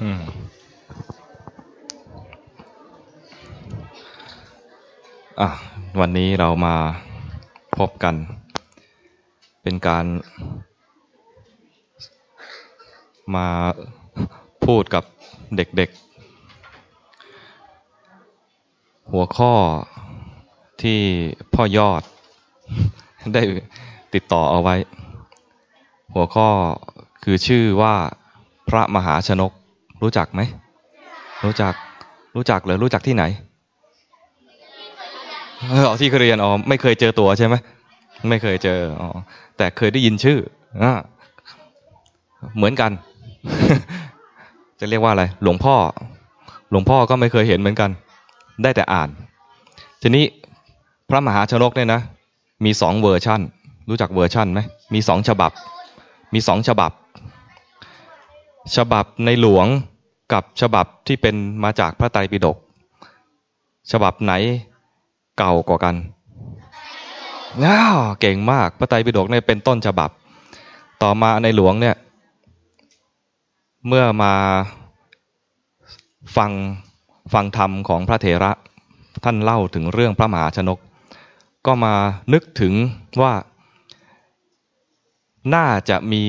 อะวันนี้เรามาพบกัน เป็นการมาพูดกับเด็กๆ หัวข้อที่พ่อยอดได้ติดต่อเอาไว้ หัวข้อคือชื่อว่าพระมหาชนก รู้จักไหม รู้จัก รู้จักหรอรู้จักที่ไหน เออที่เรียนอ๋อไม่เคยเจอตัวใช่ไหมไม่เคยเจออ๋อแต่เคยได้ยินชื่ออ่าเหมือนกัน จะเรียกว่าอะไร หลวงพ่อ หลวงพ่อก็ไม่เคยเห็นเหมือนกัน ได้แต่อ่าน ทีนี้พระมหาชนกเนี่ยนะ มีสองเวอร์ชั่น รู้จักเวอร์ชั่นไหมมีสองฉบับ มีสองฉบับ ฉบับในหลวงกับฉบับที่เป็นมาจากพระไตรปิฎกฉบับไหนเก่ากว่ากันว้าเก่งมากพระไตรปิฎกเนี่ยเป็นต้นฉบับ ต่อมาในหลวงเนี่ย เมื่อมาฟังฟังธรรมของพระเถระท่านเล่าถึงเรื่องพระมหาชนก ก็มานึกถึงว่า น่าจะมี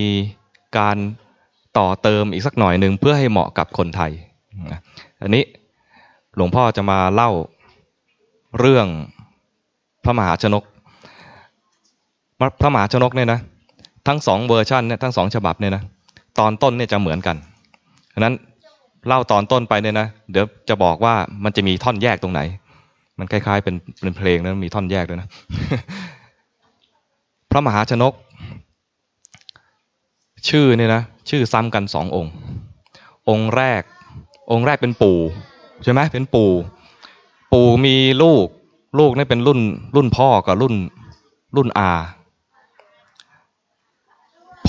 การ ต่อเติมอีกสักหน่อยหนึ่งเพื่อให้เหมาะกับคนไทยอันนี้หลวงพ่อจะมาเล่าเรื่องพระมหาชนก พระมหาชนกเนี่ยนะ ทั้งสองเวอร์ชันเนี่ยทั้งสองฉบับเนี่ยนะตอนต้นเนี่ยจะเหมือนกันฉะนั้นเล่าตอนต้นไปเนี่ยนะเดี๋ยวจะบอกว่ามันจะมีท่อนแยกตรงไหน มันคล้ายๆเป็นเป็นเพลงนะมีท่อนแยกด้วยนะ พระมหาชนก ชื่อเนี่ยนะชื่อซ้ำกันสององค์ องค์แรก องค์แรกเป็นปู่ใช่ไหมเป็นปู่ ปู่มีลูก ลูกนี่เป็นรุ่นรุ่นพ่อกับรุ่นรุ่นอา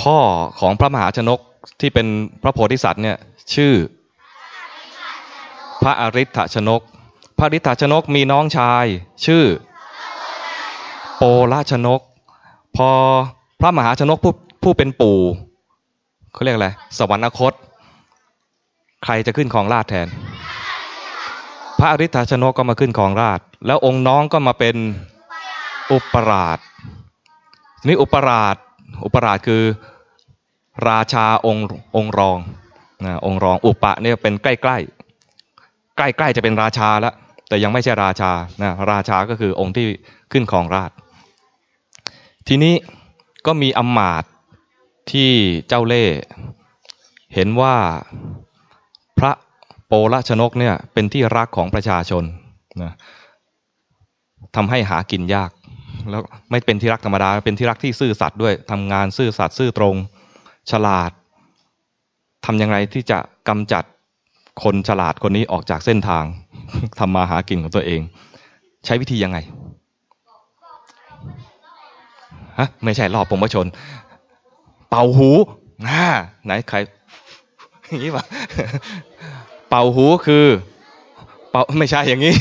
พ่อของพระมหาชนกที่เป็นพระโพธิสัตว์เนี่ยชื่อ พระอริ t ชนก พระอริ t ชนกมีน้องชาย ชื่อ โปลชนก พอพระมหาชนกผู้ผู้เป็นปู่ เขาเรียกอะไร สวรรคต ใครจะขึ้นของราชแทน พระอริ t ชนกก็มาขึ้นของราช แล้วองค์น้องก็มาเป็นอุปราชนี่อุปราช อุปราชคือราชาองค์องรองนะองค์รอง อุปะเนี่ยเป็นใกล้ใกล้ใกล้ใกล้จะเป็นราชาแล้วแต่ยังไม่ใช่ราชานะราชาก็คือองค์ที่ขึ้นของราช ทีนี้ก็มีอมาต ที่เจ้าเล่เห็นว่าพระโปลชนกเนี่ยเป็นที่รักของประชาชนนะทำให้หากินยาก แล้วไม่เป็นที่รักธรรมดาเป็นที่รักที่ซื่อสัตย์ด้วยทำงานซื่อสัตย์ซื่อตรง ฉลาดทำยังไงที่จะกำจัดคนฉลาดคนนี้ออกจากเส้นทางทำมาหากินของตัวเอง ใช้วิธียังไงฮะไม่ใช่รอบผมวชน เป่าหูน่าไหนใครอย่างนี้ปะเป่าหูคือ เป่าไม่ใช่อย่างนี้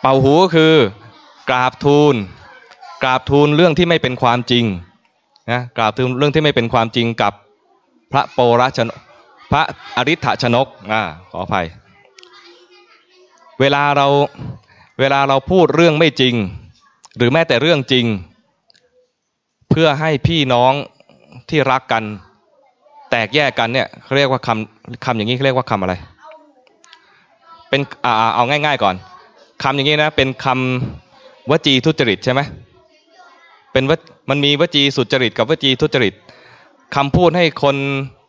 เป่าหูคือกราบทูล กราบทูลเรื่องที่ไม่เป็นความจริงนะกราบทูลเรื่องที่ไม่เป็นความจริงกับพระโปรชนพระอริ t ชนกอ่าขออภัย เวลาเราเวลาเราพูดเรื่องไม่จริง หรือแม้แต่เรื่องจริง พื่อให้พี่น้องที่รักกัน แตกแยกกันเนี่ยเขาเรียกว่าคำคำอย่างนี้เขาเรียกว่าคำอะไร เป็นอ่าเอาง่าย ๆก่อนคำอย่างนี้นะเป็นคำวจีทุจริตใช่ไหมเป็นวมันมีวจีสุจริตกับวจีทุจริตคำพูดให้คน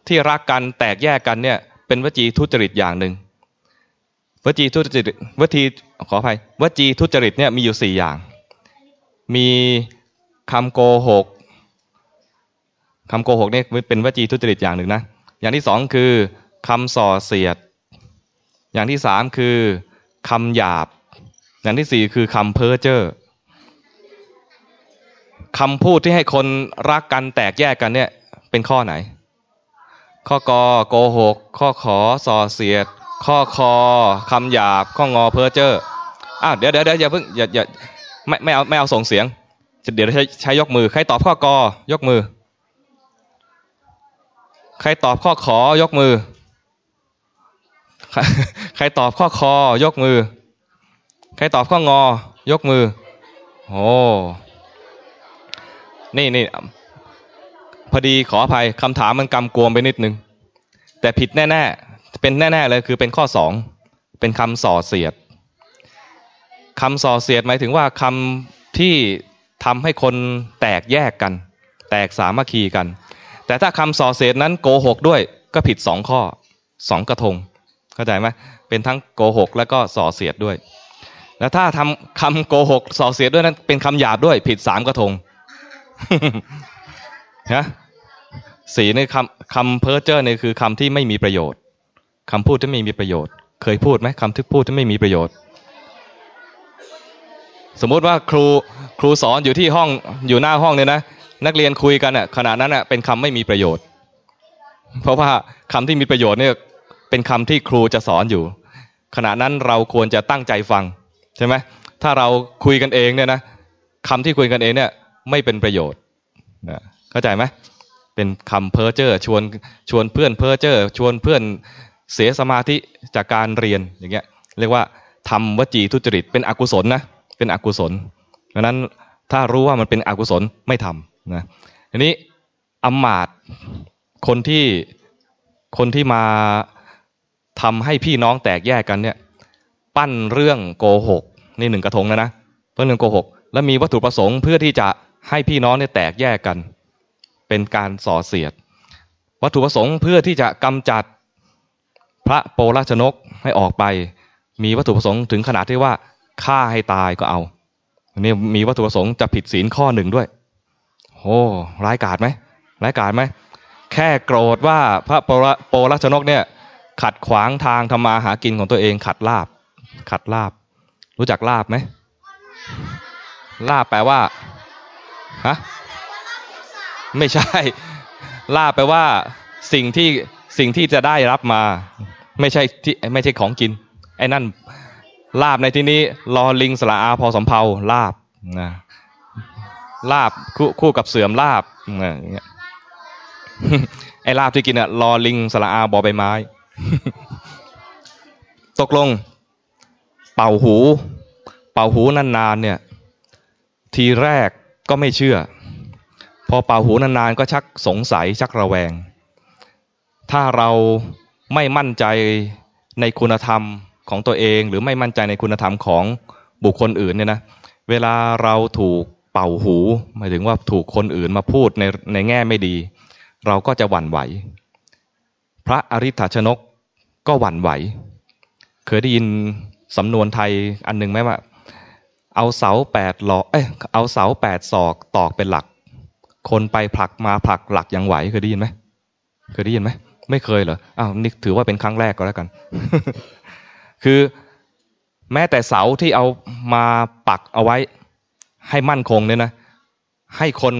ที่รักกันแตกแยกกันเนี่ย เป็นวจีทุจริตอย่างหนึ่งวจีทุจริตวจีขออภัยวจีทุจริตเนี่ยมีอยู่สี่อย่าง มีคำโกหก คำโกหกเนี่ยเป็นวจีทุจริตอย่างหนึ่งนะ อย่างที่สองคือคำส่อเสียด อย่างที่สามคือคำหยาบ อย่างที่สี่คือคำเพ้อเจ้อคำพูดที่ให้คนรักกันแตกแยกกันเนี่ยเป็นข้อไหน ข้อกอโกหก ข้อขอส่อเสียด ข้อคอคำหยาบ ข้องอเพ้อเจ้ออ้าวเดี๋ยวเดี๋ยวอย่าเพิ่งอย่าอย่าไม่ไม่เอาไม่เอาส่งเสียง เดี๋ยวใช้ใช้ยกมือ ใครตอบข้อกอยกมือ ใครตอบข้อขอยกมือ ใครตอบข้อคอยกมือ ใครตอบข้องอยกมือ โอ้นี่นี่พอดีขออภัยคำถามมันกำกวมไปนิดนึง แต่ผิดแน่ๆ เป็นแน่ๆเลยคือเป็นข้อสองเป็นคำส่อเสียดคำส่อเสียดหมายถึงว่าคำที่ทำให้คนแตกแยกกัน แตกสามัคคีกัน แต่ถ้าคำส่อเสียดนั้นโกหกด้วยก็ผิดสองข้อสองกระทง เข้าใจไหมเป็นทั้งโกหกแล้วก็ส่อเสียดด้วย แล้วถ้าทำคำโกหกส่อเสียดด้วยนั้น เป็นคำหยาบด้วย ผิดสามกระทงนะสีในคำคำเพ้อเจ้อเนี่ยคือคำที่ไม่มีประโยชน์คำพูดที่ไม่มีประโยชน์ เคยพูดไหมคำที่พูดที่ไม่มีประโยชน์ สมมุติว่าครูครูสอนอยู่ที่ห้องอยู่หน้าห้องเนี่ยนะ นักเรียนคุยกันอะขณะนั้นอะเป็นคำไม่มีประโยชน์ เพราะว่าคำที่มีประโยชน์เนี่ยเป็นคำที่ครูจะสอนอยู่ ขณะนั้นเราควรจะตั้งใจฟังใช่ไหมถ้าเราคุยกันเองเนี่ยนะคำที่คุยกันเองเนี่ยไม่เป็นประโยชน์นะเข้าใจไหมเป็นคำเพ้อเจ้อชวนชวนเพื่อนเพ้อเจ้อชวนเพื่อนเสียสมาธิจากการเรียนอย่างเงี้ยเรียกว่าทำวจีทุจริตเป็นอกุศลนะเป็นอกุศลดังนั้นถ้ารู้ว่ามันเป็นอกุศลไม่ทำ นะทีนี้อมาตคนที่คนที่มาทำให้พี่น้องแตกแยกกันเนี่ย ปั้นเรื่องโกหกนี่หนึ่งกระทงนะนะเพื่อเรื่องโกหกแล้วมีวัตถุประสงค์เพื่อที่จะให้พี่น้องเนี่ยแตกแยกกัน เป็นการส่อเสียด วัตถุประสงค์เพื่อที่จะกำจัดพระโปราชนกให้ออกไป มีวัตถุประสงค์ถึงขนาดที่ว่าฆ่าให้ตายก็เอาอันนี้มีวัตถุประสงค์จะผิดศีลข้อหนึ่งด้วย โอ้ร้ายกาจไหมร้ายกาจไหมแค่โกรธว่าพระโปราชนกเนี่ย ขัดขวางทางทำมาหากินของตัวเอง ขัดลาบ ขัดลาบ รู้จักลาบไหมลาบแปลว่าฮะไม่ใช่ ลาบแปลว่า สิ่งที่สิ่งที่จะได้รับมา ไม่ใช่ที่ไม่ใช่ของกิน ไอ้นั่นลาบในที่นี้รอลิงสละอาพอสมเพาลาบนะ ลาบคู่คู่กับเสื่อมลาบอย่างเงี้ยไอ้ลาบที่กินอะรอลิงสละอาบอใบไม้ ตกลง เป่าหู เป่าหูนานๆเนี่ย ทีแรกก็ไม่เชื่อ พอเป่าหูนานๆก็ชักสงสัยชักระแวง ถ้าเราไม่มั่นใจในคุณธรรมของตัวเอง หรือไม่มั่นใจในคุณธรรมของบุคคลอื่นเนี่ยนะเวลาเราถูก เป่าหูหมายถึงว่าถูกคนอื่นมาพูดในในแง่ไม่ดี เราก็จะหวั่นไหว พระอริ t ชนกก็หวั่นไหว เคยได้ยินสำนวนไทยอันหนึ่งไหมว่า เอาเสาแปดหลอกเอ้ยเอาเสาแปดศอกตอกเป็นหลัก คนไปผลักมาผลักหลักยังไหวเคยได้ยินไหมเคยได้ยินไหมไม่เคยเหรออ้าวนี่ถือว่าเป็นครั้งแรกก็แล้วกัน คือแม้แต่เสาที่เอามาปักเอาไว้ ให้มั่นคงเนี่ยนะให้คน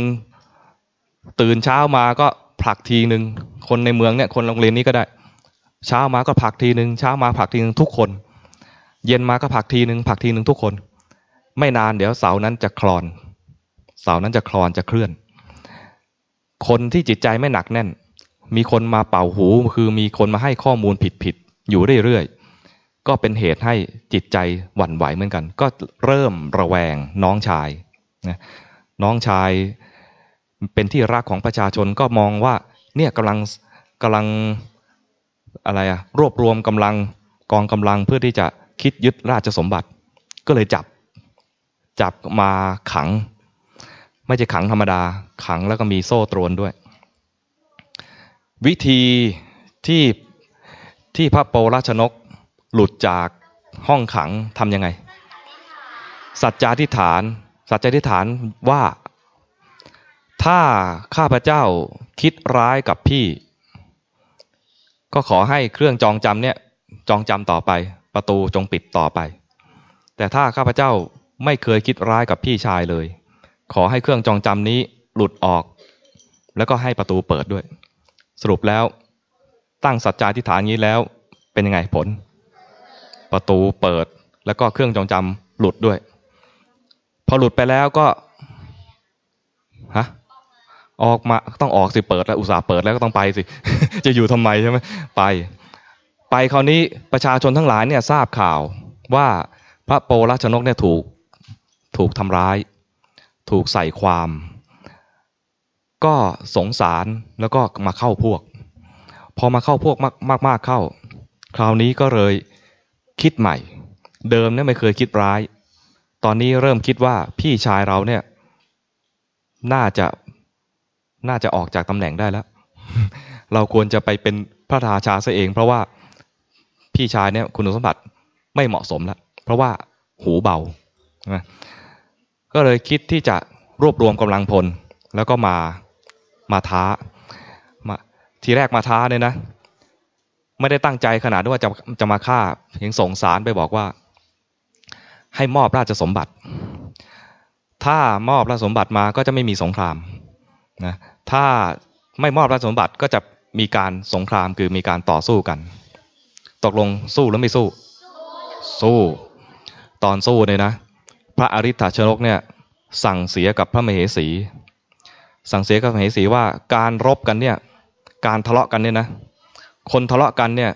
ตื่นเช้ามาก็ผลักทีหนึ่งคนในเมืองเนี่ยคนโรงเรียนนี้ก็ได้ เช้ามาก็ผลักทีหนึ่งเช้ามาผลักทีหนึ่งทุกคน เย็นมาก็ผลักทีหนึ่งผลักทีหนึ่งทุกคน ไม่นานเดี๋ยวเสานั้นจะคลอน เสานั้นจะคลอนจะเคลื่อน คนที่จิตใจไม่หนักแน่น มีคนมาเป่าหูคือมีคนมาให้ข้อมูลผิดๆอยู่เรื่อย ก็เป็นเหตุให้จิตใจหวั่นไหวเหมือนกัน ก็เริ่มระแวงน้องชายนะน้องชายเป็นที่รักของประชาชนก็มองว่าเนี่ยกำลังกำลังอะไรอะรวบรวมกำลังกองกำลังเพื่อที่จะคิดยึดราชสมบัติ ก็เลยจับจับมาขัง ไม่ใช่ขังธรรมดา ขังแล้วก็มีโซ่ตรวนด้วย วิธีที่ที่พระโปราชนก หลุดจากห้องขังทำยังไง สัจจาธิฐาน สัจจาธิฐานว่า ถ้าข้าพเจ้าคิดร้ายกับพี่ ก็ขอให้เครื่องจองจำเนี่ยจองจำต่อไป ประตูจงปิดต่อไป แต่ถ้าข้าพเจ้าไม่เคยคิดร้ายกับพี่ชายเลย ขอให้เครื่องจองจำนี้หลุดออก แล้วก็ให้ประตูเปิดด้วย สรุปแล้วตั้งสัจจาธิฐานนี้แล้วเป็นยังไงผล ประตูเปิด แล้วก็เครื่องจองจำหลุดด้วย พอหลุดไปแล้วก็ฮะออกมาต้องออกสิเปิดแล้วอุตส่าห์เปิดแล้วก็ต้องไปสิ จะอยู่ทำไมใช่ไหมไป ไปคราวนี้ประชาชนทั้งหลายเนี่ยทราบข่าวว่าพระโปรชนกเนี่ยถูกถูกทำร้าย ถูกใส่ความ ก็สงสารแล้วก็มาเข้าพวก พอมาเข้าพวกมากมากเข้า คราวนี้ก็เลย คิดใหม่ เดิมเนี่ยไม่เคยคิดร้าย ตอนนี้เริ่มคิดว่าพี่ชายเราเนี่ย น่าจะน่าจะออกจากตำแหน่งได้แล้ว เราควรจะไปเป็นพระราชาซะเอง เพราะว่าพี่ชายเนี่ยคุณสมบัติไม่เหมาะสมแล้วเพราะว่าหูเบา ก็เลยคิดที่จะรวบรวมกำลังพล แล้วก็มามาท้ามาทีแรกมาท้าเนี่ยนะ ไม่ได้ตั้งใจขนาดว่าจะจะมาฆ่าเพียงส่งสารไปบอกว่า ให้มอบราชสมบัติ ถ้ามอบราชสมบัติมาก็จะไม่มีสงครามนะถ้าไม่มอบราชสมบัติก็จะมีการสงครามคือมีการต่อสู้กัน ตกลงสู้หรือไม่สู้ สู้ ตอนสู้เนี่ยนะ พระอริ t ชนกเนี่ยสั่งเสียกับพระมเหสี สั่งเสียกับพระมเหสีว่าการรบกันเนี่ย การทะเลาะกันเนี่ยนะ คนทะเลาะกันเนี่ย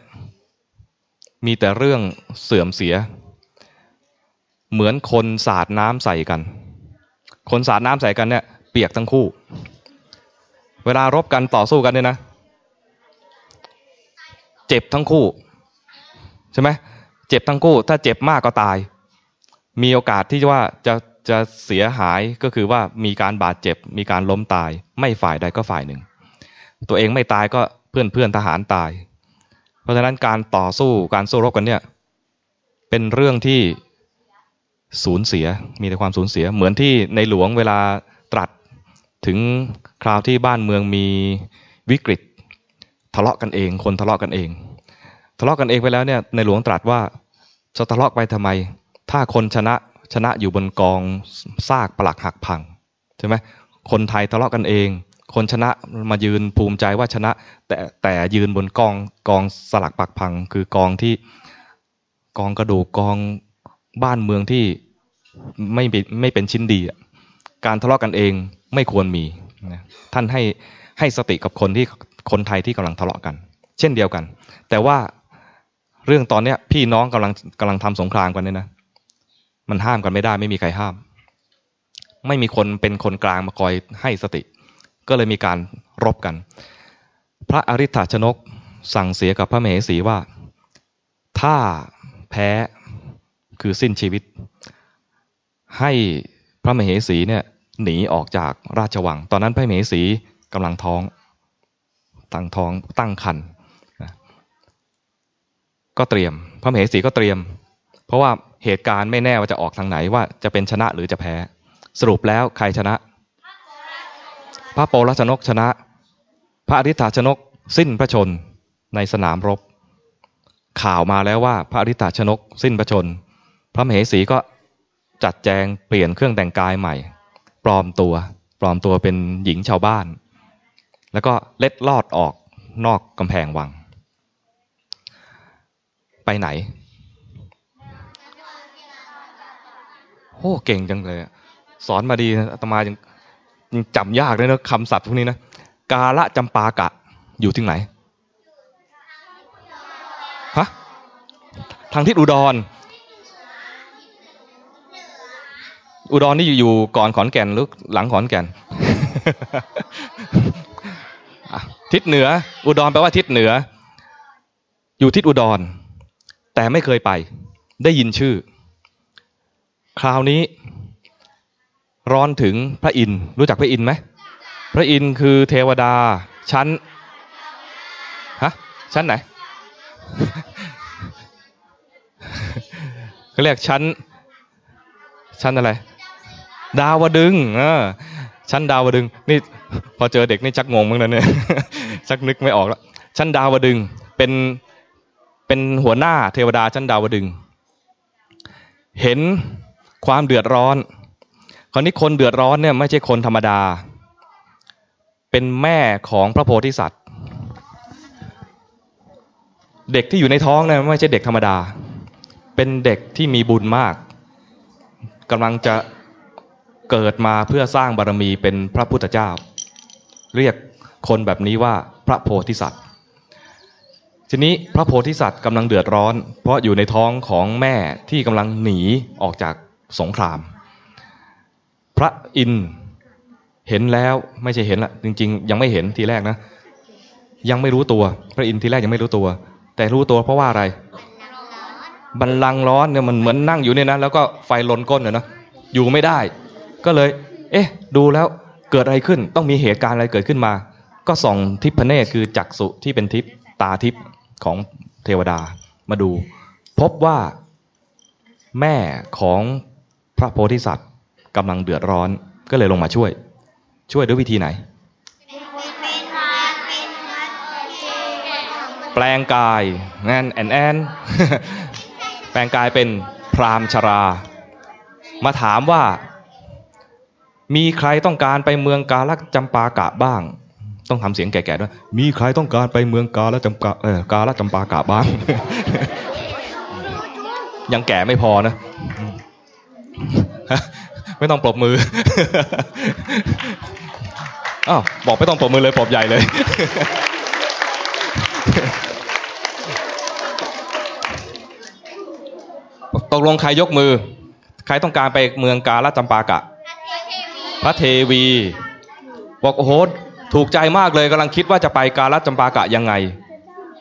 มีแต่เรื่องเสื่อมเสีย เหมือนคนสาดน้ำใส่กัน คนสาดน้ำใส่กันเนี่ย เปียกทั้งคู่ เวลารบกันต่อสู้กันเนี่ยนะ เจ็บทั้งคู่ ใช่ไหมเจ็บทั้งคู่ ถ้าเจ็บมากก็ตาย มีโอกาสที่ว่าจะจะเสียหายก็คือว่ามีการบาดเจ็บ มีการล้มตาย ไม่ฝ่ายใดก็ฝ่ายหนึ่ง ตัวเองไม่ตายก็ เพื่อนเพื่อนทหารตาย เพราะฉะนั้นการต่อสู้การสู้รบกันเนี่ย เป็นเรื่องที่สูญเสียมีแต่ความสูญเสีย เหมือนที่ในหลวงเวลาตรัสถึงคราวที่บ้านเมืองมีวิกฤต ทะเลาะกันเอง คนทะเลาะกันเอง ทะเลาะกันเองไปแล้วเนี่ยในหลวงตรัสว่าจะทะเลาะไปทำไม ถ้าคนชนะชนะอยู่บนกองซากปลักหักพังใช่ไหมคนไทยทะเลาะกันเอง คนชนะมายืนภูมิใจว่าชนะ แต่แต่ยืนบนกองกองสลักปักพัง คือกองที่กองกระดูกกองบ้านเมืองที่ไม่ไม่เป็นชิ้นดี การทะเลาะกันเองไม่ควรมีท่านให้ให้สติกับคนที่คนไทยที่กำลังทะเลาะกัน เช่นเดียวกัน แต่ว่าเรื่องตอนเนี้ย พี่น้องกำลังกำลังทำสงครามกันเนี่ยนะมันห้ามกันไม่ได้ไม่มีใครห้าม ไม่มีคนเป็นคนกลางมาคอยให้สติ ก็เลยมีการรบกัน พระอริ t ชนกสั่งเสียกับพระมเหสีว่า ถ้าแพ้คือสิ้นชีวิต ให้พระมเหสีเนี่ยหนีออกจากราชวัง ตอนนั้นพระมเหสีกำลังท้องตั้งท้องตั้งคันก็เตรียม พระมเหสีก็เตรียม เพราะว่าเหตุการณ์ไม่แน่ว่าจะออกทางไหนว่าจะเป็นชนะหรือจะแพ้ สรุปแล้วใครชนะ พระโปรชนกชนะ พระอริ t ชนกสิ้นพระชนในสนามรบ ข่าวมาแล้วว่าพระอริ t ชนกสิ้นพระชน พระมเหสีก็จัดแจงเปลี่ยนเครื่องแต่งกายใหม่ ปลอมตัวปลอมตัวเป็นหญิงชาวบ้าน แล้วก็เล็ดลอดออกนอกกำแพงวัง ไปไหนโอ้เก่งจังเลย สอนมาดีอาตมายัง ยังจำยากเลยนะคำศัพท์พวกนี้นะกาละจำปากะอยู่ที่ไหนฮะทางทิศอุดร อุดรนี่อยู่ก่อนขอนแก่นหรือหลังขอนแก่นทิศเหนือ อุดรแปลว่าทิศเหนือ อยู่ทิศอุดร แต่ไม่เคยไป ได้ยินชื่อ คราวนี้ ร้อนถึงพระอินทร์รู้จักพระอินทร์ไหมพระอินทร์คือเทวดาชั้นฮะชั้นไหนเขาเรียกชั้น ชั้นอะไร ดาวดึงเออชั้นดาวดึงนี่พอเจอเด็กนี่ชักงงมั้งนะเนี่ยชักนึกไม่ออกแล้วชั้นดาวดึงเป็นเป็นหัวหน้าเทวดาชั้นดาวดึง เห็นความเดือดร้อน คราวนี้คนเดือดร้อนเนี่ยไม่ใช่คนธรรมดา เป็นแม่ของพระโพธิสัตว์ เด็กที่อยู่ในท้องเนี่ยไม่ใช่เด็กธรรมดา เป็นเด็กที่มีบุญมากกำลังจะเกิดมาเพื่อสร้างบารมีเป็นพระพุทธเจ้า เรียกคนแบบนี้ว่าพระโพธิสัตว์ ทีนี้พระโพธิสัตว์กำลังเดือดร้อน เพราะอยู่ในท้องของแม่ที่กำลังหนีออกจากสงคราม ระอินเห็นแล้วไม่ใช่เห็นละจริง ๆ ยังไม่เห็นทีแรกนะ ยังไม่รู้ตัว พระอินทร์ทีแรกยังไม่รู้ตัว แต่รู้ตัวเพราะว่าอะไรบันลังร้อนเนี่ยมันเหมือนนั่งอยู่เนี่ยนะแล้วก็ไฟลนก้นเนี่ยนะอยู่ไม่ได้ ก็เลย เอ๊ะ ดูแล้วเกิดอะไรขึ้น ต้องมีเหตุการณ์อะไรเกิดขึ้นมา ก็ส่องทิพเนตคือจักษุที่เป็นทิพตาทิพของเทวดามาดู พบว่าแม่ของพระโพธิสัตว์ กำลังเดือดร้อนก็เลยลงมาช่วย ช่วยด้วยวิธีไหน แปลงกายงานแอนแอนแปลงกายเป็นพรามชรา มาถามว่า มีใครต้องการไปเมืองกาลจำปากะบ้าง ต้องทำเสียงแก่ๆด้วยมีใครต้องการไปเมืองกาลจำกะเออกาลจำปากะบ้าง ยังแก่ไม่พอนะ ไม่ต้องปรบมืออ้าวบอกไม่ต้องปรบมือเลยปรบใหญ่เลย ตกลงใครยกมือ ใครต้องการไปเมืองกาลจำปากะ พระเทวี บอกโอ้โหถูกใจมากเลยกำลังคิดว่าจะไปกาลจำปากะยังไง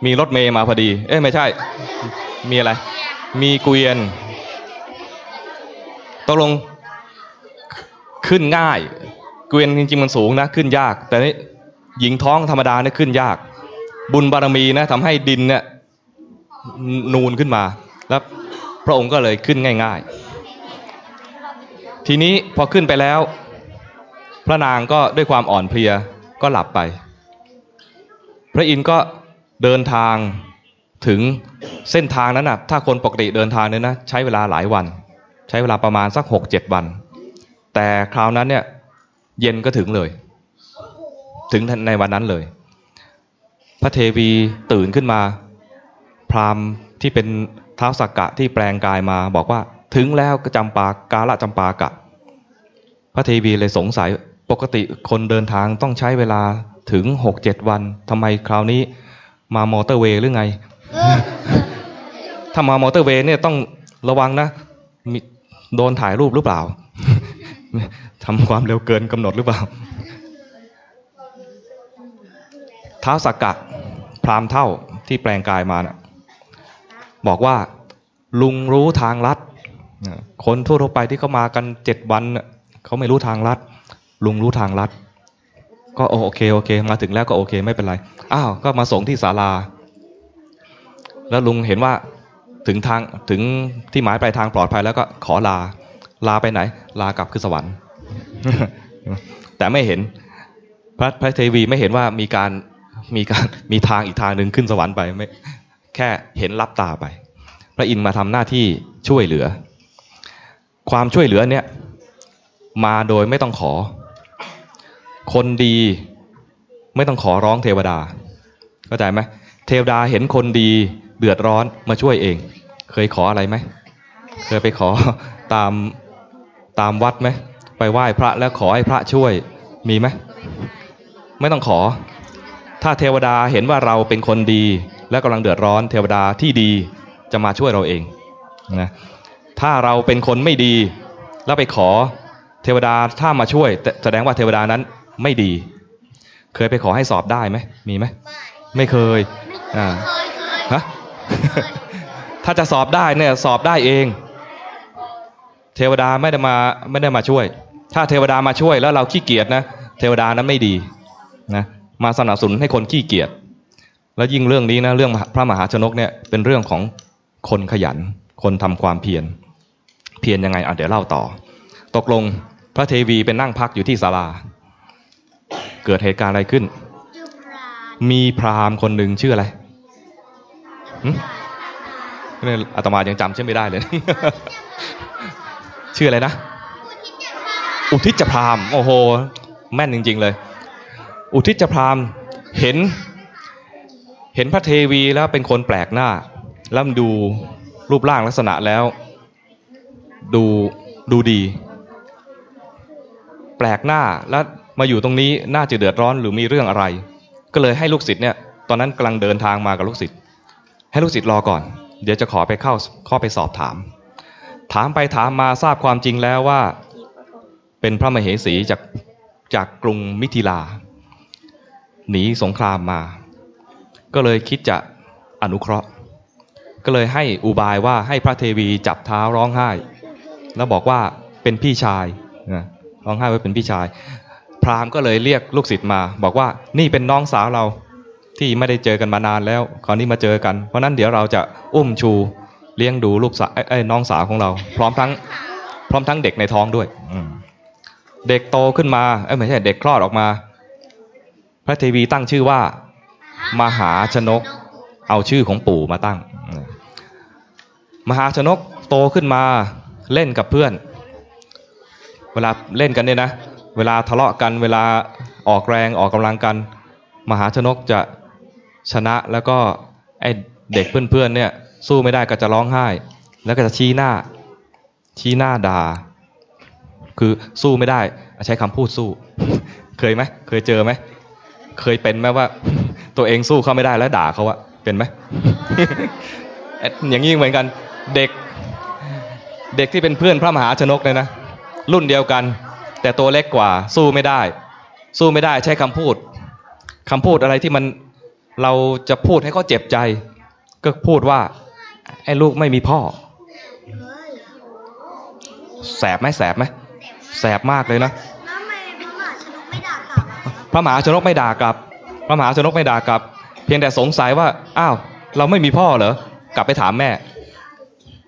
มีรถเมย์มาพอดี เอ้ยไม่ใช่ มีอะไร มีเกวียนตกลง ขึ้นง่าย เกวียนจริงๆมันสูงนะขึ้นยาก แต่นี่หญิงท้องธรรมดาเนี่ยขึ้นยาก บุญบารมีนะทำให้ดินเนี่ยนูนขึ้นมา แล้วพระองค์ก็เลยขึ้นง่าย ๆ ทีนี้พอขึ้นไปแล้ว พระนางก็ด้วยความอ่อนเพลียก็หลับไป พระอินทร์ก็เดินทางถึงเส้นทางนั้นนะถ้าคนปกติเดินทางเนี่ยนะใช้เวลาหลายวัน ใช้เวลาประมาณสักหกเจ็ดวัน แต่คราวนั้นเนี่ย เย็นก็ถึงเลย ถึงในวันนั้นเลย พระเทวีตื่นขึ้นมา พราหมณ์ที่เป็นเท้าสักกะที่แปลงกายมา บอกว่าถึงแล้วก็จำปากาละจำปากะ พระเทวีเลยสงสัยปกติคนเดินทางต้องใช้เวลาถึงหกเจ็ดวันทำไมคราวนี้มามอเตอร์เวย์หรือไง ถ้ามามอเตอร์เวย์เนี่ยต้องระวังนะ โดนถ่ายรูปหรือเปล่า ทำความเร็วเกินกำหนดหรือเปล่า ท้าสักกะ พราหมณ์เท่าที่แปลงกายมานะบอกว่า ลุงรู้ทางลัดคนทั่วไปที่เขามากันเจ็ดวันเขาไม่รู้ทางลัด ลุงรู้ทางลัด ก็โอเคโอเค มาถึงแล้วก็โอเค ไม่เป็นไร อ้าวก็มาส่งที่ศาลา แล้วลุงเห็นว่าถึงทางถึงที่หมายปลายทางปลอดภัยแล้วก็ขอลา ลาไปไหน ลากลับขึ้นสวรรค์แต่ไม่เห็น พระพระเทวีไม่เห็นว่ามีการมีการมีทางอีกทางหนึ่งขึ้นสวรรค์ไปไม่แค่เห็นรับตาไป พระอินทร์มาทำหน้าที่ช่วยเหลือ ความช่วยเหลือเนี่ยมาโดยไม่ต้องขอ คนดีไม่ต้องขอร้องเทวดาเข้าใจไหมเทวดาเห็นคนดีเดือดร้อนมาช่วยเอง เคยขออะไรไหม เคยไปขอตาม ตามวัดไหมไปไหว้พระแล้วขอให้พระช่วยมีไหมไม่ต้องขอ ถ้าเทวดาเห็นว่าเราเป็นคนดี และกำลังเดือดร้อนเทวดาที่ดีจะมาช่วยเราเองนะถ้าเราเป็นคนไม่ดีแล้วไปขอเทวดาถ้ามาช่วย แสดงว่าเทวดานั้นไม่ดี เคยไปขอให้สอบได้ไหมมีไหมไม่เคยอ่าฮะถ้าจะสอบได้เนี่ยสอบได้เอง เทวดาไม่ได้มาไม่ได้มาช่วย ถ้าเทวดามาช่วยแล้วเราขี้เกียจนะเทวดานั้นไม่ดีนะมาสนับสนุนให้คนขี้เกียจแล้วยิ่งเรื่องนี้นะเรื่องพระมหาชนกเนี่ยเป็นเรื่องของคนขยัน คนทำความเพียรเพียรยังไงอะเดี๋ยวเล่าต่อ ตกลงพระเทวีเป็นนั่งพักอยู่ที่ศาลา เกิดเหตุการณ์อะไรขึ้น มีพราหมณ์คนหนึ่งชื่ออะไรหึเนี่ยอาตมายังจำชื่อไม่ได้เลย ชื่ออะไรนะ อุทิศพรามโอ้โห แม่นจริง ๆ เลย อุทิศพรามเห็น เห็นพระเทวีแล้วเป็นคนแปลกหน้า แล้วดูรูปร่างลักษณะแล้ว ดูดูดี แปลกหน้าแล้วมาอยู่ตรงนี้น่าจะเดือดร้อนหรือมีเรื่องอะไร ก็เลยให้ลูกศิษย์เนี่ย ตอนนั้นกำลังเดินทางมากับลูกศิษย์ให้ลูกศิษย์รอก่อน เดี๋ยวจะขอไปเข้าข้อไปสอบถาม ถามไปถามมาทราบความจริงแล้วว่า เป็นพระมเหสีจากจากกรุงมิถิลา หนีสงครามมา ก็เลยคิดจะอนุเคราะห์ ก็เลยให้อุบายว่าให้พระเทวีจับเท้าร้องไห้ แล้วบอกว่าเป็นพี่ชายนะร้องไห้ว่าเป็นพี่ชาย พราหมณ์ก็เลยเรียกลูกศิษย์มา บอกว่านี่เป็นน้องสาวเราที่ไม่ได้เจอกันมานานแล้ว คราวนี้มาเจอกัน เพราะนั้นเดี๋ยวเราจะอุ้มชู เลี้ยงดูลูกสาวไอ้ยน้องสาวของเรา พร้อมทั้ง พร้อมทั้งเด็กในท้องด้วยเด็กโตขึ้นมาเอ้ยไม่ใช่เด็กคลอดออกมา พระเทวีตั้งชื่อว่า มหาชนก เอาชื่อของปู่มาตั้ง มหาชนกโตขึ้นมาเล่นกับเพื่อน เวลาเล่นกันเนี่ยนะเวลาทะเลาะกันเวลาออกแรงออกกำลังกัน มหาชนกจะชนะแล้วก็ไอเด็กเพื่อนๆเนี่ย สู้ไม่ได้ก็จะร้องไห้ แล้วก็จะชี้หน้า ชี้หน้าด่า คือสู้ไม่ได้ใช้คำพูดสู้ เคยไหมเคยเจอไหมเคยเป็นไหมว่า ตัวเองสู้เขาไม่ได้แล้วด่าเขาอะเป็นไหมอย่างนี้เหมือนกัน เด็ก เด็กที่เป็นเพื่อนพระมหาชนกเลยนะรุ่นเดียวกัน แต่ตัวเล็กกว่า สู้ไม่ได้ สู้ไม่ได้ใช้คำพูดคำพูดอะไรที่มันเราจะพูดให้เขาเจ็บใจ ก็พูดว่า ไอ้ลูกไม่มีพ่อ แสบไหมแสบไหมแสบมากเลยนะแล้วทำไมพระมหาชนกไม่ด่ากลับอะครับพระมหาชนกไม่ด่ากลับ พระมหาชนกไม่ด่ากลับ เพียงแต่สงสัยว่า อ้าว เราไม่มีพ่อเหรอ กลับไปถามแม่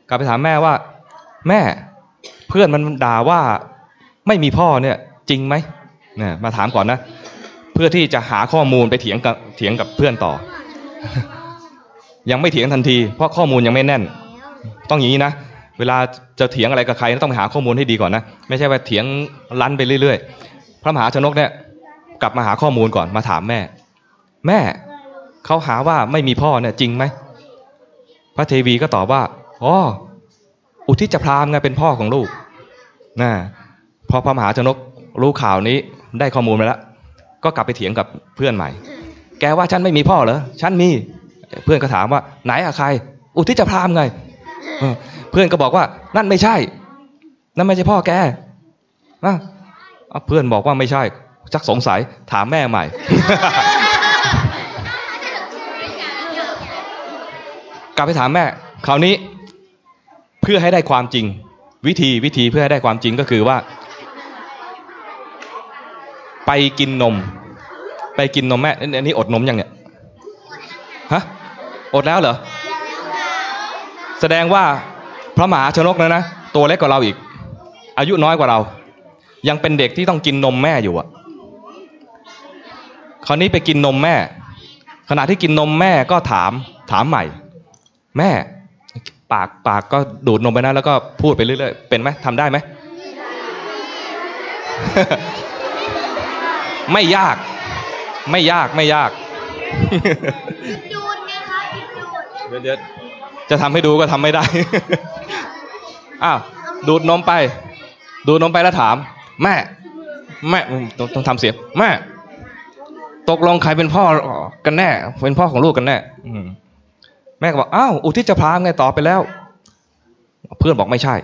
กลับไปถามแม่ว่า แม่ เพื่อนมันด่าว่าไม่มีพ่อเนี่ย จริงไหมเนี่ยมาถามก่อนนะ เพื่อที่จะหาข้อมูลไปเถียงกับเถียงกับเพื่อนต่อ ยังไม่เถียงทันที เพราะข้อมูลยังไม่แน่น ต้องอย่างนี้นะ เวลาจะเถียงอะไรกับใครต้องไปหาข้อมูลให้ดีก่อนนะ ไม่ใช่ว่าเถียงลันไปเรื่อยๆ พระมหาชนกเนี่ยกลับมาหาข้อมูลก่อนมาถามแม่ แม่เขาหาว่าไม่มีพ่อเนี่ยจริงไหม พระเทวีก็ตอบว่าอ๋ออุทิศพรามไงเป็นพ่อของลูกนะพอพระมหาชนกรู้ข่าวนี้ได้ข้อมูลมาแล้ว ก็กลับไปเถียงกับเพื่อนใหม่ แกว่าฉันไม่มีพ่อเหรอ ฉันมี เพื่อนก็ถามว่าไหนอะใคร อุทิศพราหมณ์ไงเพื่อนก็บอกว่า นั่นไม่ใช่ นั่นไม่ใช่พ่อแกอะเพื่อนบอกว่าไม่ใช่ ชักสงสัยถามแม่ใหม่ กลับไปถามแม่ คราวนี้เพื่อให้ได้ความจริง วิธีวิธีเพื่อให้ได้ความจริงก็คือว่า ไปกินนม ไปกินนมแม่นอันนี้อดนมยังเนี่ยฮะ อดแล้วเหรอ แสดงว่าพระมหาชนกนะนะ ตัวเล็กกว่าเราอีก อายุน้อยกว่าเรา ยังเป็นเด็กที่ต้องกินนมแม่อยู่อะคราวนี้ไปกินนมแม่ ขณะที่กินนมแม่ก็ถามถามใหม่ แม่ ปากปากก็ดูดนมไปนะแล้วก็พูดไปเรื่อยๆเป็นไหมทำได้ไหมไม่ยาก ไม่ยากไม่ยากดู เดี๋ยวจะทำให้ดูก็ทำไม่ได้ อ้าว ดูดนมไป ดูดนมไปแล้วถาม แม่ แม่ต้องต้องทำเสียงแม่ ตกลงใครเป็นพ่อกันแน่ เป็นพ่อของลูกกันแน่ อืมแม่ก็บอกอ้าวอุทิศจะพรามไงตอบไปแล้ว เพื่อนบอกไม่ใช่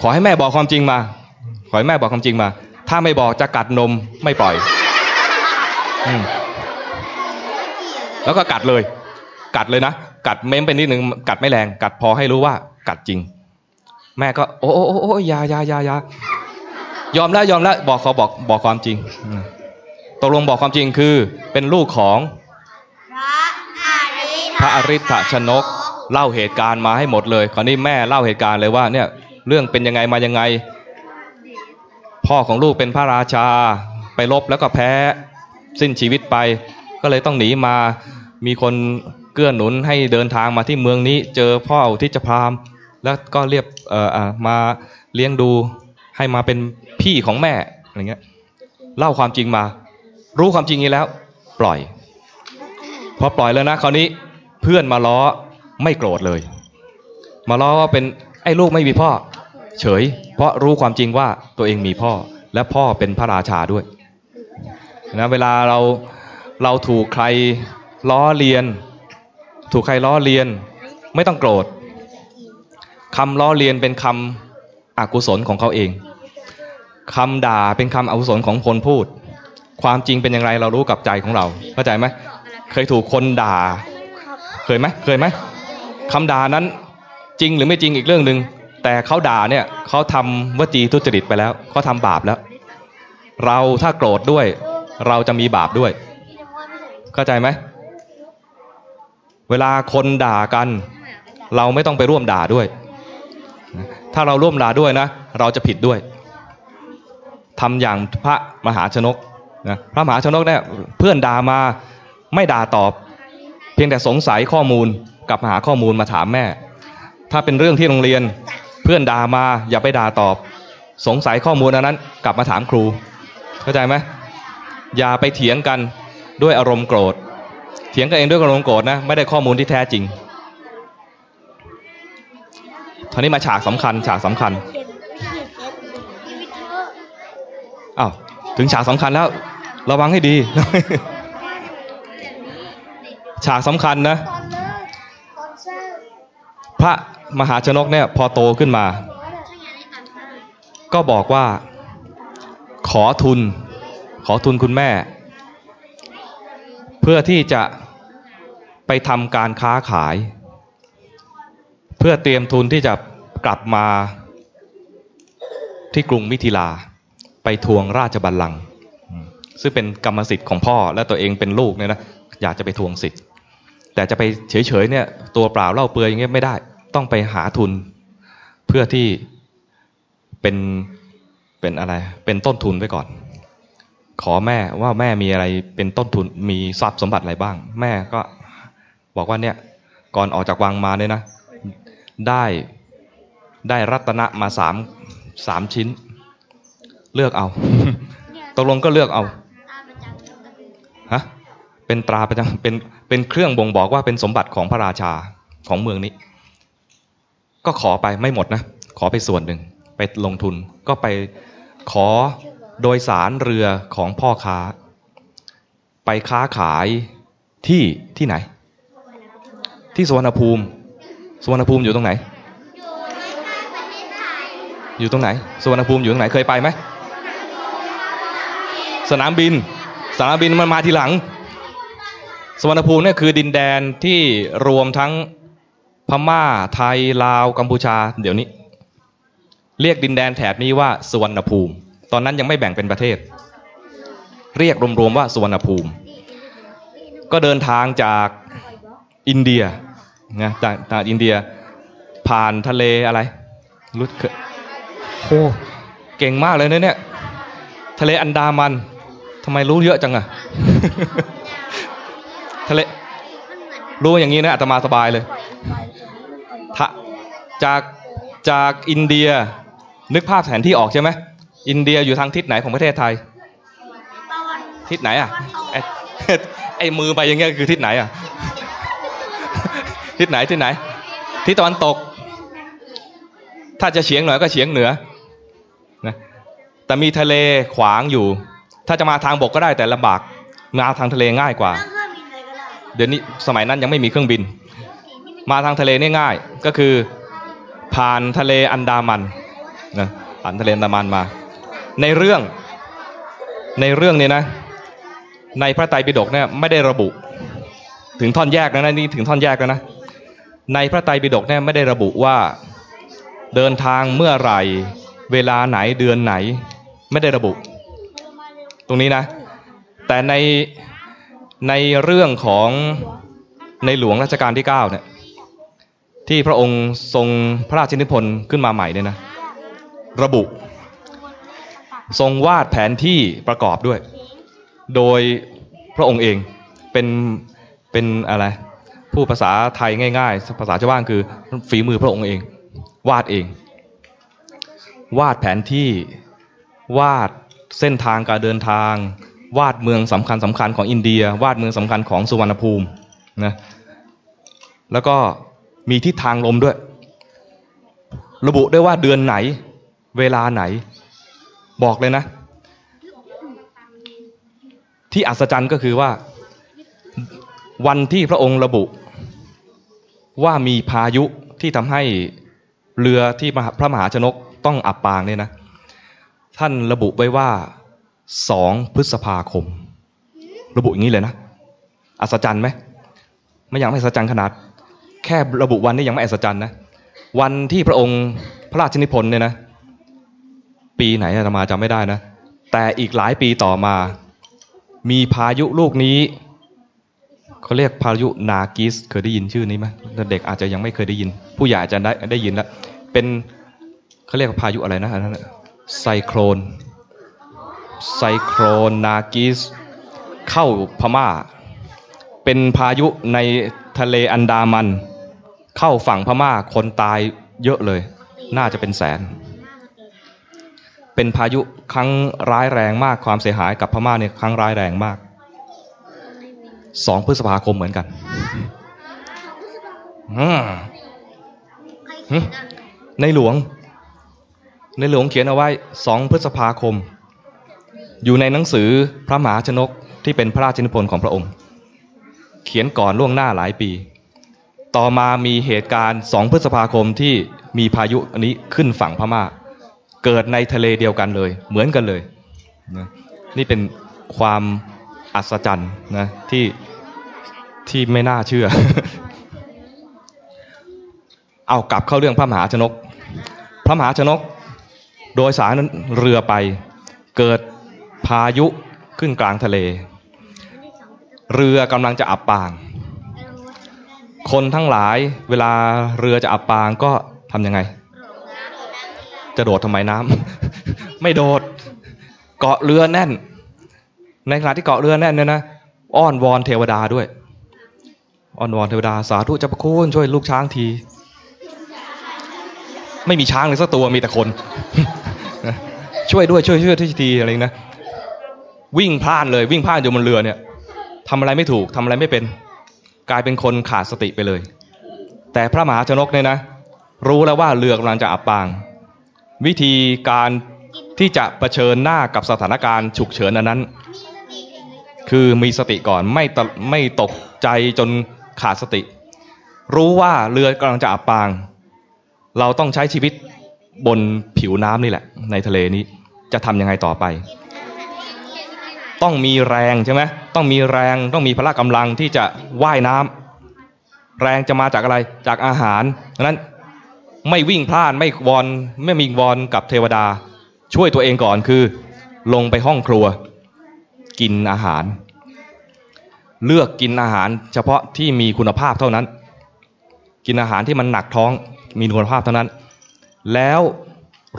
ขอให้แม่บอกความจริงมา ขอให้แม่บอกความจริงมา ถ้าไม่บอกจะกัดนมไม่ปล่อย อืม แล้วก็กัดเลย กัดเลยนะ กัดเม้มไปนิดนึง กัดไม่แรง กัดพอให้รู้ว่า กัดจริง แม่ก็ โอ้โอ้โอ้โอ้อยาอยาอยาอยายอมแล้วยอมแล้วบอกขอบอกบอกความจริงอืมตกลงบอกความจริงคือเป็นลูกของพระอริพระอริ t ชนก เล่าเหตุการณ์มาให้หมดเลยคราวนี้แม่เล่าเหตุการณ์เลยว่าเนี่ยเรื่องเป็นยังไงมายังไง พ่อของลูกเป็นพระราชาไปรบแล้วก็แพ้ สิ้นชีวิตไป ก็เลยต้องหนีมา มีคนเกื้อหนุนให้เดินทางมาที่เมืองนี้ เจอพ่ออุทิศพรามแล้วก็เรียบเอ่อมาเลี้ยงดูให้มาเป็นพี่ของแม่อะไรเงี้ยเล่าความจริงมา รู้ความจริงนี้แล้ว ปล่อย พอปล่อยแล้วนะคราวนี้เพื่อนมาล้อไม่โกรธเลย มาล้อว่าเป็นไอ้ลูกไม่มีพ่อ เฉย เพราะรู้ความจริงว่าตัวเองมีพ่อ และพ่อเป็นพระราชาด้วยนะเวลาเราเราถูกใคร ล้อเลียน ถูกใครล้อเลียน ไม่ต้องโกรธคำล้อเลียนเป็นคำอกุศลของเขาเองคำด่าเป็นคำอกุศลของคนพูด ความจริงเป็นอย่างไรเรารู้กับใจของเราเข้าใจไหมเคยถูกคนด่า เคยไหมเคยไหมคำด่านั้นจริงหรือไม่จริงอีกเรื่องหนึ่งแต่เขาด่าเนี่ยเขาทำวจีทุจริตไปแล้วเขาทำบาปแล้ว เราถ้าโกรธด้วย เราจะมีบาปด้วย เข้าใจไหม เวลาคนด่ากัน เราไม่ต้องไปร่วมด่าด้วย ถ้าเราร่วมด่าด้วยนะ เราจะผิดด้วยทำอย่างพระมหาชนกนะพระมหาชนกเนี่ยเพื่อนด่ามาไม่ด่าตอบ เพียงแต่สงสัยข้อมูลกลับมาหาข้อมูลมาถามแม่ ถ้าเป็นเรื่องที่โรงเรียนเพื่อนด่ามาอย่าไปด่าตอบ สงสัยข้อมูลอันนั้น กลับมาถามครู เข้าใจไหมอย่าไปเถียงกันด้วยอารมณ์โกรธ เถียงกันเองด้วยอารมณ์โกรธนะไม่ได้ข้อมูลที่แท้จริงทีนี้มาฉากสำคัญ ฉากสำคัญอ้าวถึงฉากสำคัญแล้ว ระวังให้ดี ฉากสำคัญนะ พระมหาชนกเนี่ยพอโตขึ้นมา ก็บอกว่า ขอทุน ขอทุนคุณแม่ เพื่อที่จะไปทำการค้าขาย เพื่อเตรียมทุนที่จะกลับมาที่กรุงมิถิลาไปทวงราชบัลลังก์ซึ่งเป็นกรรมสิทธิ์ของพ่อและตัวเองเป็นลูกเนี่ยนะอยากจะไปทวงสิทธิ์ แต่จะไปเฉยๆเนี่ยตัวเปล่าเล่าเปลือยอย่างเงี้ยไม่ได้ ต้องไปหาทุนเพื่อที่เป็นเป็นอะไรเป็นต้นทุนไว้ก่อน ขอแม่ว่าแม่มีอะไรเป็นต้นทุนมีทรัพย์สมบัติอะไรบ้าง แม่ก็บอกว่าเนี่ยก่อนออกจากวังมาเนี่ยนะ ได้ได้รัตนะมาสามสามชิ้น เลือกเอาตกลงก็เลือกเอาฮะเป็นตราประจำเป็นเป็นเครื่องบ่งบอกว่าเป็นสมบัติของพระราชาของเมืองนี้ ก็ขอไปไม่หมดนะ ขอไปส่วนหนึ่งไปลงทุนก็ไปขอ โดยสารเรือของพ่อค้า ไปค้าขายที่ที่ไหน ที่สวนภูมิสวนภูมิอยู่ตรงไหน อยู่ตรงไหนสวนภูมิอยู่ตรงไหนเคยไปไหมสนามบิน สนามบินมันมาทีหลังสวนภูมิเนี่ยคือดินแดนที่รวมทั้งพม่าไทยลาวกัมพูชา เดี๋ยวนี้ เรียกดินแดนแถบนี้ว่าสวนภูมิ ตอนนั้นยังไม่แบ่งเป็นประเทศ เรียกรวมๆว่าสุวนภูมิ ก็เดินทางจากอินเดียนะจากจากอินเดียผ่านทะเลอะไรรู้เคยโอ้เก่งมากเลยนะเนี่ย ทะเลอันดามันทำไมรู้เยอะจังอะทะเลรู้อย่างนี้นะอาตมาสบายเลยจากจากอินเดียนึกภาพแผนที่ออกใช่ไหม อินเดียอยู่ทางทิศไหนของประเทศไทย ทิศไหนอะไอ้ไอ้มือไปอย่างเงี้ยคือทิศไหนอะ ทิศไหนทิศไหน ทิศตะวันตก ถ้าจะเฉียงหน่อยก็เฉียงเหนือนะแต่มีทะเลขวางอยู่ ถ้าจะมาทางบกก็ได้แต่ลำบากมาทางทะเลง่ายกว่า เดี๋ยวนี้สมัยนั้นยังไม่มีเครื่องบิน มาทางทะเลนี่ง่ายก็คือผ่านทะเลอันดามันนะผ่านทะเลอันดามันมา ในเรื่องในเรื่องนี้นะ ในพระไตรปิฎกเนี่ยไม่ได้ระบุ ถึงท่อนแยกนะนี่ถึงท่อนแยกแล้วนะในพระไตรปิฎกเนี่ยไม่ได้ระบุว่าเดินทางเมื่อไหร่ เวลาไหนเดือนไหน ไม่ได้ระบุ ตรงนี้นะ แต่ในในเรื่องของในหลวงรัชกาลที่เก้าเนี่ยที่พระองค์ทรงพระราชนิพนธ์ขึ้นมาใหม่เนี่ยนะ ระบุ ทรงวาดแผนที่ประกอบด้วย โดยพระองค์เองเป็นเป็นอะไรผู้ภาษาไทยง่าย ๆ ภาษาชาวบ้านคือฝีมือพระองค์เอง วาดเอง วาดแผนที่วาดเส้นทางการเดินทาง วาดเมืองสำคัญสำคัญของอินเดีย วาดเมืองสำคัญของสุวรรณภูมินะแล้วก็มีทิศทางลมด้วย ระบุได้ว่าเดือนไหน เวลาไหน บอกเลยนะ ที่อัศจรรย์ก็คือว่า วันที่พระองค์ระบุว่ามีพายุที่ทำให้เรือที่พระมหาชนกต้องอับปางเนี่ยนะ ท่านระบุไว้ว่าสองพฤษภาคม ระบุอย่างนี้เลยนะ อัศจรรย์ไหมไม่ยังไม่อัศจรรย์ขนาด แค่ระบุวันนี้ยังไม่อัศจรรย์นะ วันที่พระองค์พระราชนิพนธ์เนี่ยนะ ปีไหนอาตมาจำไม่ได้นะ แต่อีกหลายปีต่อมา มีพายุลูกนี้เขาเรียกพายุนากิสเคยได้ยินชื่อนี้ไหมเด็กอาจจะยังไม่เคยได้ยิน ผู้ใหญ่อาจจะได้ได้ยินแล้วเป็นเขาเรียกพายุอะไรนะอันนั้นไซโครนไซโครนนากิสเข้าพม่า เป็นพายุในทะเลอันดามัน เข้าฝั่งพม่าคนตายเยอะเลย น่าจะเป็นแสน เป็นพายุครั้งร้ายแรงมากความเสียหายกับพม่าเนี่ยครั้งร้ายแรงมากสองพฤษภาคมเหมือนกันในหลวง ในหลวงเขียนเอาไว้สองพฤษภาคม อยู่ในหนังสือพระมหาชนกที่เป็นพระราชนิพนธ์ของพระองค์ เขียนก่อนล่วงหน้าหลายปี ต่อมามีเหตุการณ์สองพฤษภาคมที่มีพายุอันนี้ขึ้นฝั่งพม่า เกิดในทะเลเดียวกันเลย เหมือนกันเลยนะนี่เป็นความอัศจรรย์นะที่ที่ไม่น่าเชื่อ เอากลับเข้าเรื่องพระมหาชนก พระมหาชนกโดยสารเรือไป เกิดพายุขึ้นกลางทะเล เรือกำลังจะอับปาง คนทั้งหลายเวลาเรือจะอับปางก็ทำยังไง จะโดดทำไมน้ำไม่โดด เกาะเรือแน่น ในขณะที่เกาะเรือแน่นเนี่ยนะอ้อนวอนเทวดาด้วยอ้อนวอนเทวดาสาธุเจ้าพระคุณช่วยลูกช้างที ไม่มีช้างเลยสักตัวมีแต่คน ช่วยด้วยช่วยช่วยทีทีอะไรนะวิ่งพล่านเลยวิ่งพล่านอยู่บนเรือเนี่ยทำอะไรไม่ถูกทำอะไรไม่เป็น กลายเป็นคนขาดสติไปเลย แต่พระมหาชนกเนี่ยนะ รู้แล้วว่าเรือกำลังจะอับปาง วิธีการที่จะะเผชิญหน้ากับสถานการณ์ฉุกเฉินอันนั้น คือมีสติก่อนไม่ตะไม่ตกใจจนขาดสติ รู้ว่าเรือกำลังจะอับปาง เราต้องใช้ชีวิตบนผิวน้ำนี่แหละ ในทะเลนี้จะทำยังไงต่อไป ต้องมีแรงใช่ไหมต้องมีแรงต้องมีพละกำลังที่จะว่ายน้ำแรงจะมาจากอะไรจากอาหารดังนั้น ไม่วิ่งพลาดไม่วอนไม่มีวอนกับเทวดา ช่วยตัวเองก่อนคือ ลงไปห้องครัว กินอาหาร เลือกกินอาหารเฉพาะที่มีคุณภาพเท่านั้น กินอาหารที่มันหนักท้องมีคุณภาพเท่านั้น แล้ว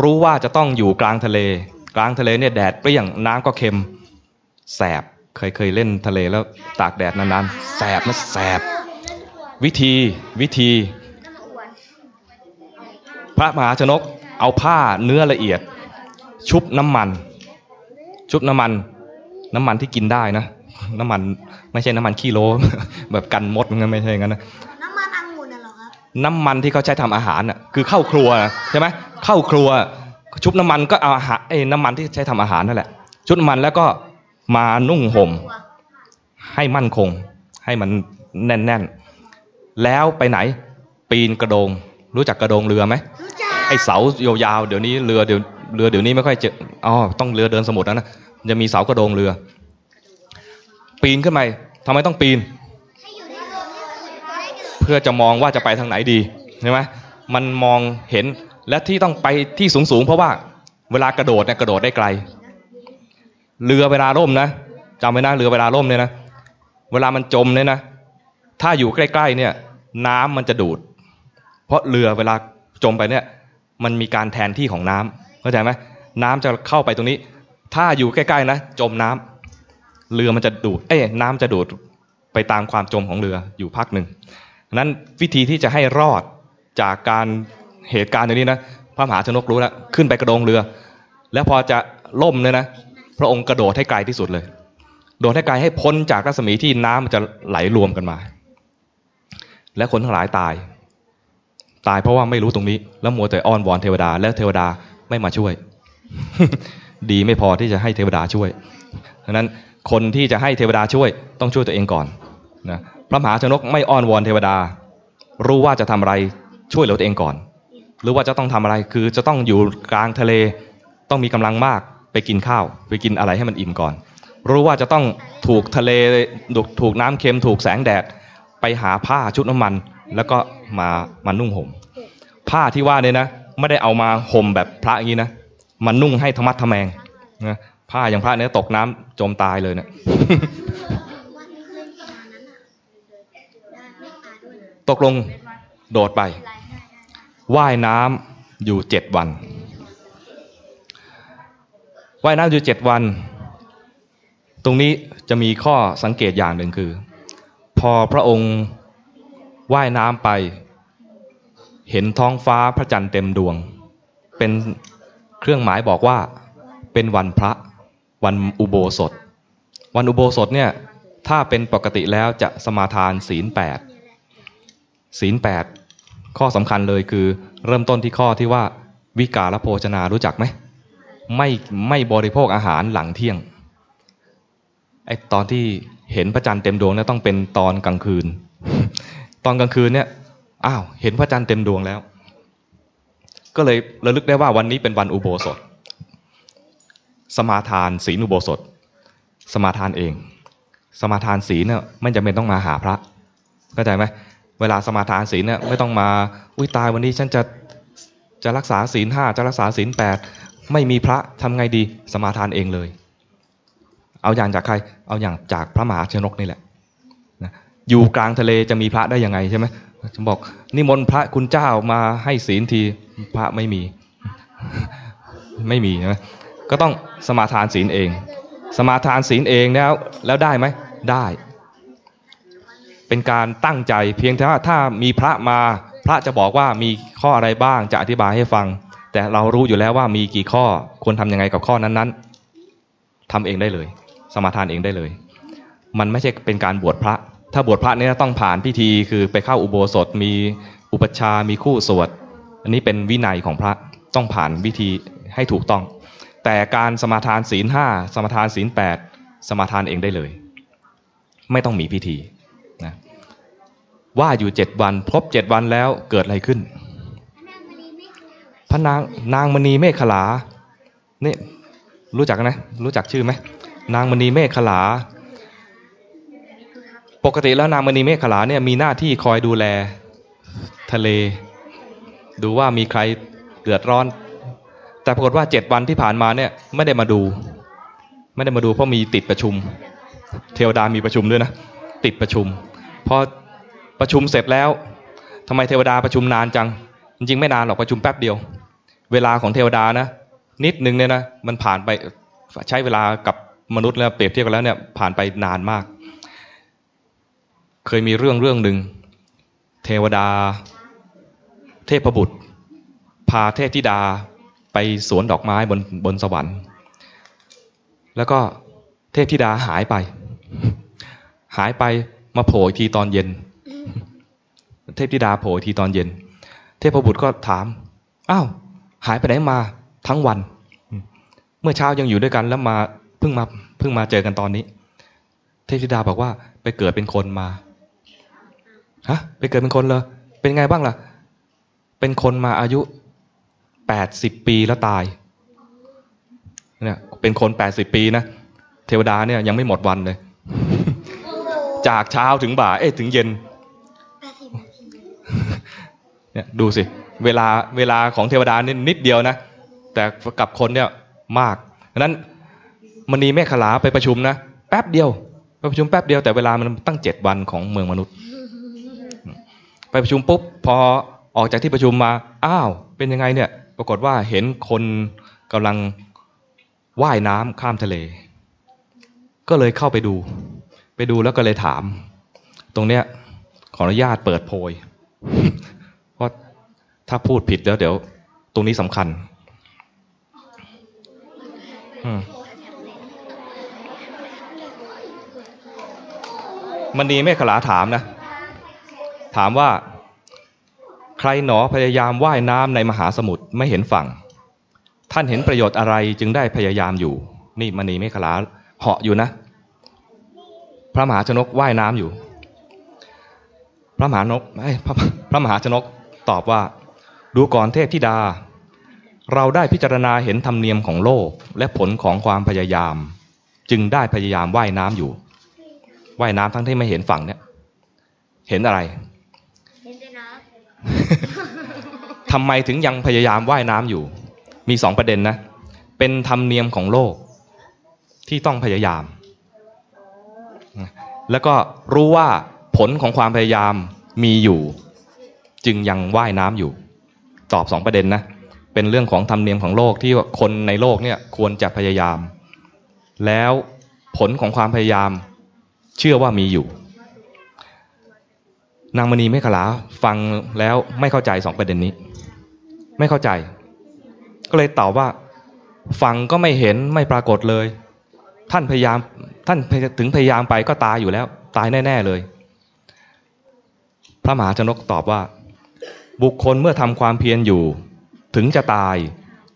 รู้ว่าจะต้องอยู่กลางทะเล กลางทะเลเนี่ยแดดเปรี้ยงน้ำก็เค็ม แสบเคยเคยเล่นทะเลแล้วตากแดดนานๆแสบนะแสบ วิธีวิธี พระมหาชนกเอาผ้าเนื้อละเอียด ชุบน้ำมัน ชุบน้ำมัน น้ำมันที่กินได้นะ น้ำมันไม่ใช่น้ำมันขี้โลแบบกันมดมันไม่ใช่อย่างนั้นนะน้ำมันองุ่นน่ะเหรอครับน้ำมันที่เขาใช้ทำอาหารน่ะคือเข้าครัวน่ะใช่ไหมเข้าครัว ชุบน้ำมันก็เอาอาหารเอ้ยน้ำมันที่ใช้ทำอาหารนั่นแหละ ชุบน้ำมันแล้วก็มานุ่งห่ม ให้มั่นคง ให้มันแน่นๆแล้วไปไหน ปีนกระโดง รู้จักกระโดงเรือไหมรู้จัก ไอเสายาวๆเดี๋ยวนี้เรือเดี๋ยวเรือเดี๋ยวนี้ไม่ค่อยเจออ๋อต้องเรือเดินสมุทรนะนะจะมีเสากระโดงเรือ ปีนขึ้นไปทำไมต้องปีนเรือไม่ได้เกิดเพื่อจะมองว่าจะไปทางไหนดีใช่ไหมมันมองเห็นและที่ต้องไปที่สูงๆเพราะว่า เวลากระโดดเนี่ยกระโดดได้ไกล เรือเวลาล่มนะจำไว้นะเรือเวลาล่มเนี่ยนะเวลามันจมเนี่ยนะถ้าอยู่ใกล้ๆเนี่ย น้ำมันจะดูด เพราะเรือเวลาจมไปเนี่ย มันมีการแทนที่ของน้ำเข้าใจไหมน้ำจะเข้าไปตรงนี้ ถ้าอยู่ใกล้ๆนะจมน้ำเรือมันจะดูด เอ้น้ำจะดูดไปตามความจมของเรืออยู่พักหนึ่งนั้นวิธีที่จะให้รอดจากการเหตุการณ์อย่างนี้นะพระมหาชนกรู้แล้วขึ้นไปกระโดงเรือ แล้วพอจะล่มเนี่ยนะ พระองค์กระโดดให้ไกลที่สุดเลย โดดให้ไกลให้พ้นจากรัศมีที่น้ำมันจะไหลรวมกันมา และคนทั้งหลายตาย ตายเพราะว่าไม่รู้ตรงนี้ แล้วมัวแต่อ้อนวอนเทวดา แล้วเทวดาไม่มาช่วย ดีไม่พอที่จะให้เทวดาช่วยดังนั้นคนที่จะให้เทวดาช่วยต้องช่วยตัวเองก่อนนะพระมหาชนกไม่อ้อนวอนเทวดา รู้ว่าจะทำอะไรช่วยเหลือตัวเองก่อน หรือว่าจะต้องทำอะไรคือจะต้องอยู่กลางทะเลต้องมีกำลังมากไปกินข้าว ไปกินอะไรให้มันอิ่มก่อน รู้ว่าจะต้องถูกทะเลถูกน้ำเค็มถูกแสงแดดไปหาผ้าชุดน้ำมัน แล้วก็มามานุ่งห่มผ้าที่ว่าเนี่ยนะไม่ได้เอามาห่มแบบพระอย่างนี้นะมานุ่งให้ธรรมัดทแมงนะผ้าอย่างพระเนี่ยตกน้ำจมตายเลยเนะี่ยตกลงโดดไปว่ายน้ำอยู่เจ็ดวันว่ายน้ำอยู่เจ็ดวัน ตรงนี้จะมีข้อสังเกตอย่างหนึ่งคือ พอพระองค์ ว่ายน้ำไป เห็นท้องฟ้าพระจันทร์เต็มดวง เป็นเครื่องหมายบอกว่า เป็นวันพระ วันอุโบสถ วันอุโบสถเนี่ย ถ้าเป็นปกติแล้วจะสมาทานศีลแปดศีลแปดข้อสำคัญเลยคือ เริ่มต้นที่ข้อที่ว่า วิกาลโภชนารู้จักไหมไม่ไม่บริโภคอาหารหลังเที่ยงไอตอนที่เห็นพระจันทร์เต็มดวงเนี่ยต้องเป็นตอนกลางคืน ตอนกลางคืนเนี่ยอ้าวเห็นพระจันทร์เต็มดวงแล้ว ก็เลยระลึกได้ว่าวันนี้เป็นวันอุโบสถ สมาทานศีลอุโบสถ สมาทานเอง สมาทานศีลเนี่ยไม่จำเป็นต้องมาหาพระเข้าใจไหมเวลาสมาทานศีลเนี่ยไม่ต้องมาอุ้ยตายวันนี้ฉันจะจะรักษาศีลห้าจะรักษาศีลแปดไม่มีพระทำไงดีสมาทานเองเลย เอาอย่างจากใครเอาอย่างจากพระมหาชนกนี่แหละ อยู่กลางทะเลจะมีพระได้ยังไงใช่ไหมฉันบอกนิมนต์พระคุณเจ้ามาให้ศีลทีพระไม่มี ไม่มีใช่ไหมก็ต้องสมาทานศีลเอง สมาทานศีลเองแล้วแล้วได้ไหมได้ เป็นการตั้งใจเพียงแต่ว่าถ้ามีพระมาพระจะบอกว่ามีข้ออะไรบ้างจะอธิบายให้ฟัง แต่เรารู้อยู่แล้วว่ามีกี่ข้อควรทำยังไงกับข้อนั้นๆทำเองได้เลย สมาทานเองได้เลย มันไม่ใช่เป็นการบวชพระ ถ้าบวชพระเนี่ยต้องผ่านพิธีคือไปเข้าอุโบสถมีอุปชามีคู่สวด อันนี้เป็นวินัยของพระต้องผ่านวิธีให้ถูกต้อง แต่การสมาทานศีลห้าสมาทานศีลแปดสมาทานเองได้เลย ไม่ต้องมีพิธีนะว่าอยู่เจ็ดวันครบเจ็ดวันแล้วเกิดอะไรขึ้น พระนางนางมณีเมฆขลาเนี่รู้จักนะ รู้จักชื่อไหมนางมณีเมฆขลา ปกติแล้วนางมณีเมฆขลาเนี่ยมีหน้าที่คอยดูแลทะเล ดูว่ามีใครเดือดร้อน แต่ปรากฏว่าเจ็ดวันที่ผ่านมาเนี่ยไม่ได้มาดู ไม่ได้มาดูเพราะมีติดประชุม เทวดามีประชุมด้วยนะ ติดประชุมพอประชุมเสร็จแล้วทำไมเทวดาประชุมนานจัง จริงไม่นานหรอกประชุมแป๊บเดียว เวลาของเทวดานะนิดนึงเนี่ยนะมันผ่านไปใช้เวลากับมนุษย์แล้วเปรียบเทียบกันแล้วเนี่ยผ่านไปนานมาก เคยมีเรื่องเรื่องหนึ่งเทวดา เทพบุตร พาเทพธิดาไปสวนดอกไม้บนบนสวรรค์ แล้วก็เทพธิดาหายไป หายไปมาโผล่ทีตอนเย็น เทพธิดาโผล่ทีตอนเย็น เทพบุตรก็ถามอ้าวหายไปไหนมาทั้งวัน เมื่อเช้ายังอยู่ด้วยกันแล้วมาเพิ่งมาเพิ่งมาเจอกันตอนนี้ เทพธิดาบอกว่าไปเกิดเป็นคนมา ฮะไปเกิดเป็นคนเลยเป็นไงบ้างล่ะ เป็นคนมาอายุแปดสิบปีแล้วตายเนี่ยเป็นคนแปดสิบปีนะเทวดาเนี่ยยังไม่หมดวันเลย จากเช้าถึงบ่ายเอ๊ะถึงเย็นเนี่ยดูสิ เวลาเวลาของเทวดานี่นิดเดียวนะ แต่กับคนเนี่ยมากนั้นมณีเมฆขลาไปประชุมนะ แป๊บเดียว ไปประชุมแป๊บเดียวแต่เวลามันตั้งเจ็ดวันของเมืองมนุษย์ ไปประชุมปุ๊บพอออกจากที่ประชุมมาอ้าวเป็นยังไงเนี่ยปรากฏว่าเห็นคนกำลังว่ายน้ำข้ามทะเล ก็เลยเข้าไปดู ไปดูแล้วก็เลยถาม ตรงเนี้ยขออนุญาตเปิดโพยเพราะถ้าพูดผิดแล้วเดี๋ยว ตรงนี้สำคัญมันนีเมฆขลาถามนะ ถามว่า ใครหนอพยายามว่ายน้ำในมหาสมุทรไม่เห็นฝั่ง ท่านเห็นประโยชน์อะไรจึงได้พยายามอยู่ นี่มณีเมฆลาเหาะอยู่นะ พระมหาชนกว่ายน้ำอยู่ พระมหานกพระพระมหาชนกตอบว่า ดูก่อนเทพธิดา เราได้พิจารณาเห็นธรรมเนียมของโลกและผลของความพยายาม จึงได้พยายามว่ายน้ำอยู่ว่ายน้ำทั้งที่ไม่เห็นฝั่งเนี่ยเห็นอะไร ทำไมถึงยังพยายามว่ายน้ำอยู่ มีสองประเด็นนะ เป็นธรรมเนียมของโลกที่ต้องพยายาม แล้วก็รู้ว่าผลของความพยายามมีอยู่ จึงยังว่ายน้ำอยู่ ตอบสองประเด็นนะ เป็นเรื่องของธรรมเนียมของโลกที่คนในโลกเนี่ยควรจะพยายาม แล้วผลของความพยายามเชื่อว่ามีอยู่ นางมณีเมขลาฟังแล้วไม่เข้าใจสองประเด็นนี้ ไม่เข้าใจ ก็เลยตอบว่า ฟังก็ไม่เห็นไม่ปรากฏเลย ท่านพยายามท่านถึงพยายามไปก็ตายอยู่แล้ว ตายแน่ ๆเลย พระมหาชนกตอบว่า บุคคลเมื่อทำความเพียรอยู่ ถึงจะตาย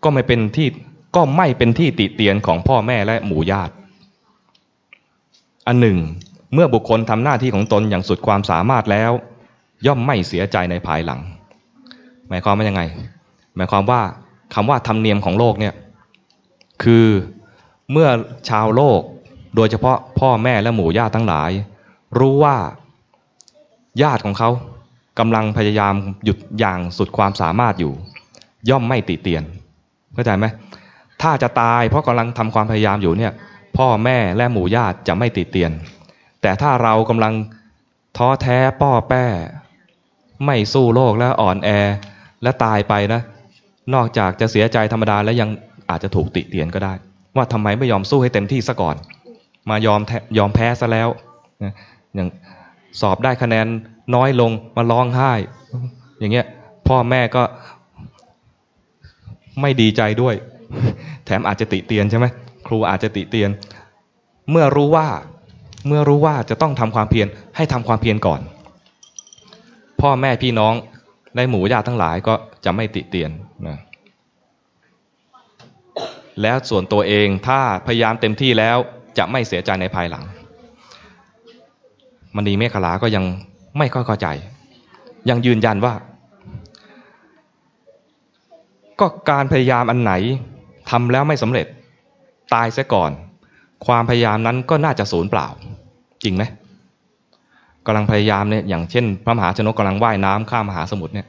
ก็ไม่เป็นที่ก็ไม่เป็นที่ติเตียนของพ่อแม่และหมู่ญาติ อันหนึ่ง เมื่อบุคคลทำหน้าที่ของตนอย่างสุดความสามารถแล้ว ย่อมไม่เสียใจในภายหลัง หมายความว่ายังไง หมายความว่าคำว่าธรรมเนียมของโลกเนี่ยคือเมื่อชาวโลกโดยเฉพาะพ่อแม่และหมู่ญาติทั้งหลาย รู้ว่าญาติของเขากำลังพยายามหยุดอย่างสุดความสามารถอยู่ ย่อมไม่ติเตียนเข้าใจไหมถ้าจะตายเพราะกำลังทำความพยายามอยู่เนี่ยพ่อแม่และหมู่ญาติจะไม่ติเตียน แต่ถ้าเรากำลังท้อแท้ป้อแป้ ไม่สู้โลกแล้วอ่อนแอและตายไปนะ นอกจากจะเสียใจธรรมดาแล้วยังอาจจะถูกติเตียนก็ได้ ว่าทำไมไม่ยอมสู้ให้เต็มที่ซะก่อน มายอมแทยอมแพ้ซะแล้วอย่างสอบได้คะแนนน้อยลงมาร้องไห้ อย่างเงี้ยพ่อแม่ก็ไม่ดีใจด้วย แถมอาจจะติเตียนใช่ไหมครูอาจจะติเตียน เมื่อรู้ว่า เมื่อรู้ว่าจะต้องทำความเพียรให้ทำความเพียรก่อน พ่อแม่พี่น้องในหมู่ญาติทั้งหลายก็จะไม่ติเตียนนะแล้วส่วนตัวเองถ้าพยายามเต็มที่แล้วจะไม่เสียใจในภายหลังมณีเมฆลาก็ยังไม่ค่อยเข้าใจ ยังยืนยันว่า ก็การพยายามอันไหนทำแล้วไม่สำเร็จ ตายเสียก่อน ความพยายามนั้นก็น่าจะสูญเปล่า จริงไหมกำลังพยายามเนี่ยอย่างเช่น พระมหาชนกกำลังว่ายน้ำข้ามมหาสมุทรเนี่ย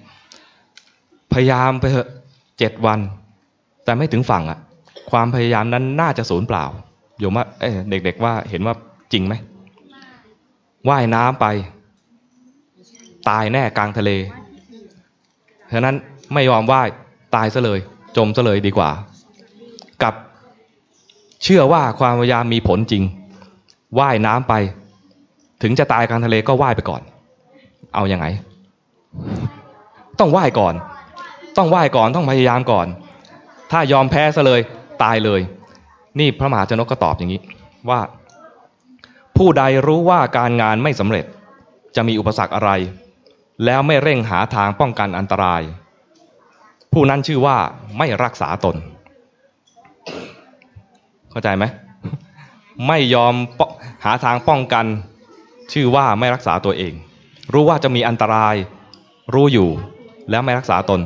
พยายามไปเถอะเจ็ดวัน แต่ไม่ถึงฝั่งอะความพยายามนั้นน่าจะสูญเปล่าโยมว่าเด็ก ๆ ว่าเห็นว่าจริงไหมว่ายน้ำไป ตายแน่กลางทะเลฉะนั้นไม่ยอมว่ายตายซะเลย จมซะเลยดีกว่า กับเชื่อว่าความพยายามมีผลจริง ว่ายน้ำไป ถึงจะตายกลางทะเลก็ว่ายไปก่อน เอาอยัางไง ต้องว่ายก่อน ต้องว่ายก่อนต้องพยายามก่อน ถ้ายอมแพ้ซะเลยตายเลย นี่พระมหาชนกก็ตอบอย่างนี้ว่า ผู้ใดรู้ว่าการงานไม่สำเร็จจะมีอุปสรรคอะไร แล้วไม่เร่งหาทางป้องกันอันตราย ผู้นั้นชื่อว่าไม่รักษาตน เข้าใจไหมไม่ยอมหาทางป้องกัน ชื่อว่าไม่รักษาตัวเอง รู้ว่าจะมีอันตรายรู้อยู่แล้วไม่รักษาตน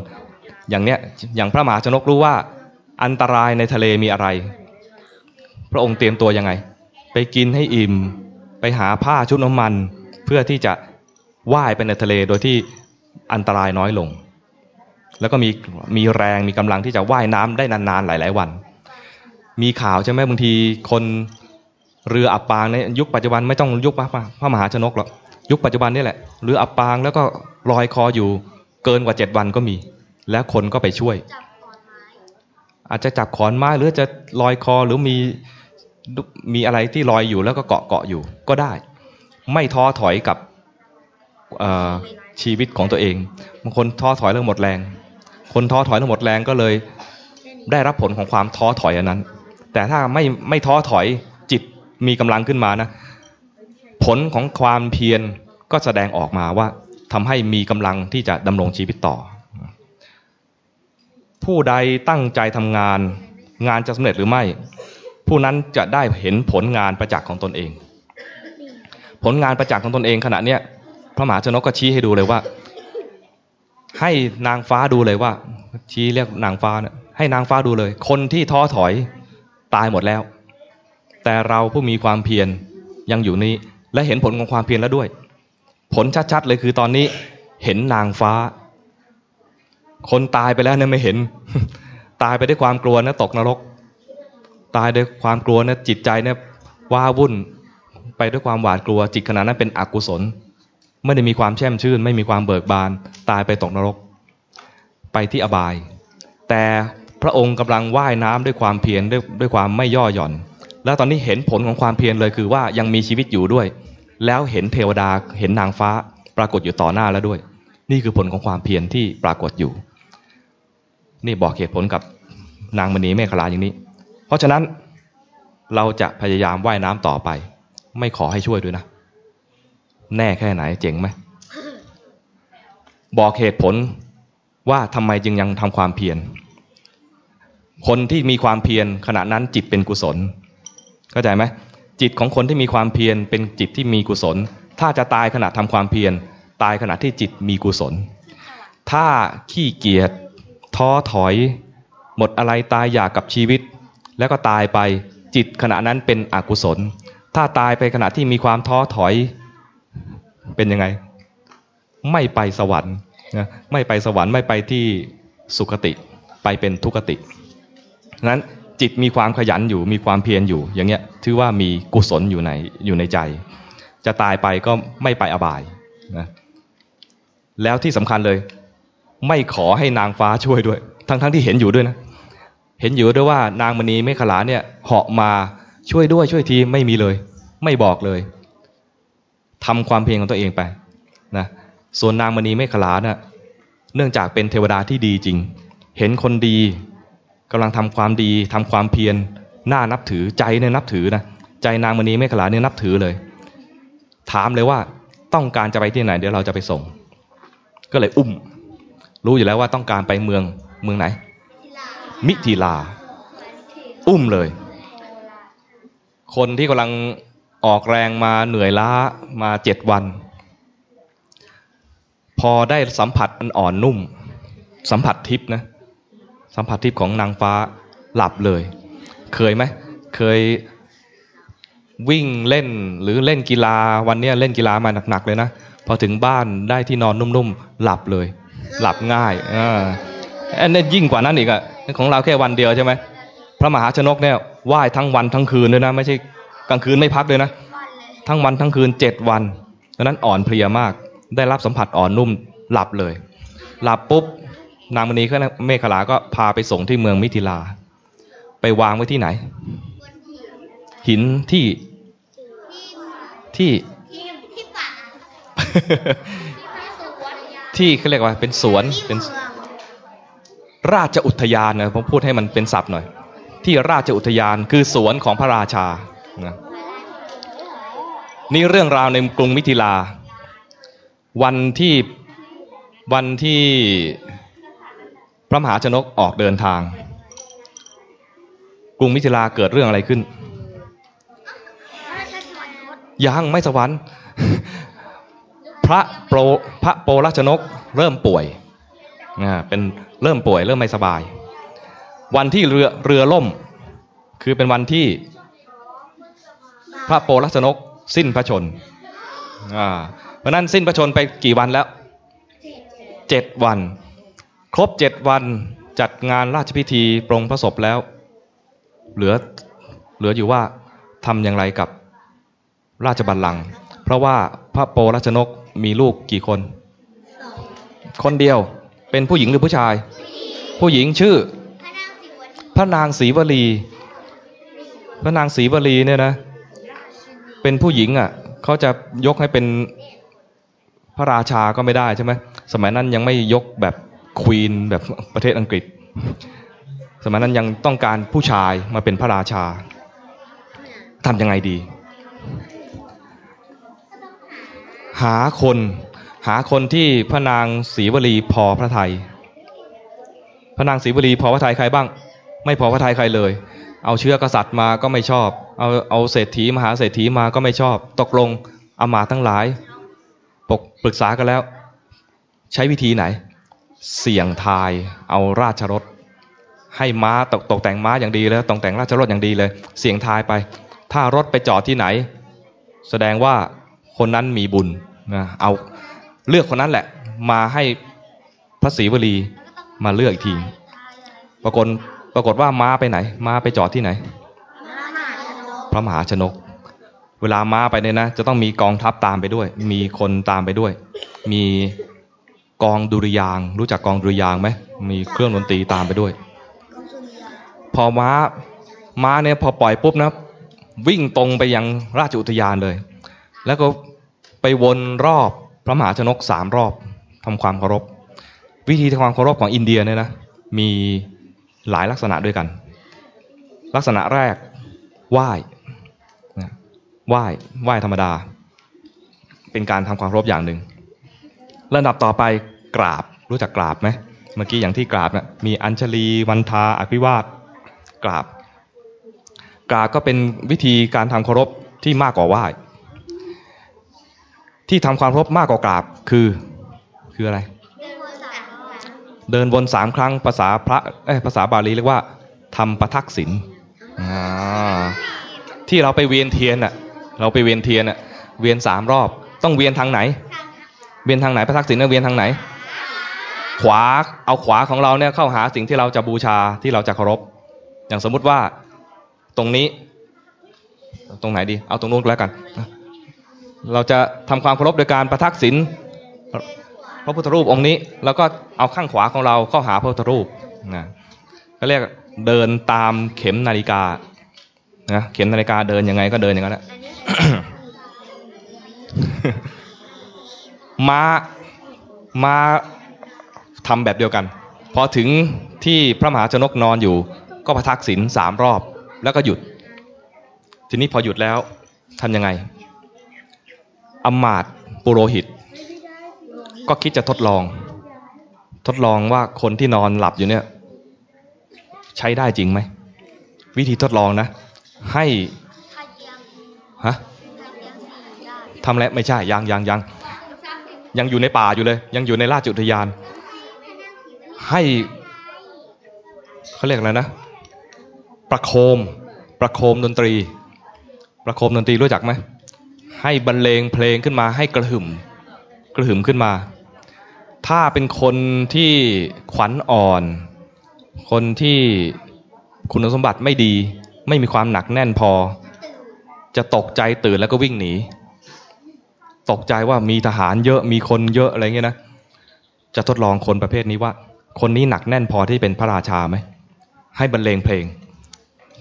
อย่างเนี้ยอย่างพระมหาชนกรู้ว่าอันตรายในทะเลมีอะไร พระองค์เตรียมตัวยังไง ไปกินให้อิ่ม ไปหาผ้าชุดน้ำมัน เพื่อที่จะว่ายไปในทะเลโดยที่อันตรายน้อยลง แล้วก็มีมีแรงมีกำลังที่จะว่ายน้ำได้นานๆหลาย ๆ วัน มีข่าวใช่ไหมบางทีคน เรืออับปางในยุคปัจจุบันไม่ต้องยุคพระพระมหาชนกหรอกยุคปัจจุบันนี่แหละเรืออับปางแล้วก็ลอยคออยู่เกินกว่าเจ็ดวันก็มี แล้วคนก็ไปช่วย อาจจะจับขอนไม้หรือจะลอยคอหรือมีมีอะไรที่ลอยอยู่แล้วก็เกาะเกาะอยู่ก็ได้ ไม่ท้อถอยกับชีวิตของตัวเองบางคนท้อถอยแล้วหมดแรง คนท้อถอยแล้วหมดแรงก็เลยได้รับผลของความท้อถอยอันนั้น แต่ถ้าไม่ไม่ท้อถอยจิต มีกำลังขึ้นมานะ ผลของความเพียรก็แสดงออกมาว่าทำให้มีกำลังที่จะดำรงชีวิตต่อ ผู้ใดตั้งใจทำงาน งานจะสำเร็จหรือไม่ ผู้นั้นจะได้เห็นผลงานประจักษ์ของตนเอง ผลงานประจักษ์ของตนเองขณะเนี้ยพระมหาชนกก็ชี้ให้ดูเลยว่า ให้นางฟ้าดูเลยว่า ชี้เรียกนางฟ้าเนี่ยให้นางฟ้าดูเลย คนที่ท้อถอยตายหมดแล้ว แต่เราผู้มีความเพียรยังอยู่นี้ และเห็นผลของความเพียรแล้วด้วย ผลชัดๆเลยคือตอนนี้เห็นนางฟ้า คนตายไปแล้วเนี่ยไม่เห็น ตายไปด้วยความกลัวนะตกนรก ตายด้วยความกลัวนะจิตใจเนี่ยว้าวุ่นไปด้วยความหวาดกลัวจิตขณะนั้นเป็นอกุศล ไม่ได้มีความแช่มชื่น ไม่มีความเบิกบาน ตายไปตกนรก ไปที่อบาย แต่พระองค์กำลังว่ายน้ำด้วยความเพียรด้วยด้วยความไม่ย่อหย่อน แล้วตอนนี้เห็นผลของความเพียรเลยคือว่ายังมีชีวิตอยู่ด้วย แล้วเห็นเทวดาเห็นนางฟ้าปรากฏอยู่ต่อหน้าแล้วด้วย นี่คือผลของความเพียรที่ปรากฏอยู่ นี่บอกเหตุผลกับนางมณีเมฆลาอย่างนี้ เพราะฉะนั้นเราจะพยายามว่ายน้ำต่อไป ไม่ขอให้ช่วยด้วยนะ แน่แค่ไหนเจ๋งไหมบอกเหตุผลว่าทำไมจึงยังทำความเพียรคนที่มีความเพียรขณะนั้นจิตเป็นกุศล เข้าใจไหมจิตของคนที่มีความเพียรเป็นจิตที่มีกุศล ถ้าจะตายขณะทำความเพียรตายขณะที่จิตมีกุศล ถ้าขี้เกียจท้อถอย หมดอะไรตายอยากกับชีวิต แล้วก็ตายไปจิตขณะนั้นเป็นอกุศล ถ้าตายไปขณะที่มีความท้อถอยเป็นยังไง ไม่ไปสวรรค์นะไม่ไปสวรรค์ไม่ไปที่สุคติไปเป็นทุกตินั้น จิตมีความขยันอยู่ มีความเพียรอยู่ อย่างเงี้ยถือว่ามีกุศลอยู่ในอยู่ในใจ จะตายไปก็ไม่ไปอบายนะแล้วที่สำคัญเลย ไม่ขอให้นางฟ้าช่วยด้วย ทั้งทั้งที่เห็นอยู่ด้วยนะเห็นอยู่ด้วยว่านางมณีเมฆลาเนี่ยเหาะมาช่วยด้วยช่วยทีไม่มีเลย ไม่บอกเลยทำความเพียรของตัวเองไปนะส่วนนางมณีเมฆลาเนะ่ะเนื่องจากเป็นเทวดาที่ดีจริง เห็นคนดี กำลังทำความดีทำความเพียรน่านับถือใจเนี่ยนับถือนะใจนางมณีเมฆลาเนี่ยนับถือเลย ถามเลยว่าต้องการจะไปที่ไหน เดี๋ยวเราจะไปส่ง ก็เลยอุ้ม รู้อยู่แล้วว่าต้องการไปเมืองเมืองไหน มิถิลา อุ้มเลย คนที่กำลังออกแรงมาเหนื่อยล้ามาเจ็ดวัน พอได้สัมผัสอันอ่อนนุ่ม สัมผัสทิพนะ สัมผัสทิพย์ของนางฟ้าหลับเลย เคยไหมเคยวิ่งเล่นหรือเล่นกีฬาวันนี้เล่นกีฬามาหนักๆเลยนะพอถึงบ้านได้ที่นอนนุ่มๆหลับเลย หลับง่ายอ่าอันนี้ยิ่งกว่านั้นอีกอะของเราแค่วันเดียวใช่ไหมพระมหาชนกเนี่ยไหว้ทั้งวันทั้งคืนเลยนะ ไม่ใช่กลางคืนไม่พักเลยนะ ทั้งวันทั้งคืนเจ็ดวันดังนั้นอ่อนเพลียมาก ได้รับสัมผัสอ่อนนุ่มหลับเลย หลับปุ๊บ นางมณีก็เมฆลาก็พาไปส่งที่เมืองมิถิลา ไปวางไว้ที่ไหน หินที่ที่ที่เขาเรียกว่าเป็นสวนเป็นราชอุทยานนะผมพูดให้มันเป็นศัพท์หน่อย ที่ราชอุทยานคือสวนของพระราชานะนี่เรื่องราวในกรุงมิถิลา วันที่วันที่ ระมหาชนกออกเดินทาง กรุงมิถิลาเกิดเรื่องอะไรขึ้นพระราชสวรรคตยังไม่สวรรค์พระโปรพระโปรชนกเริ่มป่วยเป็นเริ่มป่วยเริ่มไม่สบาย วันที่เรือเรือล่ม คือเป็นวันที่พระโปรชนกสิ้นพระชนอ่าเพราะนั้นสิ้นพระชนไปกี่วันแล้วเจ็ดวัน ครบเจ็ดวันจัดงานราชพิธีปรงพระศพแล้ว เหลือเหลืออยู่ว่าทำอย่างไรกับราชบัลลังก์เพราะว่าพระโปรราชนกมีลูกกี่คน คนเดียวเป็นผู้หญิงหรือผู้ชาย ผู้หญิงชื่อพระนางสิวลีพระนางศรีวลี พระนางศรีวลีเนี่ยนะ เป็นผู้หญิงอะเขาจะยกให้เป็นพระราชาก็ไม่ได้ใช่ไหมสมัยนั้นยังไม่ยกแบบ ควีนแบบประเทศอังกฤษ สมัยนั้นยังต้องการผู้ชายมาเป็นพระราชาทำยังไงดี หาคนหาคนที่พระนางศรีวลีพอพระไทย พระนางศรีวลีพอพระไทยใครบ้าง ไม่พอพระไทยใครเลย เอาเชื้อกษัตริย์มาก็ไม่ชอบ เอาเอาเศรษฐีมหาเศรษฐีมาก็ไม่ชอบ ตกลงอามาตย์ทั้งหลายปกปรึกษากันแล้ว ใช้วิธีไหน เสี่ยงทายเอาราชรถ ให้ม้าตกตกแต่งม้าอย่างดีแล้วตกแต่งราชรถอย่างดีเลย เสี่ยงทายไป ถ้ารถไปจอดที่ไหน แสดงว่าคนนั้นมีบุญนะเอาเลือกคนนั้นแหละ มาให้พระศรีวลีมาเลือกอีกทีปรากฏปรากฏว่าม้าไปไหน ม้าไปจอดที่ไหน พระมหาชนก เวลาม้าไปเนี่ยนะ จะต้องมีกองทัพตามไปด้วย มีคนตามไปด้วย มี กองดุริยางค์รู้จักกองดุริยางค์ไหมมีเครื่องดนตรีตามไปด้วย พอม้าม้าเนี่ยพอปล่อยปุ๊บนะวิ่งตรงไปยังราชอุทยานเลย แล้วก็ไปวนรอบพระมหาชนกสามรอบทำความเคารพ วิธีทำความเคารพของอินเดียเนี่ยนะมีหลายลักษณะด้วยกัน ลักษณะแรกไหว้นะไหว้ไหว้ธรรมดา เป็นการทำความเคารพอย่างหนึ่งระดับต่อไป กราบรู้จักกราบไหมเมื่อกี้อย่างที่กราบนะมีอัญชลีวันทาอภิวาทกราบ กราบก็เป็นวิธีการทำเคารพที่มากกว่าไหว้ที่ทำความเคารพมากกว่ากราบคือคืออะไร เดินวนสามครั้งภาษาพระเอ้ภาษาบาลีเรียกว่าทำประทักษิณที่เราไปเวียนเทียนอะ เราไปเวียนเทียนอะ เวียนสามรอบ ต้องเวียนทางไหน เวียนทางไหนประทักษิณเนี่ยเวียนทางไหน ขวาเอาขวาของเราเนี่ยเข้าหาสิ่งที่เราจะบูชาที่เราจะเคารพ อย่างสมมุติว่าตรงนี้ ตรงไหนดี เอาตรงนู้นก็แล้วกัน เราจะทำความเคารพโดยการประทักษิณพระพุทธรูปองค์นี้ แล้วก็เอาข้างขวาของเราเข้าหาพระพุทธรูปนะก็เรียกเดินตามเข็มนาฬิกานะเข็มนาฬิกาเดินยังไงก็เดินอย่างนั้นแหละม้าม้า ทำแบบเดียวกัน พอถึงที่พระมหาชนกนอนอยู่ ก็ประทักษิณสามรอบ แล้วก็หยุด ทีนี้พอหยุดแล้วทำยังไงอำมาตปุโรหิต ก็คิดจะทดลอง ทดลองว่าคนที่นอนหลับอยู่เนี่ย ใช้ได้จริงไหม วิธีทดลองนะ ให้ฮะทำแล้วไม่ใช่ยังยังยังยังอยู่ในป่าอยู่เลย ยังอยู่ในราชอุทยาน ให้เขาเรียกอะไรนะ ประโคม ประโคมดนตรี ประโคมดนตรีรู้จักไหมให้บรรเลงเพลงขึ้นมาให้กระหึ่ม กระหึ่มขึ้นมา ถ้าเป็นคนที่ขวัญอ่อน คนที่คุณสมบัติไม่ดี ไม่มีความหนักแน่นพอ จะตกใจตื่นแล้วก็วิ่งหนี ตกใจว่ามีทหารเยอะมีคนเยอะอะไรเงี้ยนะ จะทดลองคนประเภทนี้ว่า คนนี้หนักแน่นพอที่เป็นพระราชาไหม ให้บรรเลงเพลง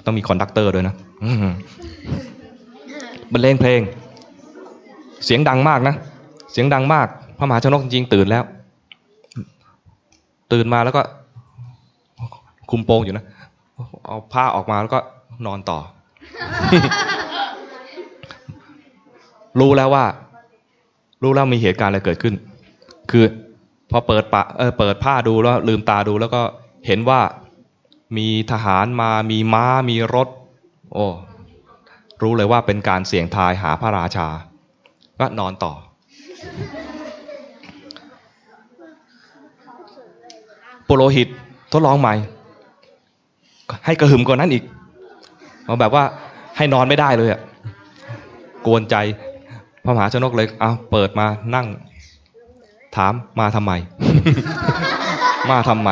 ต้องมี conductor ด้วยนะบรรเลงเพลง เสียงดังมากนะ เสียงดังมาก พระมหาชนกจริงตื่นแล้ว ตื่นมาแล้วก็ คุมโปงอยู่นะ เอาผ้าออกมาแล้วก็นอนต่อ รู้แล้วว่า รู้แล้วมีเหตุการณ์อะไรเกิดขึ้น คือ พอเปิดปะเออเปิดผ้าดูแล้วลืมตาดูแล้วก็เห็นว่ามีทหารมามีม้ามีรถ โอ้รู้เลยว่าเป็นการเสี่ยงทายหาพระราชา ก็นอนต่อ ปุโรหิตทดลองใหม่ ให้กระหึ่มกว่านั้นอีกเอาแบบว่าให้นอนไม่ได้เลยอะกวนใจพระมหาชนกเลยเอาเปิดมานั่ง ถามมาทำไม มาทำไม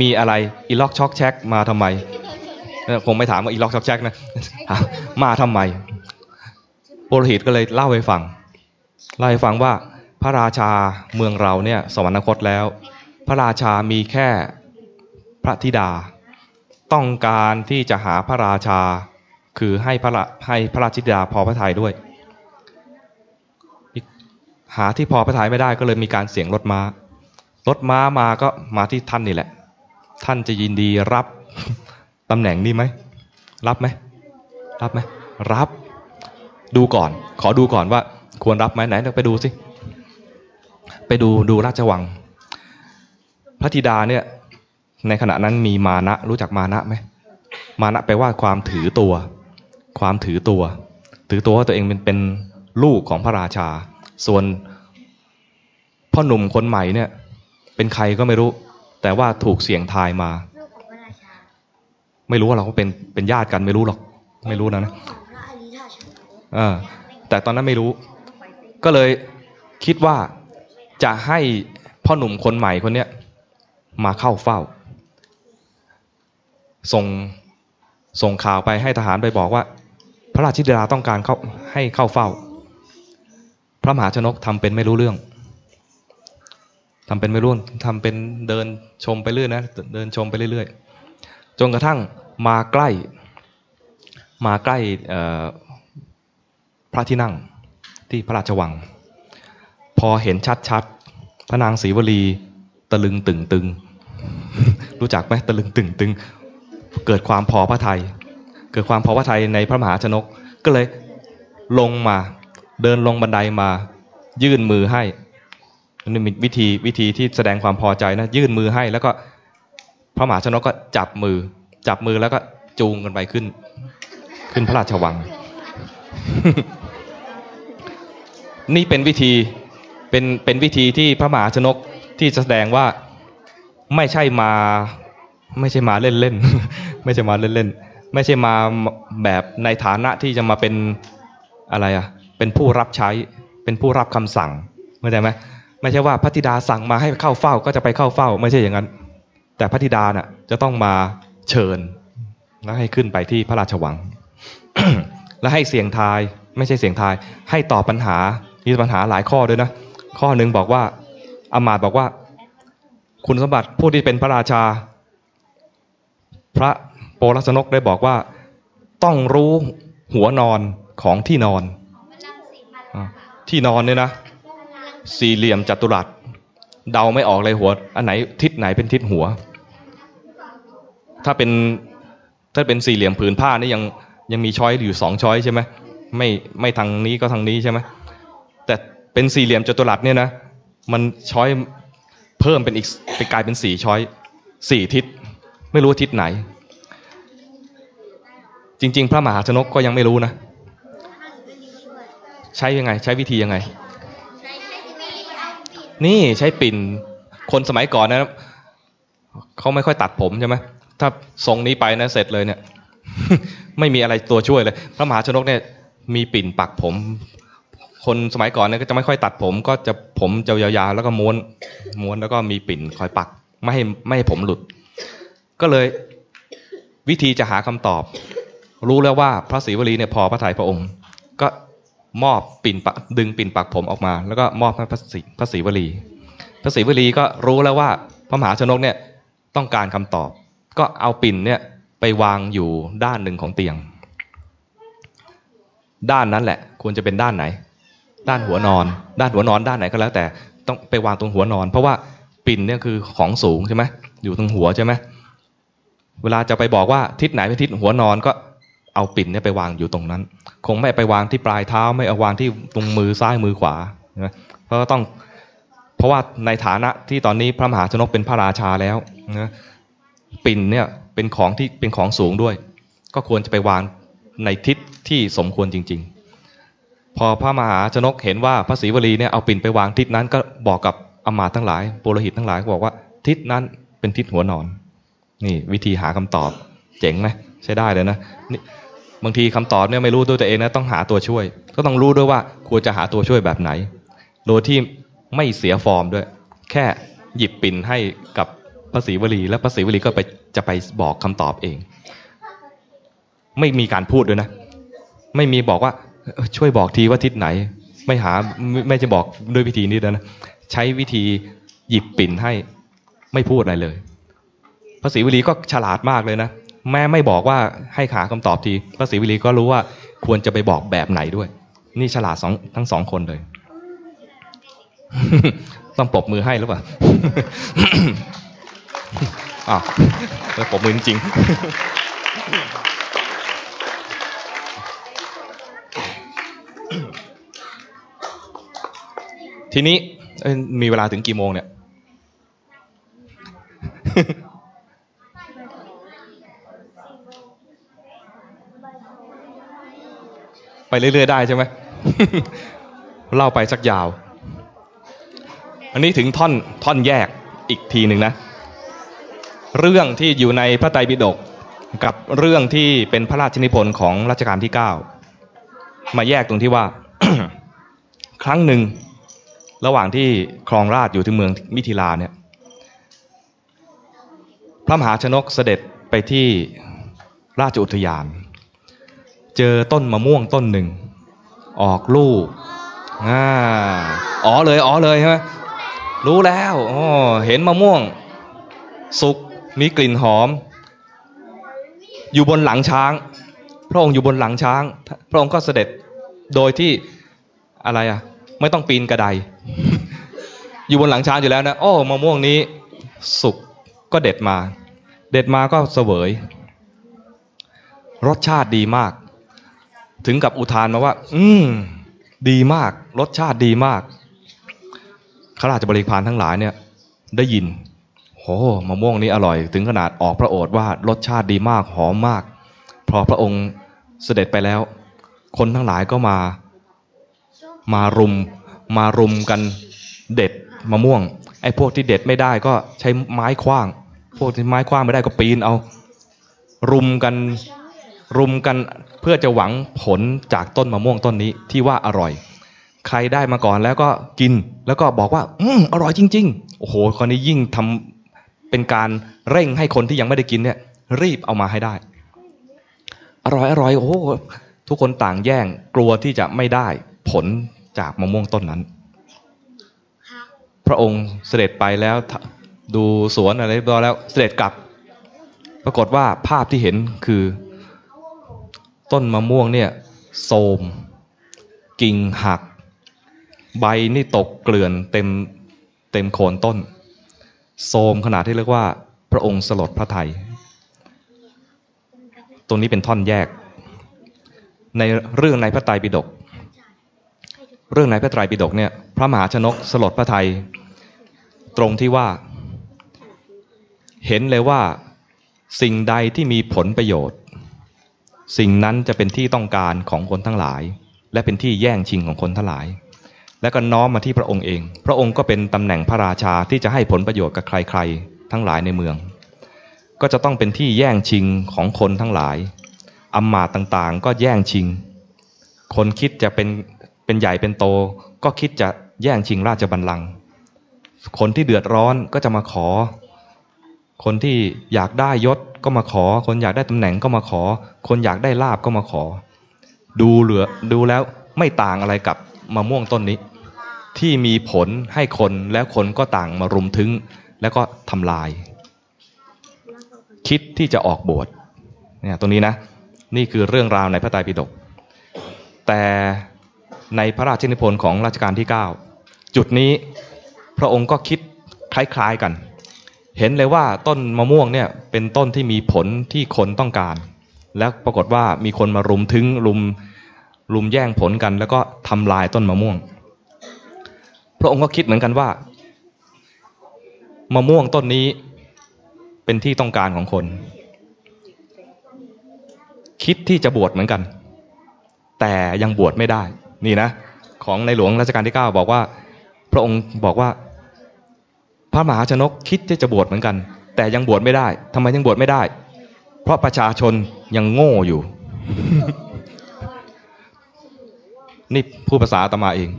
มีอะไรอีล็อกช็อกแช็กมาทำไมเออคงไม่ถามว่าอีล็อกช็อกแช็กนะถามมาทำไมปุโรหิตก็เลยเล่าให้ฟังเล่าให้ฟังว่าพระราชาเมืองเราเนี่ยสวรรคตแล้ว พระราชามีแค่พระธิดา ต้องการที่จะหาพระราชา คือให้พระราให้พระราชธิดาพอพระทัยด้วย หาที่พอพระทัยไม่ได้ก็เลยมีการเสียงรถม้ารถม้ามาก็มาที่ท่านนี่แหละ ท่านจะยินดีรับตำแหน่งนี้ไหมรับไหมรับไหมรับ ดูก่อน ขอดูก่อนว่า ควรรับไหมไหนเราไปดูสิไปดูดูราชวัง พระธิดาเนี่ย ในขณะนั้นมีมานะรู้จักมานะไหมมานะแปลว่าความถือตัว ความถือตัว ถือตัวว่าตัวเองเป็นเป็นลูกของพระราชา ส่วนพ่อหนุ่มคนใหม่เนี่ย เป็นใครก็ไม่รู้ แต่ว่าถูกเสี่ยงทายมาลูกของพระราชาไม่รู้ว่าเราก็เป็นเป็นญาติกันไม่รู้หรอก ไม่รู้นะนะของพระอริธาชนกเออแต่ตอนนั้นไม่รู้ ก็เลยคิดว่าจะให้พ่อหนุ่มคนใหม่คนเนี้ยมาเข้าเฝ้า ส่งส่งข่าวไปให้ทหารไปบอกว่า พระราชธิดาต้องการเข้าให้เข้าเฝ้า พระมหาชนกทำเป็นไม่รู้เรื่องทำเป็นไม่รู้ทำเป็นเดินชมไปเรื่อยนะเดินชมไปเรื่อยๆจนกระทั่งมาใกล้ มาใกล้พระที่นั่งที่พระราชวัง พอเห็นชัดๆพระนางศรีวลีตะลึงตึงตึงรู้จักไหมตะลึงตึงตึงเกิดความพอพระทัยเกิดความพอพระทัยในพระมหาชนกก็เลยลงมา เดินลงบันไดมา ยื่นมือให้นี่มีวิธีวิธีที่แสดงความพอใจนะ ยื่นมือให้แล้วก็พระมหาชนกก็จับมือ จับมือแล้วก็จูงกันไปขึ้น ขึ้นพระราชวัง นี่เป็นวิธีเป็นเป็นวิธีที่พระมหาชนกที่แสดงว่าไม่ใช่มาไม่ใช่มาเล่นเล่นไม่ใช่มาเล่นเล่นไม่ใช่มาแบบในฐานะที่จะมาเป็นอะไรอะ เป็นผู้รับใช้ เป็นผู้รับคำสั่งเข้าใจไหมไม่ใช่ว่าพระธิดาสั่งมาให้เข้าเฝ้าก็จะไปเข้าเฝ้า ไม่ใช่อย่างนั้น แต่พระธิดาน่ะจะต้องมาเชิญแล้วให้ขึ้นไปที่พระราชวัง แล้วให้เสียงทาย ไม่ใช่เสียงทาย ให้ตอบปัญหามีปัญหาหลายข้อด้วยนะ ข้อหนึ่งบอกว่าอามาตย์บอกว่า คุณสมบัติผู้ที่เป็นพระราชา พระโปรสนกได้บอกว่า ต้องรู้หัวนอนของที่นอน ที่นอนเนี่ยนะ สี่เหลี่ยมจัตุรัส เดาไม่ออกเลยหัว อันไหนทิศไหนเป็นทิศหัว ถ้าเป็นถ้าเป็นสี่เหลี่ยมผืนผ้านี่ยังยังมีช้อยอยู่สองช้อยใช่ไหมไม่ไม่ทางนี้ก็ทางนี้ใช่ไหมแต่เป็นสี่เหลี่ยมจัตุรัสเนี่ยนะ มันช้อยเพิ่มเป็นอีกไปกลายเป็นสี่ช้อยสี่ทิศ ไม่รู้ทิศไหน จริง ๆ พระมหาชนกก็ยังไม่รู้นะ ใช้ยังไง ใช้วิธียังไงใช้ใช้ที่มีเอาปิดนี่ใช้ปิ่น คนสมัยก่อนนะเขาไม่ค่อยตัดผมใช่ไหมถ้าทรงนี้ไปนะเสร็จเลยเนี่ย ไม่มีอะไรตัวช่วยเลย พระมหาชนกเนี่ย มีปิ่นปักผม คนสมัยก่อนเนี่ยก็จะไม่ค่อยตัดผม ก็จะผมจะยาวๆแล้วก็ม้วน ม้วนแล้วก็มีปิ่นคอยปัก ไม่ให้ไม่ให้ผมหลุด ก็เลยวิธีจะหาคำตอบ รู้แล้วว่าพระศรีวลีเนี่ยพอพระทัยพระองค์ก็ มอบปิ่นปักดึงปิ่นปักผมออกมา แล้วก็มอบให้พระศรีพระศรีวลี พระศรีวลีก็รู้แล้วว่าพระมหาชนกเนี่ยต้องการคำตอบ ก็เอาปิ่นเนี่ยไปวางอยู่ด้านหนึ่งของเตียง ด้านนั้นแหละ ควรจะเป็นด้านไหน ด้านหัวนอน ด้านหัวนอนด้านไหนก็แล้ว แต่ต้องไปวางตรงหัวนอน เพราะว่าปิ่นเนี่ยคือของสูงใช่ไหมอยู่ตรงหัวใช่ไหมเวลาจะไปบอกว่าทิศไหนเป็นทิศหัวนอนก็เอาปิ่นเนี่ยไปวางอยู่ตรงนั้น คงไม่ไปวางที่ปลายเท้า ไม่เอาวางที่ตรงมือซ้ายมือขวาเพราะต้องเพราะว่าในฐานะที่ตอนนี้พระมหาชนกเป็นพระราชาแล้วนะปิ่นเนี่ยเป็นของที่เป็นของสูงด้วย ก็ควรจะไปวางในทิศที่สมควรจริง ๆ พอพระมหาชนกเห็นว่าพระศรีวลีเนี่ยเอาปิ่นไปวางทิศนั้นก็บอกกับอมาตทั้งหลายปุโรหิตทั้งหลายบอกว่าทิศนั้นเป็นทิศหัวนอน นี่วิธีหาคำตอบเจ๋งไหมใช้ได้เลยนะนี่ บางทีคำตอบเนี่ยไม่รู้ด้วยตัวเองนะต้องหาตัวช่วย ก็ต้องรู้ด้วยว่าควรจะหาตัวช่วยแบบไหน โดยที่ไม่เสียฟอร์มด้วย แค่หยิบปิ่นให้กับพระศรีวลีและพระศรีวลีก็ไปจะไปบอกคำตอบเอง ไม่มีการพูดด้วยนะ ไม่มีบอกว่าช่วยบอกทีว่าทิศไหน ไม่หาไม่ไม่จะบอกด้วยวิธีนี้ด้วนะใช้วิธีหยิบปิ่นให้ไม่พูดอะไรเลยพระศรีวลีก็ฉลาดมากเลยนะ แม่ไม่บอกว่าให้หาคำตอบทีพระศรีวลีก็รู้ว่าควรจะไปบอกแบบไหนด้วย นี่ฉลาดสองทั้งสองคนเลย ต้องปรบมือให้หรือเปล่าอ่าวเอปรบมือจริงทีนี้มีเวลาถึงกี่โมงเนี่ย ไปเรื่อยๆได้ใช่ไหมเล่าไปสักยาว อันนี้ถึงท่อนท่อนแยกอีกทีหนึ่งนะ เรื่องที่อยู่ในพระไตรปิฎกกับเรื่องที่เป็นพระราชนิพนธ์ของรัชกาลที่เก้ามาแยกตรงที่ว่า ครั้งหนึ่ง ระหว่างที่ครองราชอยู่ที่เมืองมิถิลาเนี่ย พระมหาชนกเสด็จไปที่ราชอุทยาน เจอต้นมะม่วงต้นหนึ่ง ออกลูกอ่าอ๋อเลยอ๋อเลยใช่ไหมรู้แล้วอ๋อเห็นมะม่วง สุกมีกลิ่นหอม อยู่บนหลังช้าง พระองค์อยู่บนหลังช้าง พระองค์ก็เสด็จโดยที่อะไรอะ ไม่ต้องปีนกระไดอยู่บนหลังช้างอยู่แล้วนะโอ้มะม่วงนี้ สุกก็เด็ดมา เด็ดมาก็เสวย รสชาติดีมาก ถึงกับอุทานมาว่า อืมดีมาก รสชาติดีมากข้าราชบริพารทั้งหลายเนี่ย ได้ยินโหมะม่วงนี้อร่อย ถึงขนาดออกพระโอษฐ์ว่ารสชาติดีมากหอมมาก พอพระองค์เสด็จไปแล้ว คนทั้งหลายก็มา มารุม มารุมกันเด็ดมะม่วง ไอ้พวกที่เด็ดไม่ได้ก็ใช้ไม้คว้าง พวกที่ไม้คว้างไม่ได้ก็ปีนเอา รุมกัน รุมกัน เพื่อจะหวังผลจากต้นมะม่วงต้นนี้ที่ว่าอร่อย ใครได้มาก่อนแล้วก็กินแล้วก็บอกว่า อืมอร่อยจริง ๆ โอ้โหคนนี้ยิ่งทำเป็นการเร่งให้คนที่ยังไม่ได้กินเนี่ย รีบเอามาให้ได้ อร่อยอร่อยโอ้โหทุกคนต่างแย่งกลัวที่จะไม่ได้ผลจากมะม่วงต้นนั้น พระองค์เสด็จไปแล้วดูสวนอะไรเรียบร้อยแล้วเสด็จกลับ ปรากฏว่าภาพที่เห็นคือ ต้นมะม่วงเนี่ยโทมกิ่งหัก ใบนี่ตกเกลื่อนเต็มเต็มโคนต้นโทมขนาดที่เรียกว่า พระองค์สลดพระไทย ตรงนี้เป็นท่อนแยก ในเรื่องในพระไตรปิฎกเรื่องในพระไตรปิฎกเนี่ยพระมหาชนกสลดพระไทย ตรงที่ว่า เห็นเลยว่าสิ่งใดที่มีผลประโยชน์ สิ่งนั้นจะเป็นที่ต้องการของคนทั้งหลาย และเป็นที่แย่งชิงของคนทั้งหลาย และก็น้อมมาที่พระองค์เอง พระองค์ก็เป็นตำแหน่งพระราชาที่จะให้ผลประโยชน์กับใครๆ ทั้งหลายในเมือง ก็จะต้องเป็นที่แย่งชิงของคนทั้งหลายอำมาตย์ต่างๆ ก็แย่งชิง คนคิดจะเป็นเป็นใหญ่เป็นโต ก็คิดจะแย่งชิงราชบัลลังก์คนที่เดือดร้อนก็จะมาขอ คนที่อยากได้ยศก็มาขอ คนอยากได้ตำแหน่งก็มาขอ คนอยากได้ลาบก็มาขอ ดูเหลือดูแล้วไม่ต่างอะไรกับมะม่วงต้นนี้ ที่มีผลให้คนแล้วคนก็ต่างมารุมถึง แล้วก็ทำลาย คิดที่จะออกบวชเนี่ยตรงนี้นะ นี่คือเรื่องราวในพระไตรปิฎกแต่ในพระราชนิพนธ์ของรัชกาลที่ 9 จุดนี้พระองค์ก็คิดคล้ายๆกัน เห็นเลยว่าต้นมะม่วงเนี่ยเป็นต้นที่มีผลที่คนต้องการ แล้วปรากฏว่ามีคนมารุมถึงรุมรุมแย่งผลกัน แล้วก็ทำลายต้นมะม่วง พระองค์ก็คิดเหมือนกันว่ามะม่วงต้นนี้เป็นที่ต้องการของคน คิดที่จะบวชเหมือนกัน แต่ยังบวชไม่ได้ นี่นะ ของในหลวงรัชกาลที่ 9 บอกว่า พระองค์บอกว่า พระมหาชนกคิดที่จะบวชเหมือนกัน แต่ยังบวชไม่ได้ทำไมยังบวชไม่ได้ เพราะประชาชนยังโง่อยู่ นี่พูดภาษาอาตมาเอง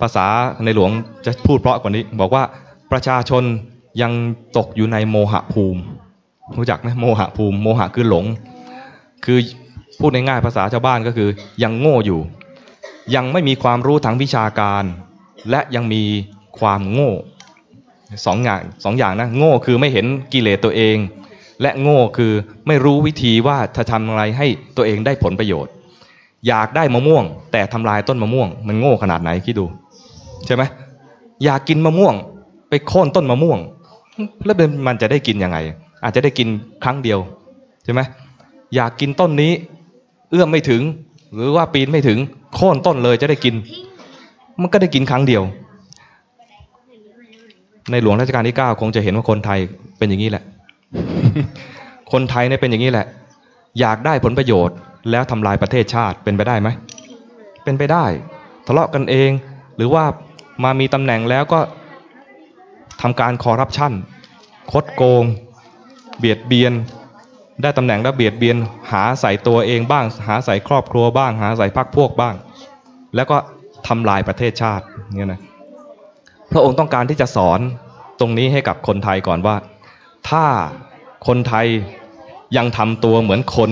ภาษาในหลวงจะพูดเพราะกว่านี้ บอกว่าประชาชนยังตกอยู่ในโมหะภูมิ รู้จักไหมโมหะภูมิ โมหะคือหลง คือพูดง่ายๆภาษาชาวบ้านก็คือยังโง่อยู่ ยังไม่มีความรู้ทางวิชาการ และยังมีความโง่ สองอย่างสองอย่างนะโง่คือไม่เห็นกิเลสตัวเอง และโง่คือไม่รู้วิธีว่าจะทำอะไรให้ตัวเองได้ผลประโยชน์ อยากได้มะม่วง แต่ทำลายต้นมะม่วง มันโง่ขนาดไหนคิดดู ใช่ไหมอยากกินมะม่วง ไปโค่นต้นมะม่วง แล้วมันจะได้กินยังไง อาจจะได้กินครั้งเดียวใช่ไหมอยากกินต้นนี้ เอื้อมไม่ถึง หรือว่าปีนไม่ถึงโค่นต้นเลยจะได้กิน มันก็ได้กินครั้งเดียว ในหลวงรัชกาลที่เก้าคงจะเห็นว่าคนไทยเป็นอย่างนี้แหละ คนไทยเนี่ยเป็นอย่างนี้แหละ อยากได้ผลประโยชน์ แล้วทำลายประเทศชาติเป็นไปได้ไหมเเป็นไปได้ ทะเลาะกันเอง หรือว่ามามีตำแหน่งแล้วก็ทำการคอร์รัปชันคดโกง เบียดเบียน ได้ตำแหน่งแล้วเบียดเบียน หาใส่ตัวเองบ้าง หาใส่ครอบครัวบ้าง หาใส่พรรคพวกบ้าง แล้วก็ทำลายประเทศชาติเนี่ยนะ พระองค์ต้องการที่จะสอนตรงนี้ให้กับคนไทยก่อนว่า ถ้าคนไทยยังทำตัวเหมือนคน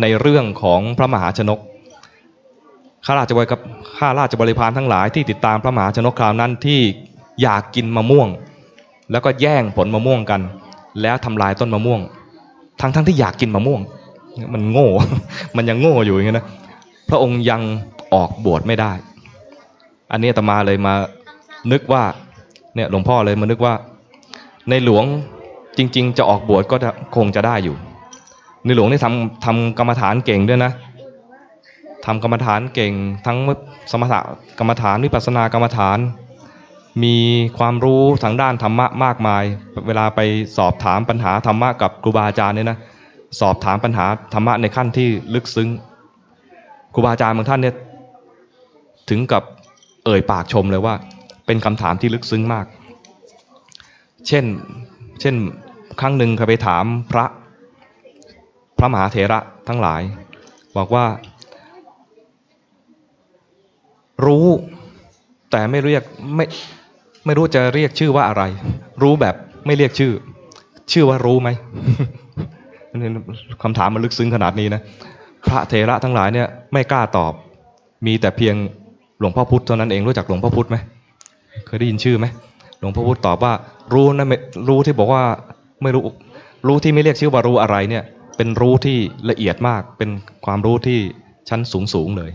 ในเรื่องของพระมหาชนกข้าราชบริกับข้าราชบริพารทั้งหลายที่ติดตามพระมหาชนกคราวนั้นที่อยากกินมะม่วง แล้วก็แย่งผลมะม่วงกัน แล้วทำลายต้นมะม่วง ทั้งทั้งที่อยากกินมะม่วง มันโง่ มันยังโง่อยู่อย่างนี้นะพระองค์ยังออกบวชไม่ได้ อันนี้ตมาเลยมา นึกว่าเนี่ยหลวงพ่อเลยมานึกว่า ในหลวงจริง ๆ จะออกบวชก็คงจะได้อยู่ ในหลวงนี่ทำทำกรรมฐานเก่งด้วยนะทำกรรมฐานเก่ง ทั้งสมถะกรรมฐานวิปัสสนากรรมฐาน มีความรู้ทางด้านธรรมะมากมาย เวลาไปสอบถามปัญหาธรรมะกับครูบาอาจารย์เนี่ยนะสอบถามปัญหาธรรมะในขั้นที่ลึกซึ้งครูบาอาจารย์บางท่านเนี่ยถึงกับเอ่ยปากชมเลยว่า เป็นคำถามที่ลึกซึ้งมาก เช่น เช่น ครั้งหนึ่งเคยไปถามพระพระมหาเถระทั้งหลาย บอกว่า รู้แต่ไม่เรียกไม่ไม่รู้จะเรียกชื่อว่าอะไร รู้แบบไม่เรียกชื่อ ชื่อว่ารู้ไหมคำถามมันลึกซึ้งขนาดนี้นะพระเถระทั้งหลายเนี่ยไม่กล้าตอบ มีแต่เพียงหลวงพ่อพุธเท่านั้นเองรู้จักหลวงพ่อพุธไหม เคยได้ยินชื่อไหมหลวงพ่อพุธตอบว่ารู้นะไม่รู้ที่บอกว่าไม่รู้รู้ที่ไม่เรียกชื่อว่ารู้อะไรเนี่ย เป็นรู้ที่ละเอียดมาก เป็นความรู้ที่ชั้นสูงสูงเลย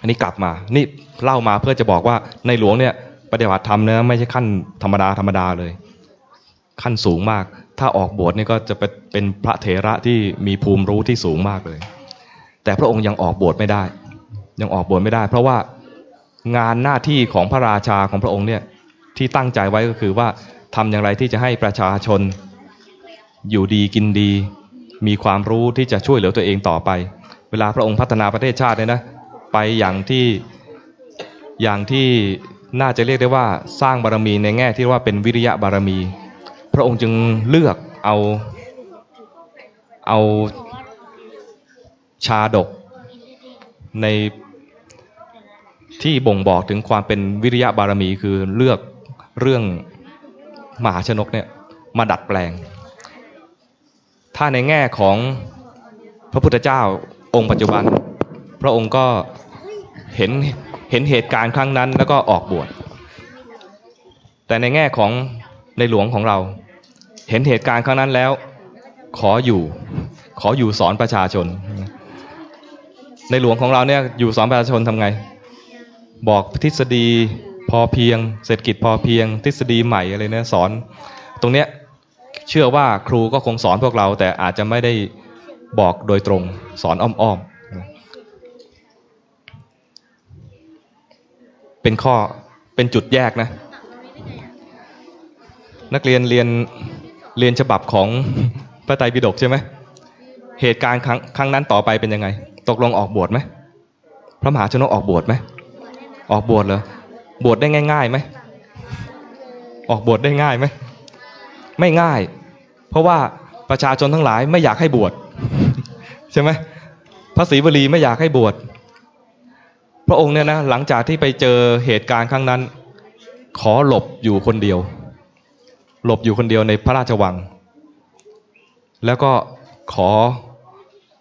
อันนี้กลับมา นี่เล่ามาเพื่อจะบอกว่าในหลวงเนี่ยปฏิบัติธรรมเนี่ยไม่ใช่ขั้นธรรมดาธรรมดาเลย ขั้นสูงมาก ถ้าออกบวชนี่ก็จะเป็นพระเถระที่มีภูมิรู้ที่สูงมากเลย แต่พระองค์ยังออกบวชไม่ได้ ยังออกบวชไม่ได้ เพราะว่า งานหน้าที่ของพระราชาของพระองค์เนี่ยที่ตั้งใจไว้ก็คือว่าทำอย่างไรที่จะให้ประชาชน อยู่ดีกินดี มีความรู้ที่จะช่วยเหลือตัวเองต่อไป เวลาพระองค์พัฒนาประเทศชาติเนี่ยนะไปอย่างที่อย่างที่น่าจะเรียกได้ว่าสร้างบารมีในแง่ที่ว่าเป็นวิริยะบารมี พระองค์จึงเลือกเอาเอาชาดกใน ที่บ่งบอกถึงความเป็นวิริยะบารมีคือเลือกเรื่องมหาชนกเนี่ยมาดัดแปลง ถ้าในแง่ของพระพุทธเจ้าองค์ปัจจุบัน พระองค์ก็เห็นเห็นเหตุการณ์ครั้งนั้นแล้วก็ออกบวช แต่ในแง่ของในหลวงของเรา เห็นเหตุการณ์ครั้งนั้นแล้ว ขออยู่ ขออยู่สอนประชาชน ในหลวงของเราเนี่ยอยู่สอนประชาชนทำไง บอกทฤษฎีพอเพียง เศรษฐกิจพอเพียง ทฤษฎีใหม่อะไรเนี่ยสอน ตรงเนี้ยเชื่อว่าครูก็คงสอนพวกเรา แต่อาจจะไม่ได้บอกโดยตรงสอนอ้อมๆเป็นข้อเป็นจุดแยกนะ นักเรียนเรียนเรียนฉบับของพระไตรปิฎกใช่ไหมเหตุการณ์ครั้งครั้งนั้นต่อไปเป็นยังไง ตกลงออกบวชไหมพระมหาชนกออกบวชไหม ออกบวชเหรอบวชได้ง่ายๆไหมออกบวชได้ง่ายไหมไม่ง่าย เพราะว่าประชาชนทั้งหลายไม่อยากให้บวชใช่ไหมพระศรีวลีไม่อยากให้บวชพระองค์เนี่ยนะหลังจากที่ไปเจอเหตุการณ์ครั้งนั้น ขอหลบอยู่คนเดียว หลบอยู่คนเดียวในพระราชวัง แล้วก็ขอ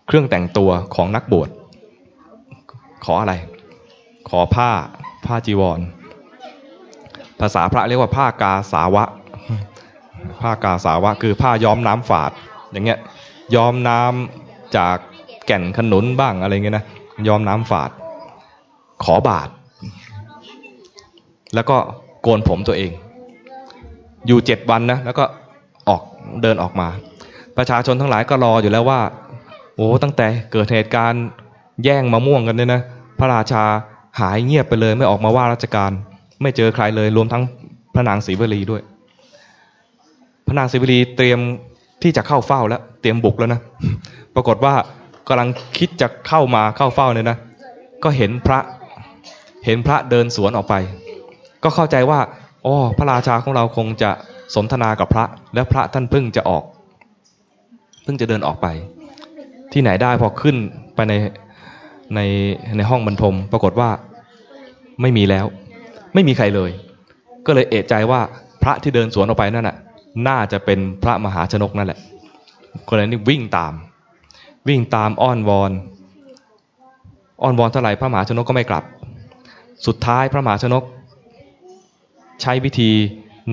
เครื่องแต่งตัวของนักบวชขออะไร ขอผ้าผ้าจีวร ภาษาพระเรียกว่าผ้ากาสาวะ ผ้ากาสาวะ คือผ้าย้อมน้ำฝาด อย่างเงี้ยย้อมน้ำจากแก่นขนุนบ้างอะไรเงี้ยนะย้อมน้ำฝาด ขอบาท แล้วก็โกนผมตัวเอง อยู่เจ็ดวันนะแล้วก็ออกเดินออกมา ประชาชนทั้งหลายก็รออยู่แล้วว่าโอ้ตั้งแต่เกิดเหตุการณ์แย่งมะม่วงกันเนี่ยนะ พระราชา หายเงียบไปเลยไม่ออกมาว่าราชการ ไม่เจอใครเลย รวมทั้งพระนางศรีวลีด้วย พระนางศรีวลีเตรียมที่จะเข้าเฝ้าแล้ว เตรียมบุกแล้วนะ ปรากฏว่ากำลังคิดจะเข้ามาเข้าเฝ้าเนี่ยนะ ก็เห็นพระเห็นพระเดินสวนออกไป ก็เข้าใจว่าอ๋อพระราชาของเราคงจะสนทนากับพระ และพระท่านเพิ่งจะออก เพิ่งจะเดินออกไป ที่ไหนได้พอขึ้นไปใน ในในห้องบรรทม ปรากฏว่าไม่มีแล้ว ไม่มีใครเลย ก็เลยเอะใจว่าพระที่เดินสวนออกไปนั่นน่ะ น่าจะเป็นพระมหาชนกนั่นแหละก็เลยนี่วิ่งตาม วิ่งตามอ้อนวอนอ้อนวอนเท่าไหร่พระมหาชนกก็ไม่กลับ สุดท้ายพระมหาชนก ใช้วิธี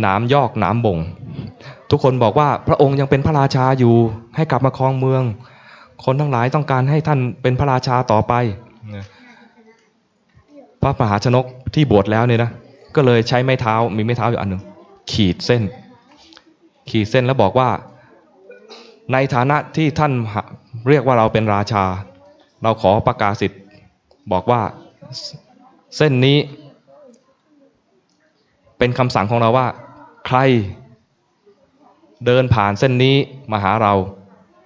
หนามยอกหนามบ่ง ทุกคนบอกว่าพระองค์ยังเป็นพระราชาอยู่ให้กลับมาครองเมือง คนทั้งหลายต้องการให้ท่านเป็นพระราชาต่อไป พระมหาชนกที่บวชแล้วเนี่ยนะ ก็เลยใช้ไม้เท้า มีไม้เท้าอยู่อันหนึ่งขีดเส้น ขีดเส้นแล้วบอกว่า ในฐานะที่ท่านเรียกว่าเราเป็นราชา เราขอประกาศสิทธิ์บอกว่าเส้นนี้ เป็นคำสั่งของเราว่า ใครเดินผ่านเส้นนี้มาหาเรา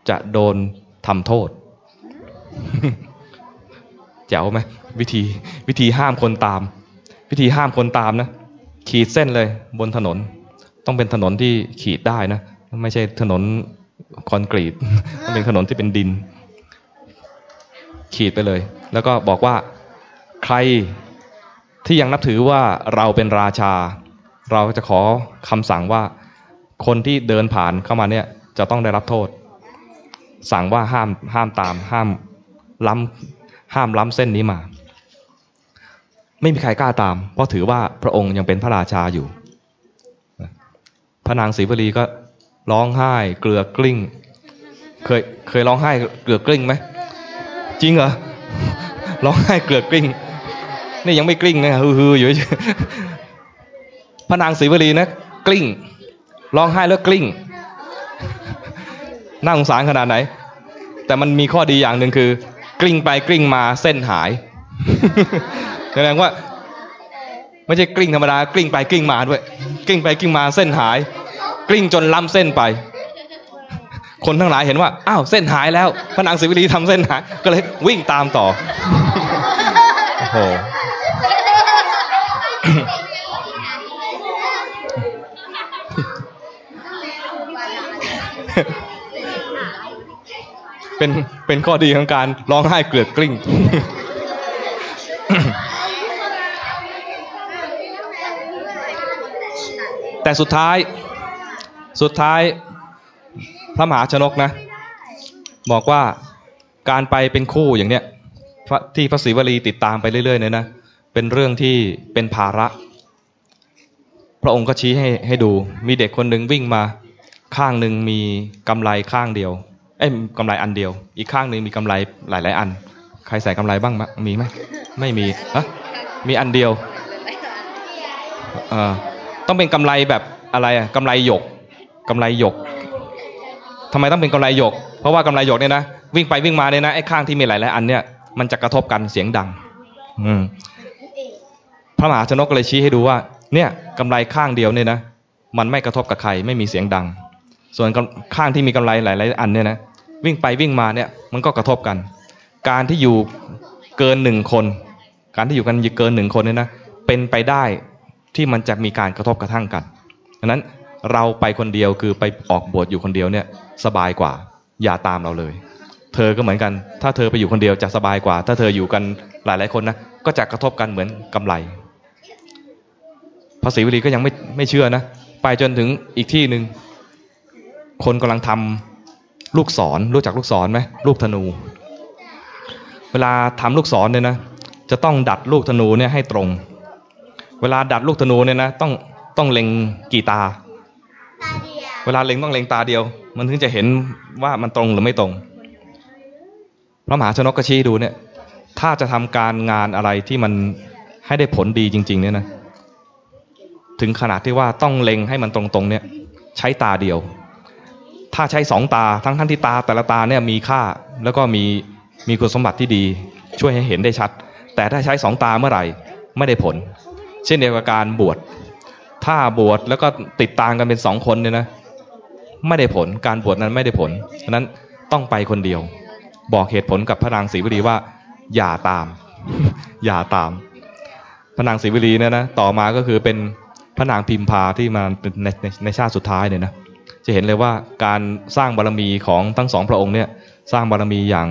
จะโดน ทำโทษแจ๋วไหมวิธีวิธีห้ามคนตาม วิธีห้ามคนตามนะ ขีดเส้นเลยบนถนน ต้องเป็นถนนที่ขีดได้นะ ไม่ใช่ถนนคอนกรีตต้องเป็นถนนที่เป็นดิน ขีดไปเลย แล้วก็บอกว่าใครที่ยังนับถือว่าเราเป็นราชา เราจะขอคำสั่งว่าคนที่เดินผ่านเข้ามาเนี่ยจะต้องได้รับโทษ สั่งว่าห้ามห้ามตามห้ามล้ำห้ามล้ำเส้นนี้มา ไม่มีใครกล้าตาม เพราะถือว่าพระองค์ยังเป็นพระราชาอยู่ พระนางศรีวลีก็ร้องไห้เกลือกลิ้ง เคยเคยร้องไห้เกลือกลิ้งไหมจริงเหรอร้องไห้เกลือกลิ้งนี่ยังไม่กลิ้งนะฮือๆอยู่พระนางศรีวลีนะกลิ้งร้องไห้แล้วกลิ้ง น่าสงสารขนาดไหน แต่มันมีข้อดีอย่างหนึ่งคือ กลิ้งไปกลิ้งมาเส้นหายแสดงว่า ไม่ใช่กลิ้งธรรมดากลิ้งไปกลิ้งมาด้วย กลิ้งไปกลิ้งมาเส้นหาย กลิ้งจนล้ำเส้นไป คนทั้งหลายเห็นว่าอ้าวเส้นหายแล้วพระนางศรีวลีทำเส้นหาย ก็เลยวิ่งตามต่อโอ้โห เป็นเป็นข้อดีของการร้องไห้เกลือกกลิ้ง แต่สุดท้าย สุดท้าย พระมหาชนกนะ บอกว่าการไปเป็นคู่อย่างเนี้ยที่พระศรีวลีติดตามไปเรื่อยๆเนี่ยนะเป็นเรื่องที่เป็นภาระ พระองค์ก็ชี้ให้ให้ดู มีเด็กคนหนึ่งวิ่งมา ข้างหนึ่งมีกำไรข้างเดียว อ้ยกำไรอันเดียว อีกข้างหนึ่งมีกำไรหลายๆอัน ใครใส่กำไรบ้างมีไหมไม่มีฮะมีอันเดียวเออต้องเป็นกำไรแบบอะไรอะกำไรหยกกำไรหยกทำไมต้องเป็นกำไรหยก เพราะว่ากำไรหยกเนี่ยนะวิ่งไปวิ่งมาเนี่ยนะไอ้ข้างที่มีหลายๆอันเนี่ยมันจะกระทบกันเสียงดัง อืมพระมหาชนกก็เลยชี้ให้ดูว่า เนี่ยกำไรข้างเดียวเนี่ยนะมันไม่กระทบกับใครไม่มีเสียงดัง ส่วนข้างที่มีกำไรหลาย ๆ อันเนี่ยนะ วิ่งไปวิ่งมาเนี่ยมันก็กระทบกัน การที่อยู่เกินหนึ่งคน การที่อยู่กันเกินหนึ่งคนเนี่ยนะเป็นไปได้ที่มันจะมีการกระทบกระทั่งกันดังนั้นเราไปคนเดียวคือไปออกบวชอยู่คนเดียวเนี่ยสบายกว่าอย่าตามเราเลย เธอก็เหมือนกัน ถ้าเธอไปอยู่คนเดียวจะสบายกว่า ถ้าเธออยู่กันหลายๆคนนะก็จะกระทบกันเหมือนกำไรพระศรีวลีก็ยังไม่ไม่เชื่อนะไปจนถึงอีกที่หนึ่งคนกำลังทำ ลูกศรรู้จักลูกศรไหมลูกธนู เวลาทำลูกศรเนี่ยนะจะต้องดัดลูกธนูเนี่ยให้ตรง เวลาดัดลูกธนูเนี่ยนะต้องต้องเล็งกี่ตา เวลาเล็งต้องเล็งตาเดียว มันถึงจะเห็นว่ามันตรงหรือไม่ตรง พระมหาชนกกชี้ดูเนี่ย ถ้าจะทำการงานอะไรที่มันให้ได้ผลดีจริง ๆ เนี่ยนะ ถึงขนาดที่ว่าต้องเล็งให้มันตรงๆ เนี่ย ใช้ตาเดียว ถ้าใช้สองตาทั้งท่านที่ตาแต่ละตาเนี่ยมีค่าแล้วก็มีมีคุณสมบัติที่ดี ช่วยให้เห็นได้ชัด แต่ถ้าใช้สองตาเมื่อไหร่ไม่ได้ผล เช่นเดียวกับการบวชถ้าบวชแล้วก็ติดตามกันเป็นสองคนเนี่ยนะ ไม่ได้ผลการบวชนั้นไม่ได้ผลฉะนั้นต้องไปคนเดียว บอกเหตุผลกับพระนางศรีวลีว่า อย่าตาม อย่าตามพระนางศรีวลีเนี่ยนะต่อมาก็คือเป็นพระนางพิมพาที่มาเป็นในในในชาติสุดท้ายเนี่ยนะ จะเห็นเลยว่าการสร้างบารมีของทั้งสองพระองค์เนี่ยสร้างบารมีอย่าง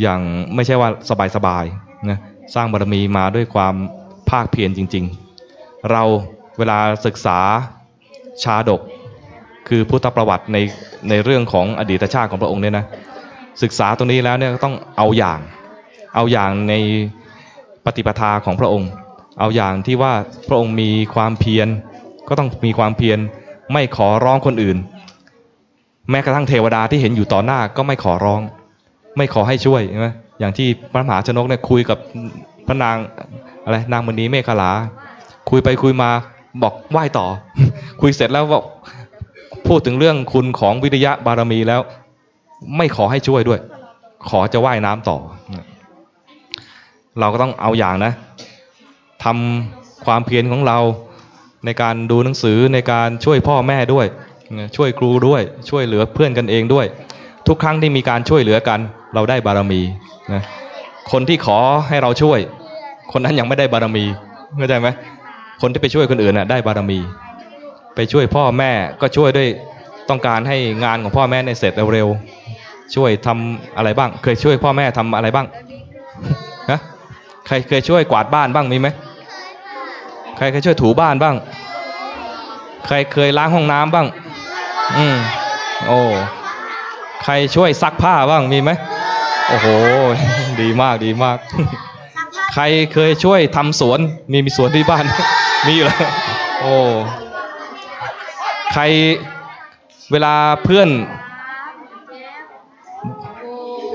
อย่างไม่ใช่ว่าสบายๆนะสร้างบารมีมาด้วยความภาคเพียรจริง ๆ เราเวลาศึกษาชาดกคือพุทธประวัติในในเรื่องของอดีตชาติของพระองค์เนี่ยนะศึกษาตรงนี้แล้วเนี่ยต้องเอาอย่าง เอาอย่างในปฏิปทาของพระองค์ เอาอย่างที่ว่าพระองค์มีความเพียรก็ต้องมีความเพียร ไม่ขอร้องคนอื่น แม้กระทั่งเทวดาที่เห็นอยู่ต่อหน้าก็ไม่ขอร้อง ไม่ขอให้ช่วยใช่ไหมอย่างที่พระมหาชนกเนี่ยคุยกับพระนางอะไรนางมณีเมฆลา คุยไปคุยมาบอกไหว้ต่อ คุยเสร็จแล้วบอกพูดถึงเรื่องคุณของวิริยะบารมีแล้ว ไม่ขอให้ช่วยด้วย ขอจะว่ายน้ำต่อ เราก็ต้องเอาอย่างนะทำความเพียรของเรา ในการดูหนังสือในการช่วยพ่อแม่ด้วย ช่วยครูด้วย ช่วยเหลือเพื่อนกันเองด้วย ทุกครั้งที่มีการช่วยเหลือกัน เราได้บารมีนะคนที่ขอให้เราช่วย คนนั้นยังไม่ได้บารมีเข้าใจไหมคนที่ไปช่วยคนอื่นน่ะได้บารมี ไปช่วยพ่อแม่ก็ช่วยด้วยต้องการให้งานของพ่อแม่ในเสร็จเร็วๆช่วยทำอะไรบ้าง เคยช่วยพ่อแม่ทำอะไรบ้างนะใครเคยช่วยกวาดบ้านบ้างมีไหม ใครเคยช่วยถูบ้านบ้าง ใครเคยล้างห้องน้ำบ้าง อืมโอ้ใครช่วยซักผ้าบ้างมีไหมโอ้โห ดีมากดีมาก ใครเคยช่วยทำสวนมีมีสวนที่บ้าน มีเหรอโอ้ใครเวลาเพื่อน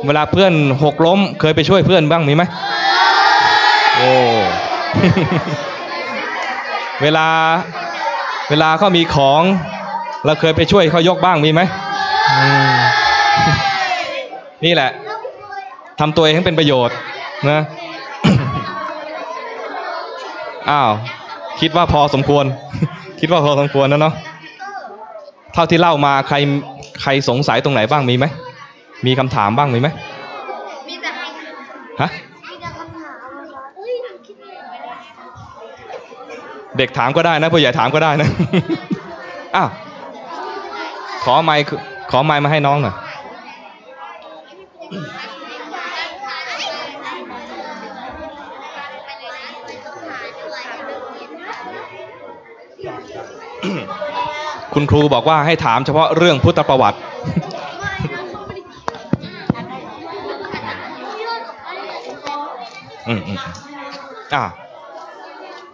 เวลาเพื่อนหกล้ม เคยไปช่วยเพื่อนบ้างมีไหมโอ้ เวลาเวลาเขามีของ เราเคยไปช่วยเขายกบ้างมีไหมอืมนี่แหละทำตัวเองให้เป็นประโยชน์นะอ้าวคิดว่าพอสมควร คิดว่าพอสมควรนะเนาะเท่าที่เล่ามาใครใครสงสัยตรงไหนบ้างมีไหมมีคำถามบ้างมีไหมมีแต่ให้ฮะ เด็กถามก็ได้นะผู้ใหญ่ถามก็ได้นะอ้าวขอไมค์ขอไมค์มาให้น้องหน่อยคุณครูบอกว่าให้ถามเฉพาะเรื่องพุทธประวัติ อืมอืมอืมอ่า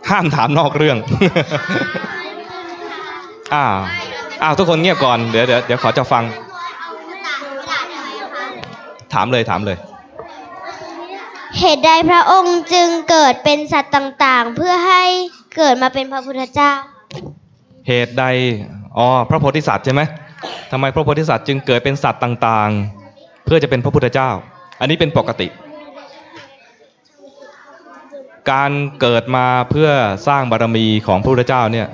ห้ามถามนอกเรื่องอ่าอ้าวทุกคนเงียบก่อน เดี๋ยวเดี๋ยวเดี๋ยวขอจะฟัง ถามเลยถามเลย เหตุใดพระองค์จึงเกิดเป็นสัตว์ต่างๆ เพื่อให้เกิดมาเป็นพระพุทธเจ้า เหตุใด อ๋อ พระโพธิสัตว์ใช่ไหมทำไมพระโพธิสัตว์จึงเกิดเป็นสัตว์ต่างๆ เพื่อจะเป็นพระพุทธเจ้า อันนี้เป็นปกติ การเกิดมาเพื่อสร้างบารมีของพระพุทธเจ้าเนี่ย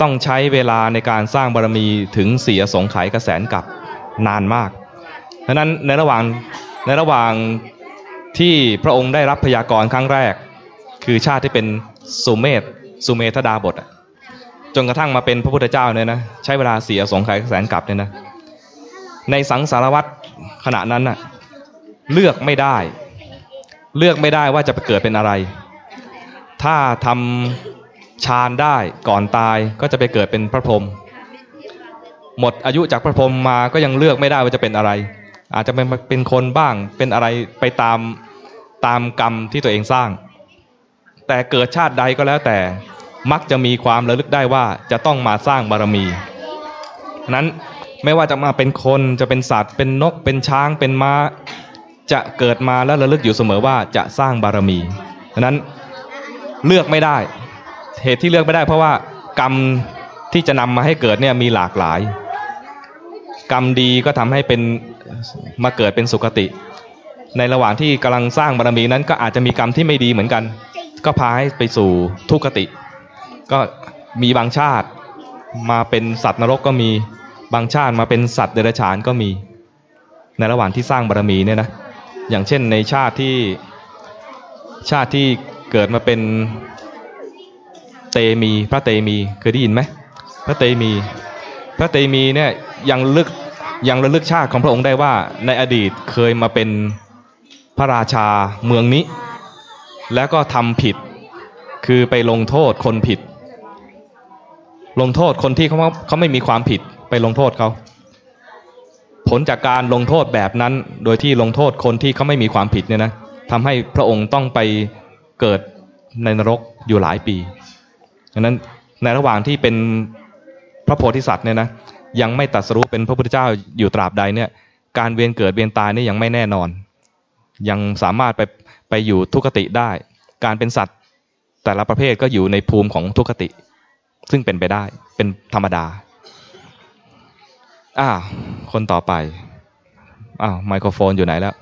ต้องใช้เวลาในการสร้างบารมีถึงเสียสงไขยกระแสนกับนานมากดังนั้นในระหว่างในระหว่างที่พระองค์ได้รับพยากรณ์ครั้งแรก คือชาติที่เป็นสุเมธสุเมธดาบทจนกระทั่งมาเป็นพระพุทธเจ้าเนี่ยนะใช้เวลาเสียสงไขยกระแสนกับเนี่ยนะในสังสารวัตรขณะนั้นน่ะเลือกไม่ได้ เลือกไม่ได้ว่าจะไปเกิดเป็นอะไร ถ้าทำฌานได้ก่อนตายก็จะไปเกิดเป็นพระพรหมหมดอายุจากพระพรหมมาก็ยังเลือกไม่ได้ว่าจะเป็นอะไร อาจจะเป็นเป็นคนบ้างเป็นอะไรไปตามตามกรรมที่ตัวเองสร้าง แต่เกิดชาติใดก็แล้วแต่มักจะมีความระลึกได้ว่าจะต้องมาสร้างบารมีนั้นไม่ว่าจะมาเป็นคนจะเป็นสัตว์ เป็นนกเป็นช้างเป็นม้า จะเกิดมาแล้วระลึกอยู่เสมอว่าจะสร้างบารมีดังนั้น เลือกไม่ได้ เหตุที่เลือกไม่ได้ เพราะว่ากรรมที่จะนำมาให้เกิดเนี่ยมีหลากหลาย กรรมดีก็ทำให้เป็นมาเกิดเป็นสุคติ ในระหว่างที่กำลังสร้างบารมีนั้นก็อาจจะมีกรรมที่ไม่ดีเหมือนกัน ก็พาให้ไปสู่ทุกขติ ก็มีบางชาติมาเป็นสัตว์นรกก็มีบางชาติมาเป็นสัตว์เดรัจฉานก็มี ในระหว่างที่สร้างบารมีเนี่ยนะอย่างเช่นในชาติที่ชาติที่ เกิดมาเป็นเตมี พระเตมีเคยได้ยินไหมพระเตมี พระเตมีเนี่ยยังลึกยังระลึกชาติของพระองค์ได้ว่าในอดีตเคยมาเป็นพระราชาเมืองนี้ แล้วก็ทำผิดคือไปลงโทษคนผิด ลงโทษคนที่เขาเขาไม่มีความผิดไปลงโทษเขาผลจากการลงโทษแบบนั้น โดยที่ลงโทษคนที่เขาไม่มีความผิดเนี่ยนะทำให้พระองค์ต้องไป เกิดในนรกอยู่หลายปีดังนั้นในระหว่างที่เป็นพระโพธิสัตว์เนี่ยนะยังไม่ตรัสรู้เป็นพระพุทธเจ้าอยู่ตราบใดเนี่ย การเวียนเกิดเวียนตายนี่ยังไม่แน่นอน ยังสามารถไปไปอยู่ทุกขติได้ การเป็นสัตว์แต่ละประเภทก็อยู่ในภูมิของทุกขติ ซึ่งเป็นไปได้เป็นธรรมดาอ้าวคนต่อไปอ้าวไมโครโฟนอยู่ไหนแล้ว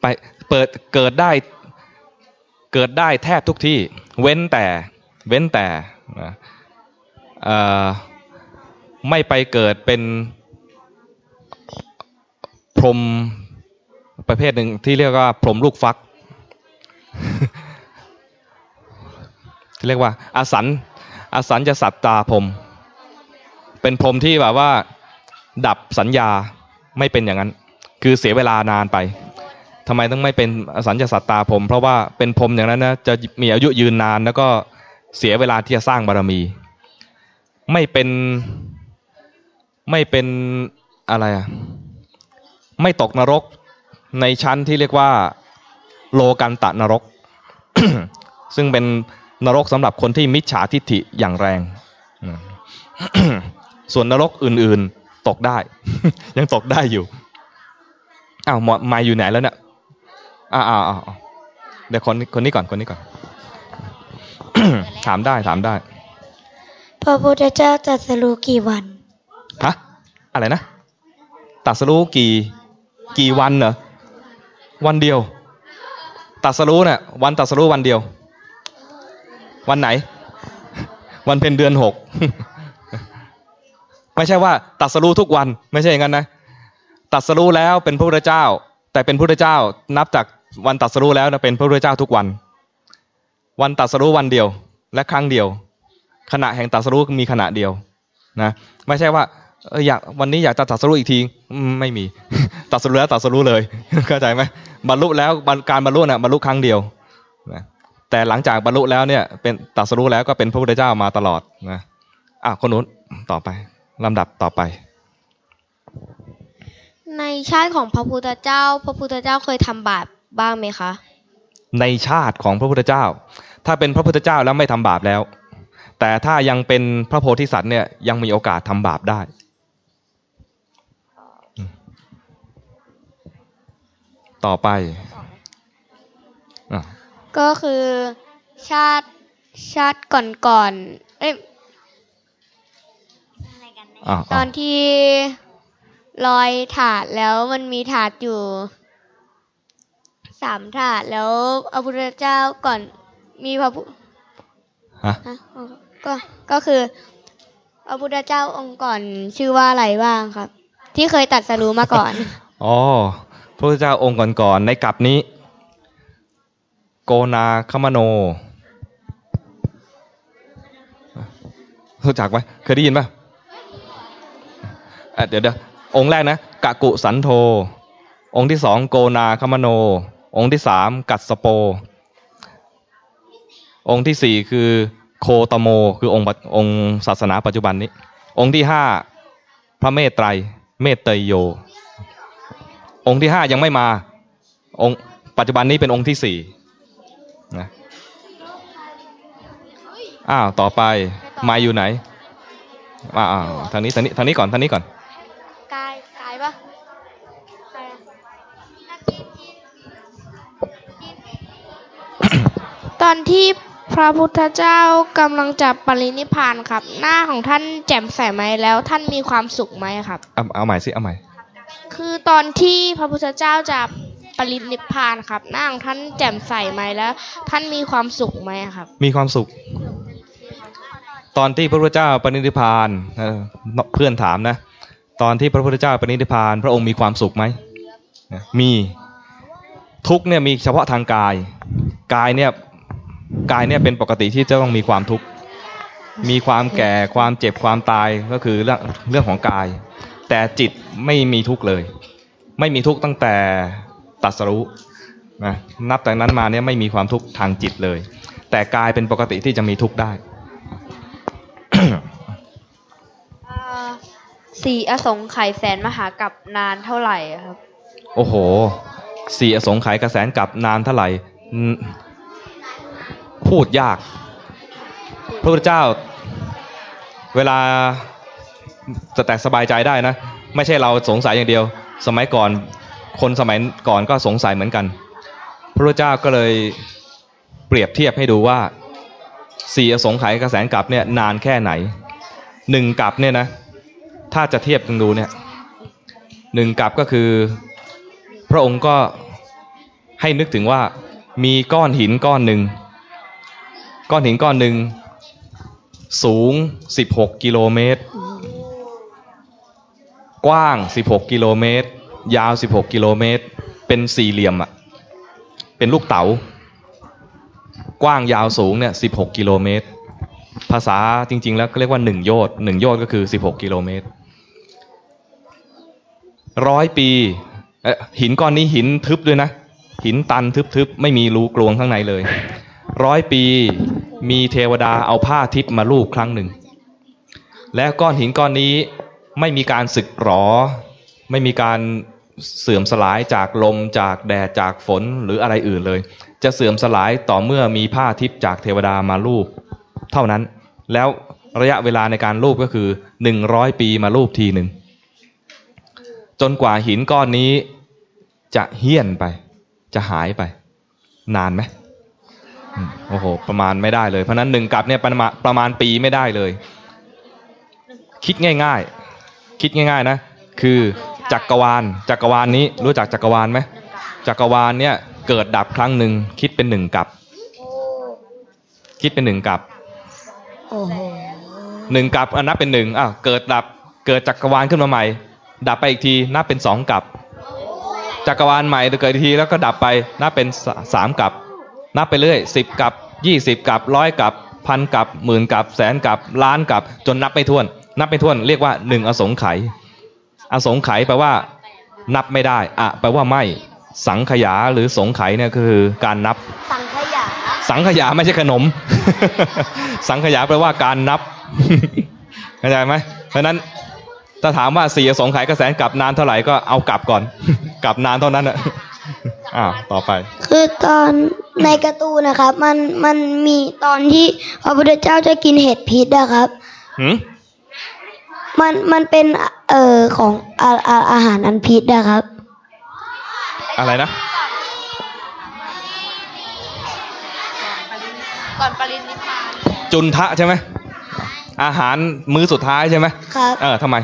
ไปเปิดเกิดได้เกิดได้แทบทุกที่ เว้นแต่เว้นแต่นะไม่ไปเกิดเป็นพรมประเภทหนึ่งที่เรียกว่าพรมลูกฟักที่เรียกว่าอาสันอาสันจะสัตตาพรมเป็นพรมที่แบบว่า ดับสัญญาไม่เป็นอย่างนั้น คือเสียเวลานานไป ทำไมต้องไม่เป็นอสัญญาสัตตาพรมเพราะว่าเป็นพรมอย่างนั้นนะจะมีอายุยืนนาน แล้วก็เสียเวลาที่จะสร้างบารมี ไม่เป็นไม่เป็นอะไรอะไม่ตกนรกในชั้นที่เรียกว่า โลกันตะนรก ซึ่งเป็นนรกสำหรับคนที่มิจฉาทิฏฐิอย่างแรง ส่วนนรกอื่นๆตกได้ ยังตกได้อยู่อ้าวหมอมาอยู่ไหนแล้วเนี่ย อ้าวอ้าวอ้าวเดี๋ยวคนคนนี้ก่อนคนนี้ก่อน ถามได้ถามได้ พระพุทธเจ้าตรัสรู้กี่วันฮะอะไรนะตรัสรู้กี่กี่วันเหรอวันเดียวตรัสรู้เนี่ยวันตรัสรู้วันเดียว วันไหน วันเพ็ญเดือนหกไม่ใช่ว่าตรัสรู้ทุกวัน ไม่ใช่อย่างนั้นนะตรัสรู้แล้วเป็นพระพุทธเจ้า แต่เป็นพระพุทธเจ้านับจากวันตรัสรู้แล้วนะเป็นพระพุทธเจ้าทุกวัน วันตรัสรู้วันเดียว และครั้งเดียว ขณะแห่งตรัสรู้มีขณะเดียวนะไม่ใช่ว่าอยากวันนี้อยากจะตรัสรู้อีกทีไม่มีตรัสรู้แล้วตรัสรู้เลยเข้าใจไหมบรรลุแล้วการบรรลุน่ะบรรลุครั้งเดียวนะแต่หลังจากบรรลุแล้วเนี่ยเป็นตรัสรู้แล้วก็เป็นพระพุทธเจ้ามาตลอดนะอะคนนู้นต่อไปลำดับต่อไป ในชาติของพระพุทธเจ้า พระพุทธเจ้าเคยทำบาปบ้างไหมคะ ในชาติของพระพุทธเจ้า ถ้าเป็นพระพุทธเจ้าแล้วไม่ทำบาปแล้ว แต่ถ้ายังเป็นพระโพธิสัตว์เนี่ยยังมีโอกาสทำบาปได้ต่อไปอะก็คือชาติชาติก่อนๆเอ้ยอะตอนที่ ลอยถาดแล้วมันมีถาดอยู่สามถาดแล้วพระพุทธเจ้าก่อนมีพระพุฮะฮะก็ก็คือพระพุทธเจ้าองค์ก่อนชื่อว่าอะไรบ้างครับ ที่เคยตัดสรู้มาก่อนอ๋อพระพุทธเจ้าองค์ก่อนๆในกลับนี้ โกนาคมโนรู้จักไหมเคยได้ยินป่ะอะเดี๋ยวเดี๋ยว องค์แรกนะกะกุสันโธ องค์ที่สองโกนาคมโน องค์ที่สามกัสสโป องค์ที่สี่คือโคตโม คือองค์องค์ศาสนาปัจจุบันนี้ องค์ที่ห้าพระเมตไตร เมตเตยโย องค์ที่ห้ายังไม่มา องค์ปัจจุบันนี้เป็นองค์ที่สี่นะอ้าว ต่อไป มาอยู่ไหนมาอ้าวทางนี้ทางนี้ทางนี้ก่อนทางนี้ก่อน ตอนที่พระพุทธเจ้ากำลังจะปรินิพพานครับ หน้าของท่านแจ่มใสไหมแล้ว ท่านมีความสุขไหมครับ เอาเอาใหม่สิเอาใหม่ คือตอนที่พระพุทธเจ้าจะปรินิพพานครับ หน้าของท่านแจ่มใสไหมแล้ว ท่านมีความสุขไหมครับ มีความสุข ตอนที่พระพุทธเจ้าปณิธิพานเออเพื่อนถามนะ ตอนที่พระพุทธเจ้าปณิธิพาน พระองค์มีความสุขไหมนะมีทุกข์เนี่ยมีเฉพาะทางกาย กายเนี่ย กายเนี่ยเป็นปกติที่จะต้องมีความทุกข์มีความแก่ความเจ็บความตายก็คือเรื่องเรื่องของกาย แต่จิตไม่มีทุกข์เลย ไม่มีทุกข์ตั้งแต่ตรัสรู้นะนับแต่นั้นมาเนี่ยไม่มีความทุกข์ทางจิตเลย แต่กายเป็นปกติที่จะมีทุกข์ได้สี่อสงไขยแสนมหากับนานเท่าไหร่อะครับ โอ้โหสี่อสงไขยกระแสนกลับนานเท่าไหร่อืม พูดยาก พระพุทธเจ้า เวลาจะแตกสบายใจได้นะ ไม่ใช่เราสงสัยอย่างเดียว สมัยก่อนคนสมัยก่อนก็สงสัยเหมือนกัน พระพุทธเจ้าก็เลยเปรียบเทียบให้ดูว่าสี่อสงไขยกระแสนกลับเนี่ยนานแค่ไหนหนึ่งกลับเนี่ยนะ ถ้าจะเทียบกันดูเนี่ยหนึ่งกลับก็คือ พระองค์ก็ให้นึกถึงว่ามีก้อนหินก้อนหนึ่ง ก้อนหินก้อนหนึ่งสูง 16 กิโลเมตร กว้าง 16 กิโลเมตร ยาว 16 กิโลเมตร เป็นสี่เหลี่ยมอะเป็นลูกเต๋ากว้างยาวสูงเนี่ย 16 กิโลเมตร ภาษาจริง ๆ แล้วก็เรียกว่าหนึ่งโยชน์หนึ่งโยชน์ก็คือ 16 กิโลเมตร ร้อยปีเอหินก้อนนี้หินทึบด้วยนะ หินตันทึบๆ ไม่มีรูกลวงข้างในเลย ร้อยปี มีเทวดาเอาผ้าทิพย์มาลูบครั้งหนึ่ง และก้อนหินก้อนนี้ไม่มีการสึกหรอ ไม่มีการเสื่อมสลายจากลมจากแดดจากฝนหรืออะไรอื่นเลย จะเสื่อมสลายต่อเมื่อมีผ้าทิพย์จากเทวดามาลูบเท่านั้น แล้วระยะเวลาในการลูบก็คือหนึ่งร้อยปีมาลูบทีหนึ่งจนกว่าหินก้อนนี้จะเฮี้ยนไป จะหายไป นานไหมอืม โอ้โห ประมาณไม่ได้เลย เพราะฉะนั้นหนึ่งกลับเนี่ยประมาณประมาณปีไม่ได้เลย คิดง่าย ๆ คิดง่าย ๆ นะ คือจักรวาล จักรวาลนี้รู้จักจักรวาลไหมจักรวาลเนี่ยเกิดดับครั้งหนึ่งคิดเป็นหนึ่งกลับ คิดเป็นหนึ่งกลับโอ้โหหนึ่งกลับอันนับเป็นหนึ่งอ้าวเกิดดับเกิดจักรวาลขึ้นมาใหม่ ดับไปอีกทีนับเป็นสองกลับ จักรวาลใหม่เกิดอีกทีแล้วก็ดับไปนับเป็นสสามกลับ นับไปเรื่อยสิบกลับยี่สิบกลับร้อยกลับพันกลับหมื่นกลับแสนกลับล้านกลับจนนับไม่ถ้วน นับไม่ถ้วนเรียกว่าหนึ่งอสงไขยอสงไขยแปลว่า นับไม่ได้อะแปลว่าไม่สังขยาหรือสงไขยเนี่ยคือการนับ สังขยา สังขยาไม่ใช่ขนม สังขยาแปลว่าการนับเข้าใจไหมเพราะฉะนั้นถ้าถามว่าสี่อสงไขยกระแสนกลับนานเท่าไหร่ก็เอากลับก่อน กลับนานเท่านั้นอะ อ้าวต่อไป คือตอนในการ์ตูนนะครับ มันมันมีตอนที่พระพุทธเจ้าจะกินเห็ดพิษนะครับหืมมันมันเป็นเอ่อของอาอาอาหารอันพิษนะครับ อะไรนะ ก่อนปรินิพพานจุนทะใช่ไหมอาหารมื้อสุดท้ายใช่ไหมครับ เออทำไม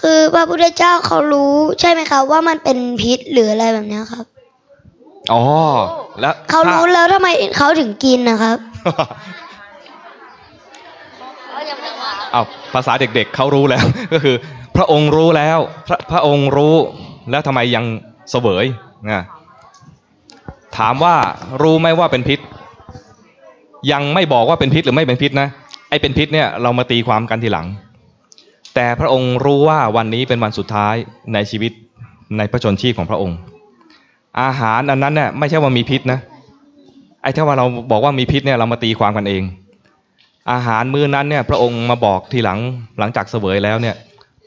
คือพระพุทธเจ้าเขารู้ใช่ไหมครับ ว่ามันเป็นพิษหรืออะไรแบบเนี้ยครับอ๋อแล้วเขารู้ถ้แล้วทำไมเขาถึงกินนะครับ เอาภาษาเด็กๆเขารู้แล้ว ก็คือ พระองค์รู้แล้ว พระพระองค์รู้แล้วทำไมยังเสวยนะถามว่ารู้ไหมว่าเป็นพิษ ยังไม่บอกว่าเป็นพิษหรือไม่เป็นพิษนะไอ้เป็นพิษเนี่ยเรามาตีความกันทีหลัง แต่พระองค์รู้ว่าวันนี้เป็นวันสุดท้ายในชีวิตในพระชนชีพของพระองค์ อาหารอันนั้นเนี่ยไม่ใช่ว่ามีพิษนะไอ้ถ้าว่าเราบอกว่ามีพิษเนี่ยเรามาตีความกันเอง อาหารมื้อนั้นเนี่ยพระองค์มาบอกทีหลังหลังจากเสวยแล้วเนี่ย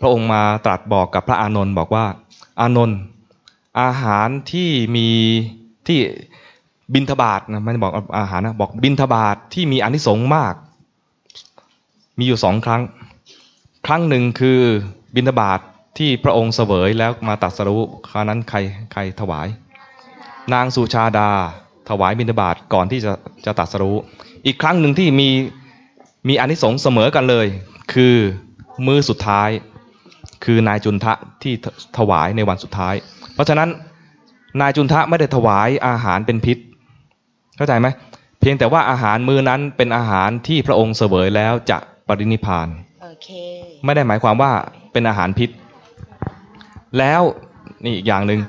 พระองค์มาตรัสบอกกับพระอานนท์บอกว่า อานนท์อาหารที่มีที่บินทบาทนะไม่ได้บอกอาหารนะบอกบินทบาทที่มีอนิสงส์มาก มีอยู่สองครั้ง ครั้งหนึ่งคือบินทบาทที่พระองค์เสวยแล้วมาตรัสรู้คราวนั้นใครใครถวาย นางสุชาดาถวายบิณฑบาตก่อนที่จะจะตรัสรู้อีกครั้งหนึ่งที่มีมีอนิสงส์เสมอกันเลย คือมือสุดท้าย คือนายจุนทะที่ถวายในวันสุดท้าย เพราะฉะนั้นนายจุนทะไม่ได้ถวายอาหารเป็นพิษ เข้าใจไหมเพียงแต่ว่าอาหารมือนั้นเป็นอาหารที่พระองค์เสวยแล้วจะปรินิพพานโอเค ไม่ได้หมายความว่าเป็นอาหารพิษ แล้วนี่อีกอย่างหนึ่ง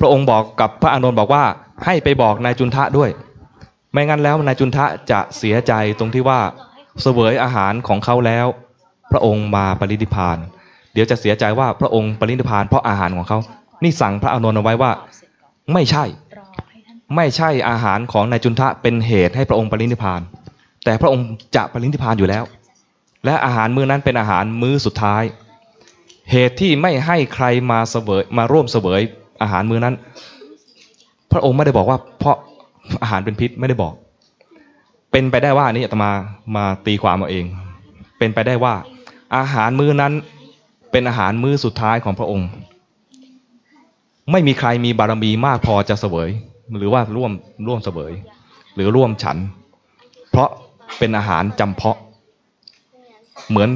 พระองค์บอกกับพระอานนท์บอกว่าให้ไปบอกนายจุนทะด้วย ไม่งั้นแล้วนายจุนทะจะเสียใจตรงที่ว่าเสวยอาหารของเขาแล้ว พระองค์มาปรินิพาน เดี๋ยวจะเสียใจว่าพระองค์ปรินิพานเพราะอาหารของเขา นี่สั่งพระอานนท์เอาไว้ว่า ไม่ใช่ ไม่ใช่อาหารของนายจุนทะเป็นเหตุให้พระองค์ปรินิพาน แต่พระองค์จะปรินิพานอยู่แล้ว และอาหารมื้อนั้นเป็นอาหารมื้อสุดท้าย เหตุที่ไม่ให้ใครมาเสวยมาร่วมเสวยอาหารมื้อนั้น พระองค์ไม่ได้บอกว่า เพราะอาหารเป็นพิษไม่ได้บอก เป็นไปได้ว่านี่อาตมามาตีความเอาเอง เป็นไปได้ว่า อาหารมื้อนั้นเป็นอาหารมื้อสุดท้ายของพระองค์ ไม่มีใครมีบารมีมากพอจะเสวย หรือว่าร่วมร่วมเสวย หรือร่วมฉัน เพราะเป็นอาหารจำเพาะ เหมือน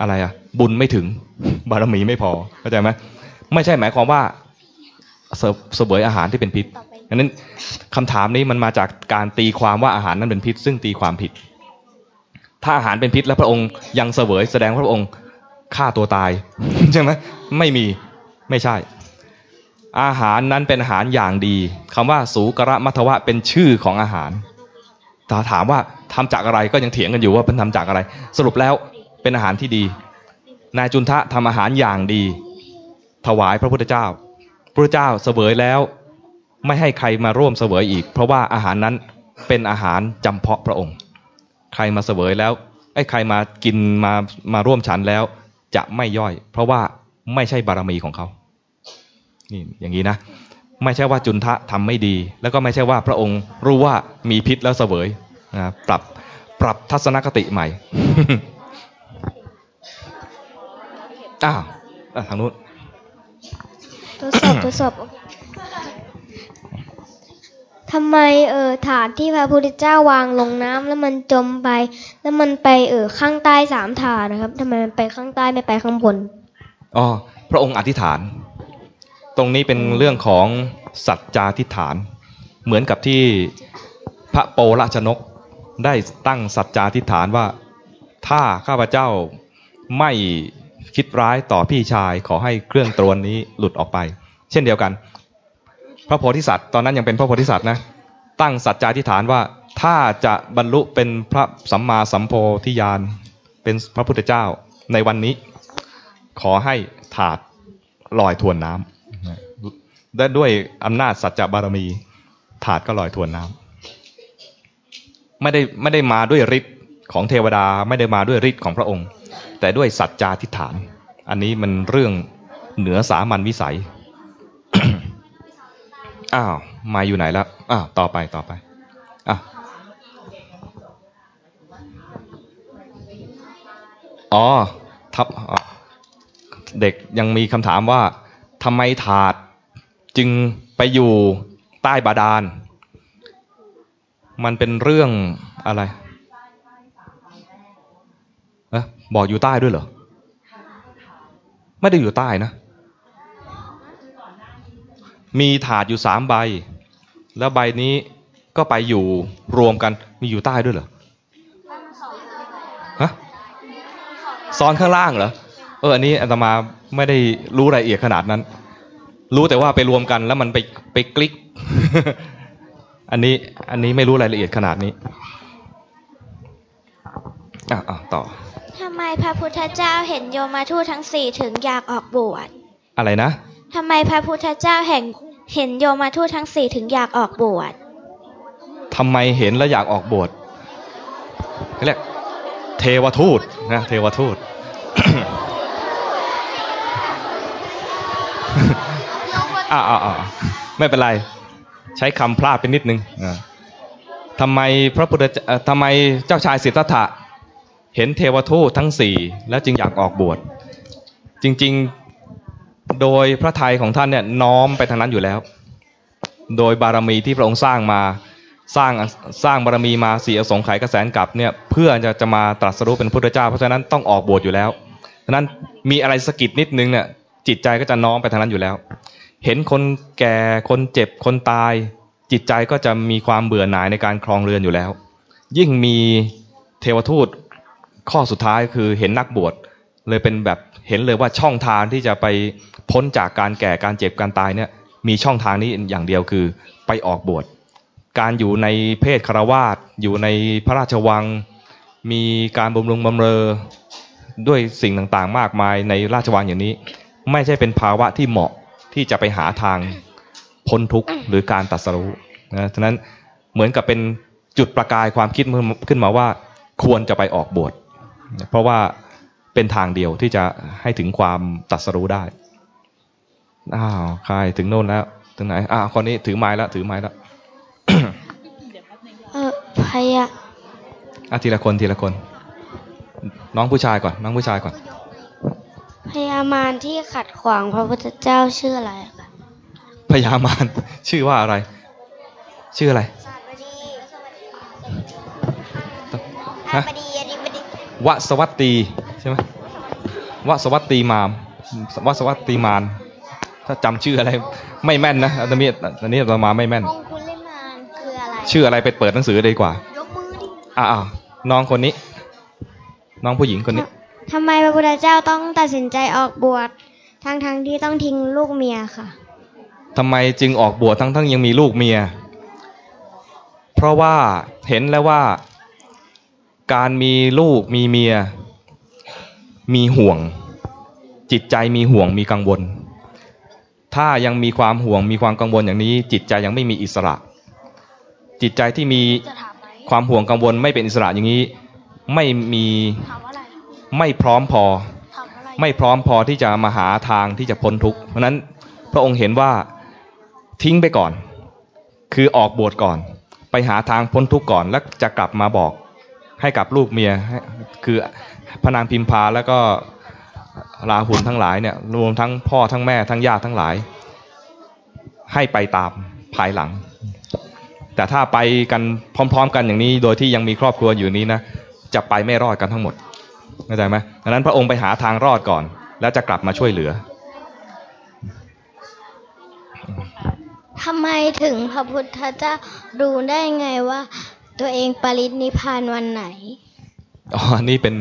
อะไรอะ บุญไม่ถึง บารมีไม่พอเข้าใจไหมไม่ใช่หมายความว่าเสเสวยอาหารที่เป็นพิษดังนั้นคำถามนี้มันมาจากการตีความว่าอาหารนั้นเป็นพิษ ซึ่งตีความผิด ถ้าอาหารเป็นพิษแล้วพระองค์ยังเสวยแสดงว่าพระองค์ฆ่าตัวตายใช่ไหมไม่มีไม่ใช่ อาหารนั้นเป็นอาหารอย่างดีคำว่าสูกระมัทวะเป็นชื่อของอาหารถ้าถามว่า ทำจากอะไรก็ยังเถียงกันอยู่ว่าเป็นทำจากอะไร สรุปแล้วเป็นอาหารที่ดี นายจุนทะทำอาหารอย่างดี ถวายพระพุทธเจ้า พระพุทธเจ้าเสวยแล้ว ไม่ให้ใครมาร่วมเสวยอีก เพราะว่าอาหารนั้นเป็นอาหารจำเพาะพระองค์ ใครมาเสวยแล้วไอ้ใครมากินมามาร่วมฉันแล้วจะไม่ย่อย เพราะว่าไม่ใช่บารมีของเขา นี่อย่างนี้นะ ไม่ใช่ว่าจุนทะทำไม่ดี แล้วก็ไม่ใช่ว่าพระองค์รู้ว่ามีพิษแล้วเสวย นะปรับปรับทัศนคติใหม่อ้าวอะทางนู้นทดสอบทดสอบทำไมเออฐานที่พระพุทธเจ้าวางลงน้ำแล้วมันจมไป แล้วมันไปเออข้างใต้สามฐานนะครับทำไมมันไปข้างใต้ไม่ไปข้างบนอ๋อพระองค์อธิษฐาน ตรงนี้เป็นเรื่องของสัจจาธิษฐาน เหมือนกับที่พระโปราชนก ได้ตั้งสัจจาธิฐานว่า ถ้าข้าพเจ้าไม่คิดร้ายต่อพี่ชายขอให้เครื่องตรวนนี้หลุดออกไป เช่นเดียวกัน พระโพธิสัตว์ตอนนั้นยังเป็นพระโพธิสัตว์นะตั้งสัจจาธิฐานว่าถ้าจะบรรลุเป็นพระสัมมาสัมโพธิญาณเป็นพระพุทธเจ้าในวันนี้ ขอให้ถาดลอยทวนน้ำและด้วยอำนาจสัจจะบารมี ถาดก็ลอยทวนน้ำ ไม่ได้ไม่ได้มาด้วยฤทธิ์ของเทวดาไม่ได้มาด้วยฤทธิ์ของพระองค์ แต่ด้วยสัจจาธิษฐาน อันนี้มันเรื่องเหนือสามัญวิสัยอ้าวมาอยู่ไหนแล้วอ้าวต่อไปต่อไปอะอ๋อทับเด็กยังมีคำถามว่าทำไมถาดจึงไปอยู่ใต้บาดาล มันเป็นเรื่องอะไรเอะบอกอยู่ใต้ด้วยเหรอ ไม่ได้อยู่ใต้นะ มีถาดอยู่สามใบ แล้วใบนี้ก็ไปอยู่รวมกัน มีอยู่ใต้ด้วยเหรอฮะซ้อนข้างล่างเหรอ เออ อันนี้อาตมาไม่ได้รู้รายละเอียดขนาดนั้น รู้แต่ว่าไปรวมกันแล้วมันไปไปคลิก อันนี้อันนี้ไม่รู้รายละเอียดขนาดนี้อะอะต่อทำไมพระพุทธเจ้าเห็นโยมทูตทั้งสี่ถึงอยากออกบวชอะไรนะทำไมพระพุทธเจ้าแห่งเห็นโยมทูตทั้งสี่ถึงอยากออกบวชทำไมเห็นแล้วอยากออกบวชเขาเรียกเทวทูตนะเทวทูตอ่าอ่าอ่าไม่เป็นไร ใช้คำพลาดไปนิดนึงอ่าทำไมพระพุทธเจ้าเอ่อทำไมเจ้าชายสิทธัตถะเห็นเทวทูตทั้งสี่แล้วจึงอยากออกบวชจริงๆโดยพระทัยของท่านเนี่ยน้อมไปทางนั้นอยู่แล้ว โดยบารมีที่พระองค์สร้างมาสร้างสร้างบารมีมาสี่อสงไขยกระแสนกับเนี่ยเพื่อจะจะมาตรัสรู้เป็นพุทธเจ้า เพราะฉะนั้นต้องออกบวชอยู่แล้วฉะนั้นมีอะไรสะกิดนิดนึงเนี่ยจิตใจก็จะน้อมไปทางนั้นอยู่แล้ว เห็นคนแก่คนเจ็บคนตาย จิตใจก็จะมีความเบื่อหน่ายในการครองเรือนอยู่แล้ว ยิ่งมีเทวทูตข้อสุดท้ายคือเห็นนักบวชเลยเป็นแบบเห็นเลยว่าช่องทางที่จะไปพ้นจากการแก่การเจ็บการตายเนี่ยมีช่องทางนี้อย่างเดียวคือไปออกบวชการอยู่ในเพศคารวาสอยู่ในพระราชวัง มีการบำรุงบำเรอด้วยสิ่งต่างๆ มากมายในราชวังอย่างนี้ ไม่ใช่เป็นภาวะที่เหมาะ ที่จะไปหาทางพ้นทุกข์หรือการตัดสรู้นะฉะนั้นเหมือนกับเป็นจุดประกายความคิดขึ้นมาว่าควรจะไปออกบวชเพราะว่าเป็นทางเดียวที่จะให้ถึงความตัดสรู้ได้อ้าวใครถึงโน่นแล้ว ถึงไหนอ้าวคนนี้ถือไม้แล้วถือไม้แล้วเออพยาอะทีละคนทีละคน น้องผู้ชายก่อน น้องผู้ชายก่อน พยามารที่ขัดขวางพระพุทธเจ้าชื่ออะไรคะพญามารชื่อว่าอะไร ชื่ออะไรฮะวสวัตตีใช่ไหมวสวัตตีมามวสวัตตีมารถ้าจำชื่ออะไรไม่แม่นนะอันนี้อันนี้เรามาไม่แม่นองคุลิมานคืออะไรชื่ออะไรไปเปิดหนังสือดีกว่ายกมือดิอ่าน้องคนนี้ น้องผู้หญิงคนนี้ ทำไมพระพุทธเจ้าต้องตัดสินใจออกบวชทั้งทั้งๆที่ต้องทิ้งลูกเมียค่ะทำไมจึงออกบวชทั้งทั้งยังมีลูกเมีย เพราะว่าเห็นแล้วว่า การมีลูกมีเมีย มีห่วง จิตใจมีห่วงมีกังวล ถ้ายังมีความห่วงมีความกังวลอย่างนี้ จิตใจยังไม่มีอิสระ จิตใจที่มีความห่วงกังวลไม่เป็นอิสระอย่างนี้ ไม่มี ไม่พร้อมพอ ไม่พร้อมพอที่จะมาหาทางที่จะพ้นทุกข์เพราะฉะนั้นพระองค์เห็นว่าทิ้งไปก่อน คือออกบวชก่อน ไปหาทางพ้นทุกข์ก่อนแล้วจะกลับมาบอกให้กับลูกเมียให้คือพระนางพิมพาแล้วก็ราหุลทั้งหลายเนี่ยรวมทั้งพ่อทั้งแม่ทั้งญาติทั้งหลาย ให้ไปตามภายหลัง แต่ถ้าไปกันพร้อม ๆ กันอย่างนี้โดยที่ยังมีครอบครัวอยู่นี้นะจะไปไม่รอดกันทั้งหมด เข้าใจไหมดังนั้นพระองค์ไปหาทางรอดก่อน แล้วจะกลับมาช่วยเหลือทำไมถึงพระพุทธเจ้ารู้ได้ไงว่า ตัวเองปรินิพพานวันไหน อ๋อ นี่เป็น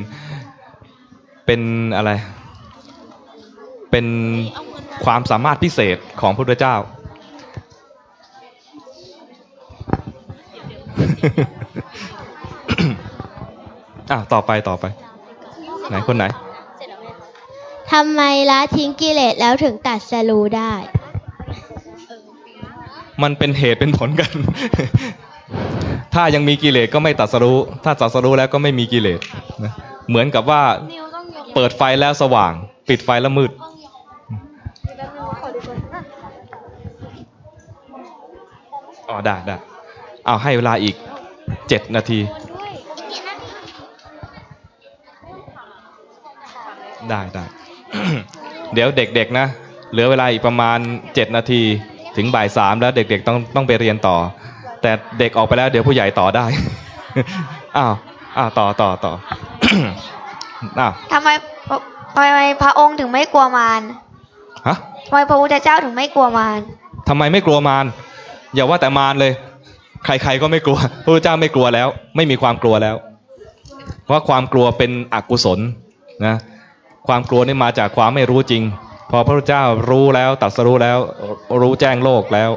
เป็นอะไร เป็นความสามารถพิเศษของพระพุทธเจ้า อะ ต่อไป ต่อไป ไหนคนไหนทำไมละทิ้งกิเลสแล้วถึงตัดสรู้ได้ มันเป็นเหตุเป็นผลกัน ถ้ายังมีกิเลสก็ไม่ตัดสรู้ ถ้าตัดสรู้แล้วก็ไม่มีกิเลสนะเหมือนกับว่าเปิดไฟแล้วสว่าง ปิดไฟแล้วมืด อ๋อได้ได้เอาให้เวลาอีกเจ็ดนาที ได้ได้เดี๋ยวเด็กๆนะ เหลือเวลาอีกประมาณเจ็ดนาทีถึงบ่ายสามแล้วเด็กๆต้องต้องไปเรียนต่อ แต่เด็กออกไปแล้วเดี๋ยวผู้ใหญ่ต่อได้ อ้าวอ้าวต่อต่อต่ออ้าวทำไมทำไมพระองค์ถึงไม่กลัวมารฮะทำไมพระพุทธเจ้าถึงไม่กลัวมารทำไมไม่กลัวมารอย่าว่าแต่มารเลย ใครๆก็ไม่กลัวพระพุทธเจ้าไม่กลัวแล้ว ไม่มีความกลัวแล้ว เพราะความกลัวเป็นอกุศลนะ ความกลัวนี่มาจากความไม่รู้จริง พอพระพุทธเจ้ารู้แล้วตัดสรู้แล้ว รู้แจ้งโลกแล้ว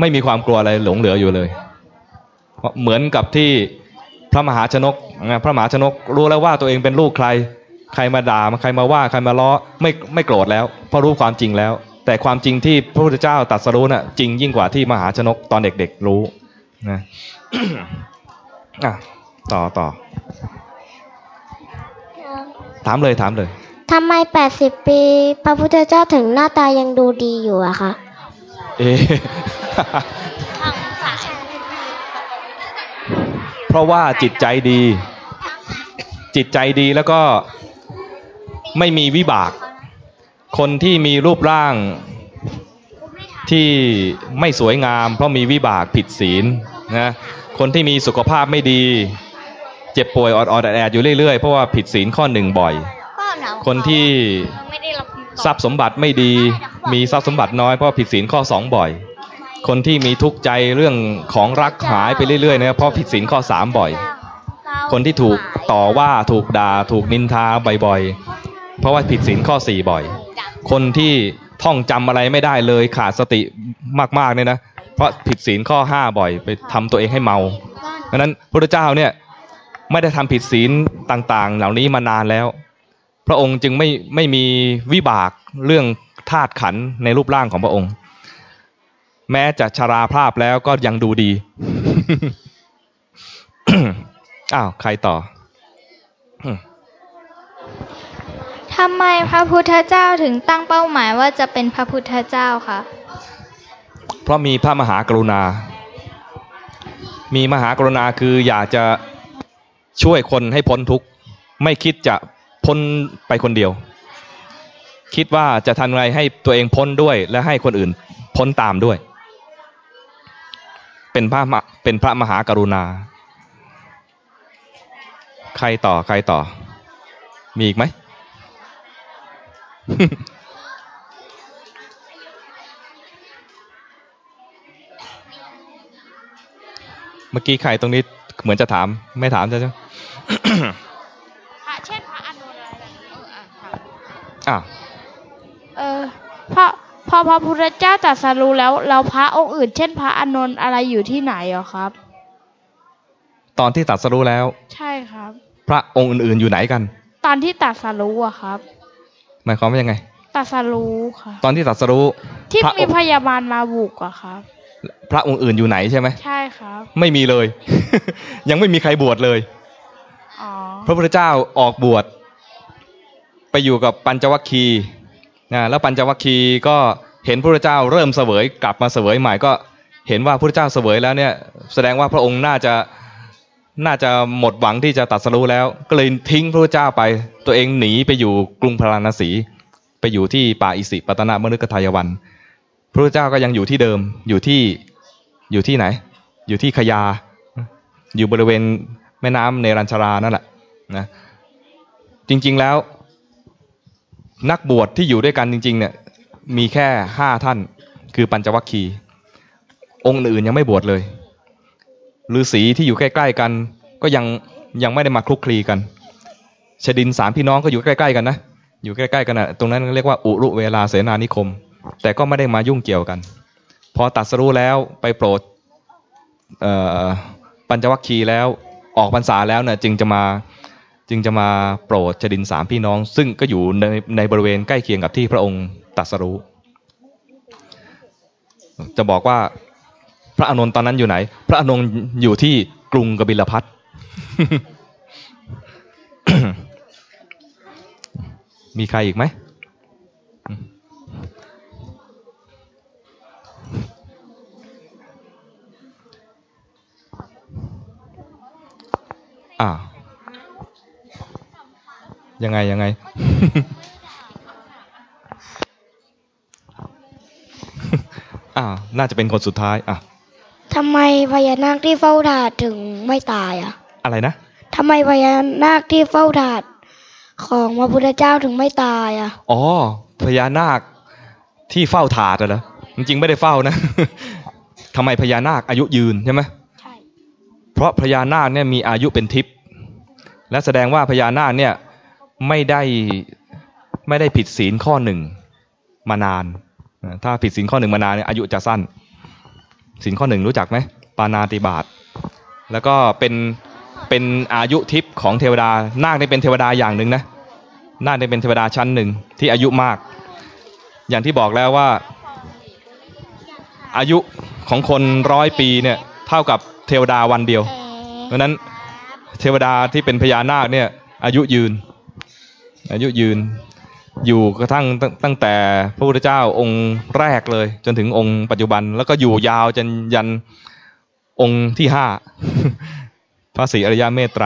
ไม่มีความกลัวอะไรหลงเหลืออยู่เลยเพราะเหมือนกับที่พระมหาชนกนะพระมหาชนกรู้แล้วว่าตัวเองเป็นลูกใคร ใครมาด่าใครมาว่าใครมาล้อไม่ไม่โกรธแล้ว เพราะรู้ความจริงแล้ว แต่ความจริงที่พระพุทธเจ้าตัดสรู้น่ะจริงยิ่งกว่าที่มหาชนกตอนเด็กๆรู้นะอะต่อต่อ ถามเลยถามเลยทำไม80ปี พระพุทธเจ้าถึงหน้าตายังดูดีอยู่อะคะเอะเพราะว่าจิตใจดี จิตใจดีแล้วก็ไม่มีวิบาก คนที่มีรูปร่างที่ไม่สวยงาม เพราะมีวิบากผิดศีลนะคนที่มีสุขภาพไม่ดีเจ็บป่วยออดๆแอดๆอยู่เรื่อยๆ เพราะว่าผิดศีลข้อหนึ่งบ่อย คนที่ทรัพย์สมบัติไม่ดีมีทรัพย์สมบัติน้อยเพราะผิดศีลข้อสองบ่อย คนที่มีทุกข์ใจเรื่องของรักหายไปเรื่อยๆนะครับเพราะผิดศีลข้อสามบ่อย คนที่ถูกต่อว่าถูกด่าถูกนินทาบ่อยๆ เพราะว่าผิดศีลข้อสี่บ่อย คนที่ท่องจำอะไรไม่ได้เลยขาดสติมากๆเนี่ยนะเพราะผิดศีลข้อห้าบ่อย ไปทำตัวเองให้เมาดังนั้นพระเจ้าเนี่ย ไม่ได้ทำผิดศีลต่างๆ เหล่านี้มานานแล้ว พระองค์จึงไม่ไม่มีวิบากเรื่องธาตุขันธ์ในรูปร่างของพระองค์ แม้จะชราภาพแล้วก็ยังดูดีอ้าวใครต่อทำไมพระพุทธเจ้าถึงตั้งเป้าหมายว่าจะเป็นพระพุทธเจ้าคะเพราะมีพระมหากรุณา มีมหากรุณาคืออยากจะ ช่วยคนให้พ้นทุกข์ไม่คิดจะพ้นไปคนเดียว คิดว่าจะทำอะไรให้ตัวเองพ้นด้วย และให้คนอื่นพ้นตามด้วย เป็นพระมะเป็นพระมหากรุณา ใครต่อใครต่อ มีอีกไหมเมื่อกี้ใครตรงนี้เหมือนจะถามไม่ถามใช่ไหม พระเช่นพระอานนท์อะไรแบบนี้เอออะครับอะเออพอพอพระพุทธเจ้าตรัสรู้แล้วแล้วพระองค์อื่น เช่น พระอานนท์อะไรอยู่ที่ไหนเหรอครับ ตอนที่ตรัดสรู้แล้ว ใช่ครับ พระองค์อื่นๆอยู่ไหนกัน ตอนที่ตรัสรู้อะครับ หมายความว่ายังไงตรัสรู้ค่ะ ตอนที่ตรัสรู้ ที่พระมีองค์พยาบาลมาบุกอะครับ พระองค์อื่นอยู่ไหนใช่ไหมใช่ครับ ไม่มีเลย ยังไม่มีใครบวชเลยอ๋อ พระพุทธเจ้าออกบวชไปอยู่กับปัญจวัคคีย์นะแล้วปัญจวัคคีย์ก็เห็นพระพุทธเจ้าเริ่มเสวยกลับมาเสวยใหม่ก็เห็นว่าพระพุทธเจ้าเสวยแล้วเนี่ยแสดงว่าพระองค์น่าจะน่าจะหมดหวังที่จะตัดสรู้แล้ว ก็เลยทิ้งพระพุทธเจ้าไป ตัวเองหนีไปอยู่กรุงพาราณสี ไปอยู่ที่ป่าอิสิปตนมฤคทายวัน พระพุทธเจ้าก็ยังอยู่ที่เดิมอยู่ที่อยู่ที่ไหน อยู่ที่ขยา อยู่บริเวณแม่น้ำเนรัญชรานั่นแหละ นะจริง ๆแล้ว นักบวชที่อยู่ด้วยกันจริง ๆ เนี่ย มีแค่ห้าท่าน คือปัญจวัคคีย์องค์อื่นยังไม่บวชเลยฤาษีที่อยู่ใกล้ ๆ กัน ก็ยังยังไม่ได้มาคลุกคลีกันชดินสามพี่น้องก็อยู่ใกล้ ๆ กันนะอยู่ใกล้ ๆ กันนะตรงนั้นเรียกว่าอุรุเวลาเสนานิคม แต่ก็ไม่ได้มายุ่งเกี่ยวกัน พอตัดสรู้แล้วไปโปรดปัญจวัคคีย์แล้วออกพรรษาแล้วเนี่ยจึงจะมา จึงจะมาโปรดชดินสามพี่น้อง ซึ่งก็อยู่ในในบริเวณใกล้เคียงกับที่พระองค์ตัสรู้ จะบอกว่าพระอานนท์ตอนนั้นอยู่ไหน พระอานนท์อยู่ที่กรุงกบิลพัทมีใครอีกไหมอ่า ยังไงยังไง อ่า น่าจะเป็นคนสุดท้าย อะทำไมพญานาคที่เฝ้าถาดถึงไม่ตายอะ อะไรนะทำไมพญานาคที่เฝ้าถาดของพระพุทธเจ้าถึงไม่ตายอะ อ๋อ พญานาคที่เฝ้าถาดอะเหรอ จริงๆไม่ได้เฝ้านะ ทำไมพญานาคอายุยืนใช่ไหมใช่เพราะพญานาคเนี่ยมีอายุเป็นทิพย์และแสดงว่าพญานาคเนี่ย ไม่ได้ไม่ได้ผิดศีลข้อหนึ่งมานาน ถ้าผิดศีลข้อหนึ่งมานานเนี่ยอายุจะสั้นศีลข้อหนึ่งรู้จักไหมปานาติบาตแล้วก็เป็นเป็นอายุทิพย์ของเทวดานาคเนี่ยเป็นเทวดาอย่างหนึ่งนะนาคเนี่ยเป็นเทวดาชั้นหนึ่งที่อายุมาก อย่างที่บอกแล้วว่า อายุของคนร้อยปีเนี่ยเท่ากับเทวดาวันเดียว เพราะฉะนั้นเทวดาที่เป็นพญานาคเนี่ยอายุยืน อายุยืนอยู่กระทั่งตั้งแต่พระพุทธเจ้าองค์แรกเลย จนถึงองค์ปัจจุบัน แล้วก็อยู่ยาวจนยันองค์ที่ห้าพระศรีอริยเมตไตร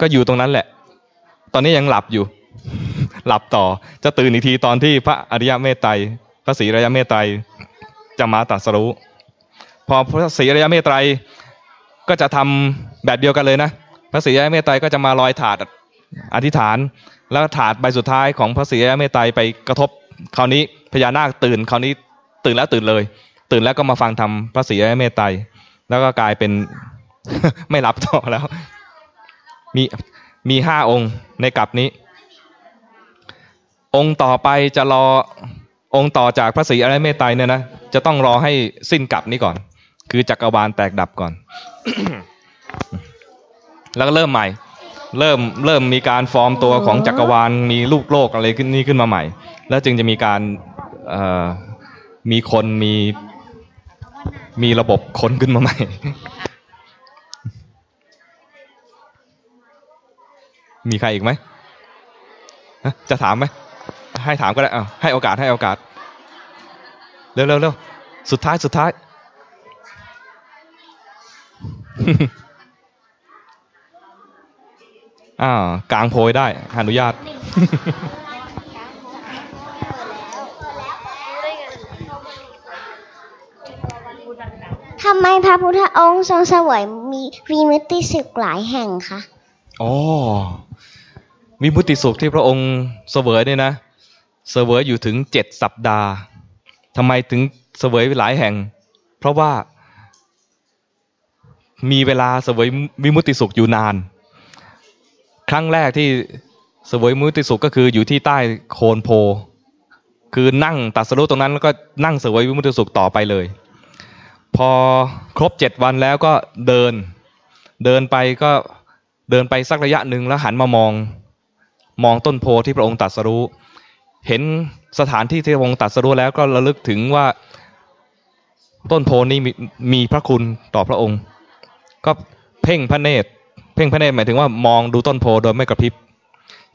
ก็อยู่ตรงนั้นแหละ ตอนนี้ยังหลับอยู่ หลับต่อจะตื่นอีกทีตอนที่พระอริยเมตไตรพระศรีอริยเมตไตรจะมาตรัสรู้พอพระศรีอริยเมตไตรก็จะทำแบบเดียวกันเลยนะพระศรีอริยเมตไตรก็จะมาลอยถาด อธิษฐาน แล้วถาดใบสุดท้ายของพระศรีอริยเมตไตรไปกระทบคราวนี้พญานาคตื่นคราวนี้ตื่นแล้วตื่นเลย ตื่นแล้วก็มาฟังธรรมพระศรีอริยเมตไตรแล้วก็กลายเป็นไม่รับต่อแล้ว มีมีห้าองค์ในกลับนี้ องค์ต่อไปจะรอองค์ต่อจากพระศรีอริยเมตไตรเนี่ยนะจะต้องรอให้สิ้นกลับนี้ก่อน คือจักรวาลแตกดับก่อน แล้วก็เริ่มใหม่ เริ่มเริ่มมีการฟอร์มตัวของจักรวาลมีลูกโลกอะไรขึ้นนี่ขึ้นมาใหม่ แล้วจึงจะมีการมีคนมีมีระบบคนขึ้นมาใหม่ มีใครอีกไหมจะถามไหมให้ถามก็ได้อะให้โอกาสให้โอกาสเร็วเร็วเร็วสุดท้ายสุดท้าย อ่ากลางโพยได้ อนุญาต ทำไมพระพุทธองค์ทรงเสวยมีวิมุตติสุขหลายแห่งคะอ๋อวิมุตติสุขที่พระองค์เสวยเนี่ยนะเสวยอยู่ถึงเจ็ดสัปดาห์ทำไมถึงเสวยหลายแห่ง เพราะว่ามีเวลาเสวยวิมุตติสุขอยู่นาน ครั้งแรกที่เสวยมุตติสุขก็คืออยู่ที่ใต้โคนโพ คือนั่งตัดสรุตรงนั้นแล้วก็นั่งเสวยวิมุติสุขต่อไปเลย พอครบเจ็ดวันแล้วก็เดิน เดินไปก็เดินไปสักระยะหนึ่งแล้วหันมามอง มองต้นโพที่พระองค์ตรัสรู้เห็นสถานที่ที่พระองค์ตรัสรู้แล้วก็ระลึกถึงว่าต้นโพนี้มีมีพระคุณต่อพระองค์ ก็เพ่งพระเนตร เพ่งพระเนตรหมายถึงว่ามองดูต้นโพโดยไม่กระพริบ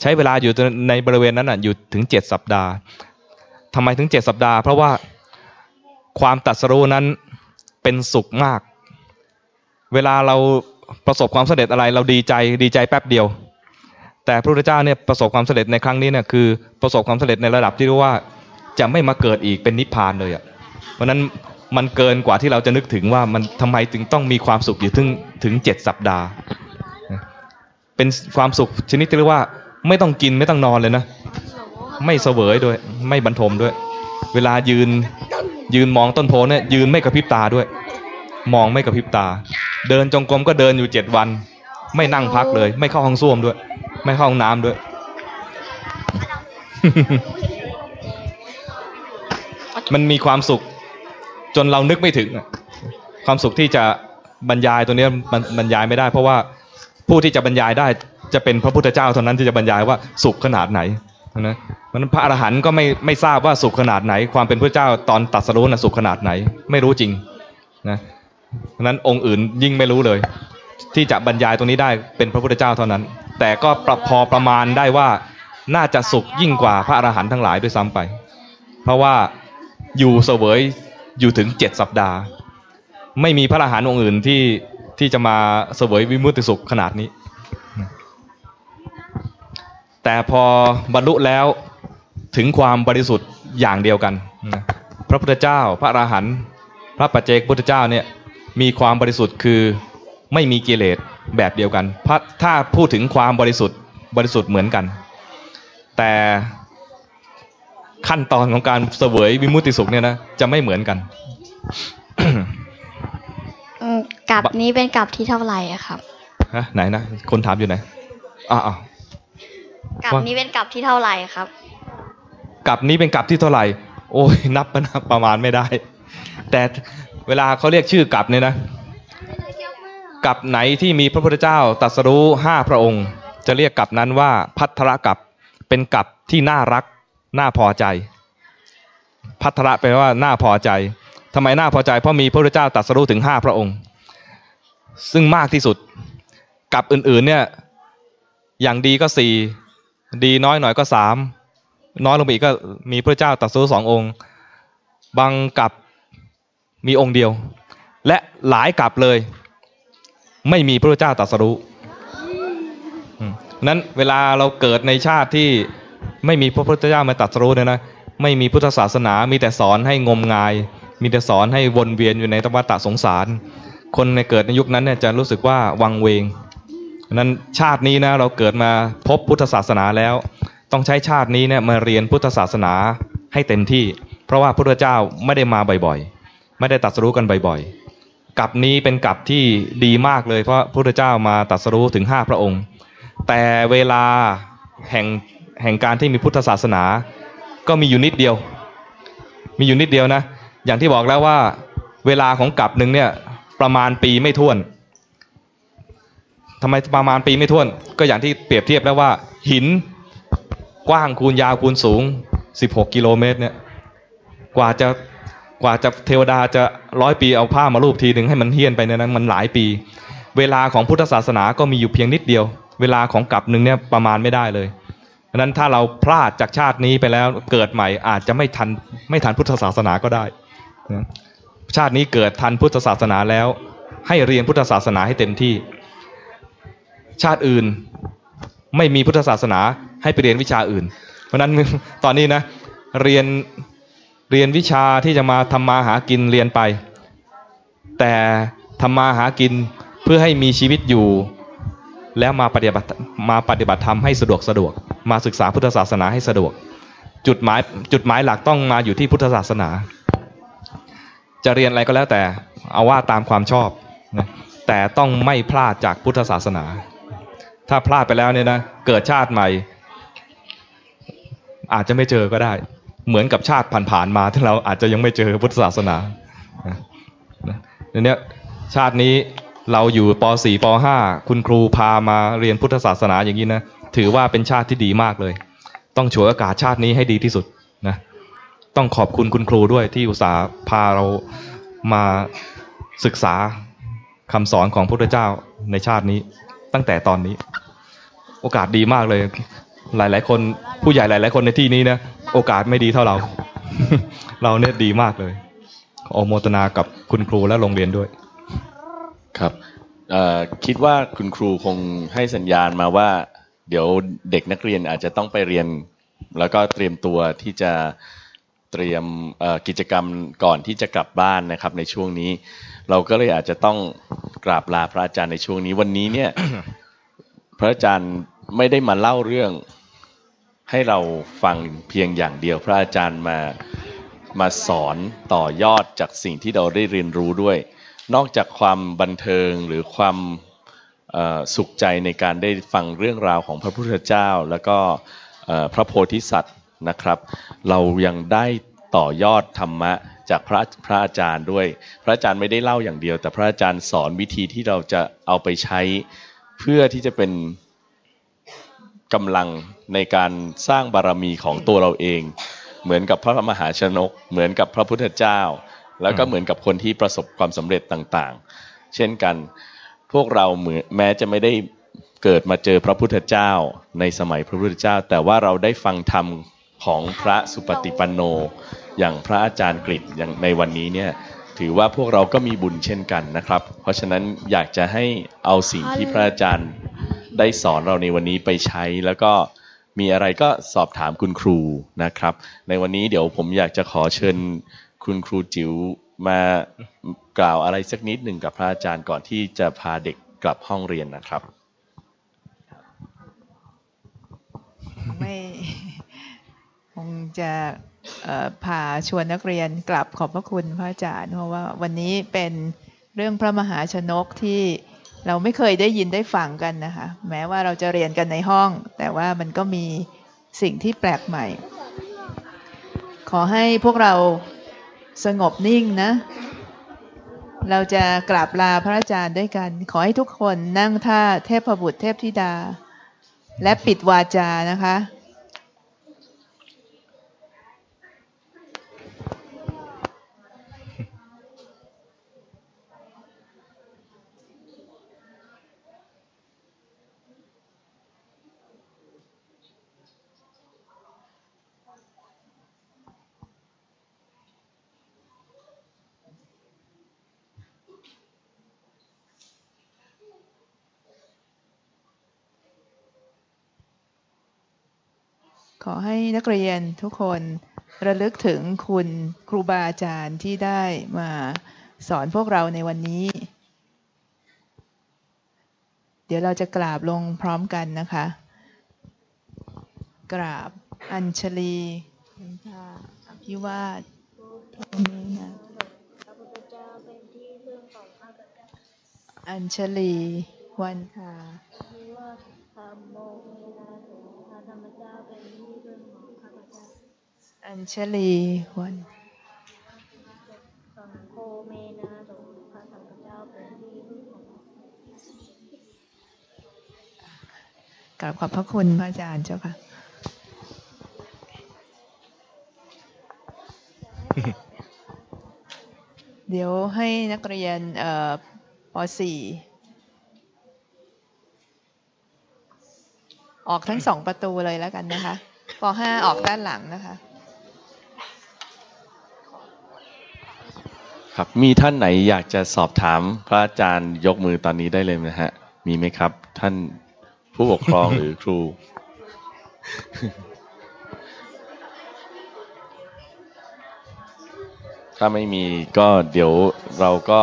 ใช้เวลาอยู่ในบริเวณนั้นอะอยู่ถึงเจ็ดสัปดาห์ทำไมถึงเจ็ดสัปดาห์ เพราะว่าความตรัสรู้นั้นเป็นสุขมาก เวลาเราประสบความสำเร็จอะไรเราดีใจดีใจแป๊บเดียว แต่พระพุทธเจ้าเนี่ยประสบความสำเร็จในครั้งนี้เนี่ยคือประสบความสำเร็จในระดับที่เรียกว่าจะไม่มาเกิดอีกเป็นนิพพานเลยอะเพราะนั้นมันเกินกว่าที่เราจะนึกถึงว่ามันทำไมถึงต้องมีความสุขอยู่ถึงถึงเจ็ดสัปดาห์ เป็นความสุขชนิดที่เรียกว่า ไม่ต้องกินไม่ต้องนอนเลยนะ ไม่เสวยด้วย ไม่บรรทมด้วย เวลายืนยืนมองต้นโพเนี่ยยืนไม่กระพริบตาด้วย มองไม่กระพริบตา เดินจงกรมก็เดินอยู่เจ็ดวัน ไม่นั่งพักเลย ไม่เข้าห้องส้วมด้วย ไม่เข้าห้องน้ำด้วยมันมีความสุข จนเรานึกไม่ถึงความสุขที่จะบรรยายตัวนี้บรรยายไม่ได้ เพราะว่า ผู้ที่จะบรรยายได้จะเป็นพระพุทธเจ้าเท่านั้นที่จะบรรยายว่าสุขขนาดไหนนะมันพระอรหันต์ก็ไม่ไม่ทราบว่าสุขขนาดไหน ความเป็นพระเจ้าตอนตรัสรู้นะสุขขนาดไหน ไม่รู้จริงนะเพราะนั้นองค์อื่นยิ่งไม่รู้เลย ที่จะบรรยายตรงนี้ได้เป็นพระพุทธเจ้าเท่านั้น แต่ก็ประพอประมาณได้ว่าน่าจะสุขยิ่งกว่าพระอรหันต์ทั้งหลายด้วยซ้ำไป เพราะว่าอยู่เสวยอยู่ถึงเจ็ดสัปดาห์ ไม่มีพระอรหันต์องค์อื่นที่ ที่จะมาเสวยวิมุตติสุขขนาดนี้ แต่พอบรรลุแล้วถึงความบริสุทธิ์อย่างเดียวกัน พระพุทธเจ้า พระอรหันต์พระปัจเจกพุทธเจ้าเนี่ยมีความบริสุทธิ์คือไม่มีกิเลสแบบเดียวกันพระถ้าพูดถึงความบริสุทธิ์บริสุทธิ์เหมือนกัน แต่ขั้นตอนของการเสวยวิมุตติสุขเนี่ยนะจะไม่เหมือนกัน อืมกับนี้เป็นกับที่เท่าไหร่อะครับฮะไหนนะคนถามอยู่ไหนอ้าวอ้าวกับว่านี้เป็นกับที่เท่าไหร่ครับกลับนี้เป็นกลับที่เท่าไหร่ โอ้ยนับปนะประมาณไม่ได้ แต่เวลาเขาเรียกชื่อกลับเนี่ยนะกลับไหนที่มีพระพุทธเจ้าตรัสรู้ห้าพระองค์ จะเรียกกลับนั้นว่าพัทรกลับเป็นกลับที่น่ารัก น่าพอใจ พัทระแปลว่าน่าพอใจ ทำไมน่าพอใจเพราะมีพระพุทธเจ้าตรัสรู้ถึงห้าพระองค์ ซึ่งมากที่สุดกับอื่นๆเนี่ยอย่างดีก็สี่ดีน้อยหน่อยก็สามน้อยลงไปอีกก็มีพระเจ้าตรัสรู้สององค์ บางกับมีองค์เดียว และหลายกับเลย ไม่มีพระเจ้าตรัสรู้นั้นเวลาเราเกิดในชาติที่ไม่มีพระพุทธเจ้ามาตรัสรู้เนี่ยนะไม่มีพุทธศาสนามีแต่สอนให้งมงาย มีแต่สอนให้วนเวียนอยู่ในตวัฏฏะสงสาร คนในเกิดในยุคนั้นเนี่ยจะรู้สึกว่าวังเวงนั้นชาตินี้นะเราเกิดมาพบพุทธศาสนาแล้ว ต้องใช้ชาตินี้เนี่ยมาเรียนพุทธศาสนาให้เต็มที่ เพราะว่าพระพุทธเจ้าไม่ได้มาบ่อยๆ ไม่ได้ตรัสรู้กันบ่อยๆกับนี้เป็นกับที่ดีมากเลยเพราะพระพุทธเจ้ามาตรัสรู้ถึงห้าพระองค์ แต่เวลาแห่งแห่งการที่มีพุทธศาสนา ก็มีอยู่นิดเดียว มีอยู่นิดเดียวนะ อย่างที่บอกแล้วว่า เวลาของกลับหนึ่งเนี่ย ประมาณปีไม่ท้วนทำไมประมาณปีไม่ท้วน ก็อย่างที่เปรียบเทียบแล้วว่า หินกว้างคูณยาวคูณสูง 16 กิโลเมตรเนี่ย กว่าจะกว่าจะเทวดาจะร้อยปีเอาผ้ามารูปทีหนึ่งให้มันเฮี้ยนไปเนี่ยนะมันหลายปี เวลาของพุทธศาสนาก็มีอยู่เพียงนิดเดียว เวลาของกลับหนึ่งเนี่ยประมาณไม่ได้เลยดังนั้นถ้าเราพลาดจากชาตินี้ไปแล้วเกิดใหม่อาจจะไม่ทันไม่ทันพุทธศาสนาก็ได้ ชาตินี้เกิดทันพุทธศาสนาแล้ว ให้เรียนพุทธศาสนาให้เต็มที่ ชาติอื่นไม่มีพุทธศาสนาให้ไปเรียนวิชาอื่น เพราะนั้นตอนนี้นะ เรียนเรียนวิชาที่จะมาทำมาหากินเรียนไป แต่ทำมาหากินเพื่อให้มีชีวิตอยู่ แล้วมาปฏิบัติมาปฏิบัติธรรมให้สะดวกสะดวก มาศึกษาพุทธศาสนาให้สะดวก จุดหมายจุดหมายหลักต้องมาอยู่ที่พุทธศาสนา จะเรียนอะไรก็แล้วแต่เอาว่าตามความชอบนะแต่ต้องไม่พลาดจากพุทธศาสนา ถ้าพลาดไปแล้วเนี่ยนะเกิดชาติใหม่ อาจจะไม่เจอก็ได้ เหมือนกับชาติผ่านๆมาที่เราอาจจะยังไม่เจอพุทธศาสนาเนี่ยชาตินี้เราอยู่ป .4 ป .5 คุณครูพามาเรียนพุทธศาสนาอย่างนี้นะถือว่าเป็นชาติที่ดีมากเลย ต้องฉวยโอกาสชาตินี้ให้ดีที่สุดนะ ต้องขอบคุณคุณครูด้วยที่อุตส่าห์พาเรามาศึกษาคำสอนของพระพุทธเจ้าในชาตินี้ ตั้งแต่ตอนนี้ โอกาสดีมากเลย หลาย ๆ คนผู้ใหญ่หลาย ๆ คนในที่นี้นะโอกาสไม่ดีเท่าเรา เราเนี่ยดีมากเลยขอโมทนากับคุณครูและโรงเรียนด้วย ครับคิดว่าคุณครูคงให้สัญญาณมาว่า เดี๋ยวเด็กนักเรียนอาจจะต้องไปเรียน แล้วก็เตรียมตัวที่จะ เตรียมเอ่อกิจกรรมก่อนที่จะกลับบ้านนะครับ ในช่วงนี้ เราก็เลยอาจจะต้องกราบลาพระอาจารย์ในช่วงนี้วันนี้เนี่ย พระอาจารย์ไม่ได้มาเล่าเรื่องให้เราฟังเพียงอย่างเดียว พระอาจารย์มามาสอนต่อยอดจากสิ่งที่เราได้เรียนรู้ด้วย นอกจากความบันเทิงหรือความเอ่อสุขใจในการได้ฟังเรื่องราวของพระพุทธเจ้า แล้วก็เอ่อพระโพธิสัตว์ นะครับ เรายังได้ต่อยอดธรรมะจากพระพระอาจารย์ด้วย พระอาจารย์ไม่ได้เล่าอย่างเดียว แต่พระอาจารย์สอนวิธีที่เราจะเอาไปใช้เพื่อที่จะเป็นกำลังในการสร้างบารมีของตัวเราเอง เหมือนกับพระมหาชนก เหมือนกับพระพุทธเจ้า แล้วก็เหมือนกับคนที่ประสบความสำเร็จต่างๆ เช่นกัน พวกเราเหมือนแม้จะไม่ได้เกิดมาเจอพระพุทธเจ้าในสมัยพระพุทธเจ้า แต่ว่าเราได้ฟังธรรม ของพระสุปฏิปันโน อย่างพระอาจารย์กฤษอย่างในวันนี้เนี่ยถือว่าพวกเราก็มีบุญเช่นกันนะครับ เพราะฉะนั้นอยากจะให้เอาสิ่งที่พระอาจารย์ได้สอนเราในวันนี้ไปใช้แล้วก็มีอะไรก็สอบถามคุณครูนะครับ ในวันนี้เดี๋ยวผมอยากจะขอเชิญคุณครูจิ๋วมากล่าวอะไรสักนิดหนึ่งกับพระอาจารย์ก่อนที่จะพาเด็กกลับห้องเรียนนะครับ ไม่ คง จะพาชวนนักเรียนกลับขอบพระคุณพระอาจารย์เพราะว่าวันนี้เป็นเรื่องพระมหาชนกที่เราไม่เคยได้ยินได้ฟังกันนะคะ แม้ว่าเราจะเรียนกันในห้อง แต่ว่ามันก็มีสิ่งที่แปลกใหม่ ขอให้พวกเราสงบนิ่งนะ เราจะกราบลาพระอาจารย์ด้วยกัน ขอให้ทุกคนนั่งท่าเทพบุตรเทพธิดา และปิดวาจานะคะ ขอให้นักเรียนทุกคนระลึกถึงคุณครูบาอาจารย์ที่ได้มาสอนพวกเราในวันนี้ เดี๋ยวเราจะกราบลงพร้อมกันนะคะ กราบอัญชลีพันธาอภิวาทโทเมนะอัญชลี วันทา ธรรมโมเวลาโสธรรมเจ้าเป็น อัญ ชลีวันกราบขอบพระคุณพระอาจารย์เจ้าค่ะเดี๋ยวให้นักเรียนเอ่อป .4 ออกทั้งสองประตูเลยแล้วกันนะคะป .5 ออกด้านหลังนะคะ ครับ มีท่านไหนอยากจะสอบถามพระอาจารย์ยกมือตอนนี้ได้เลยนะฮะ มีไหมครับ ท่านผู้ปกครองหรือครู ถ้าไม่มีก็เดี๋ยวเราก็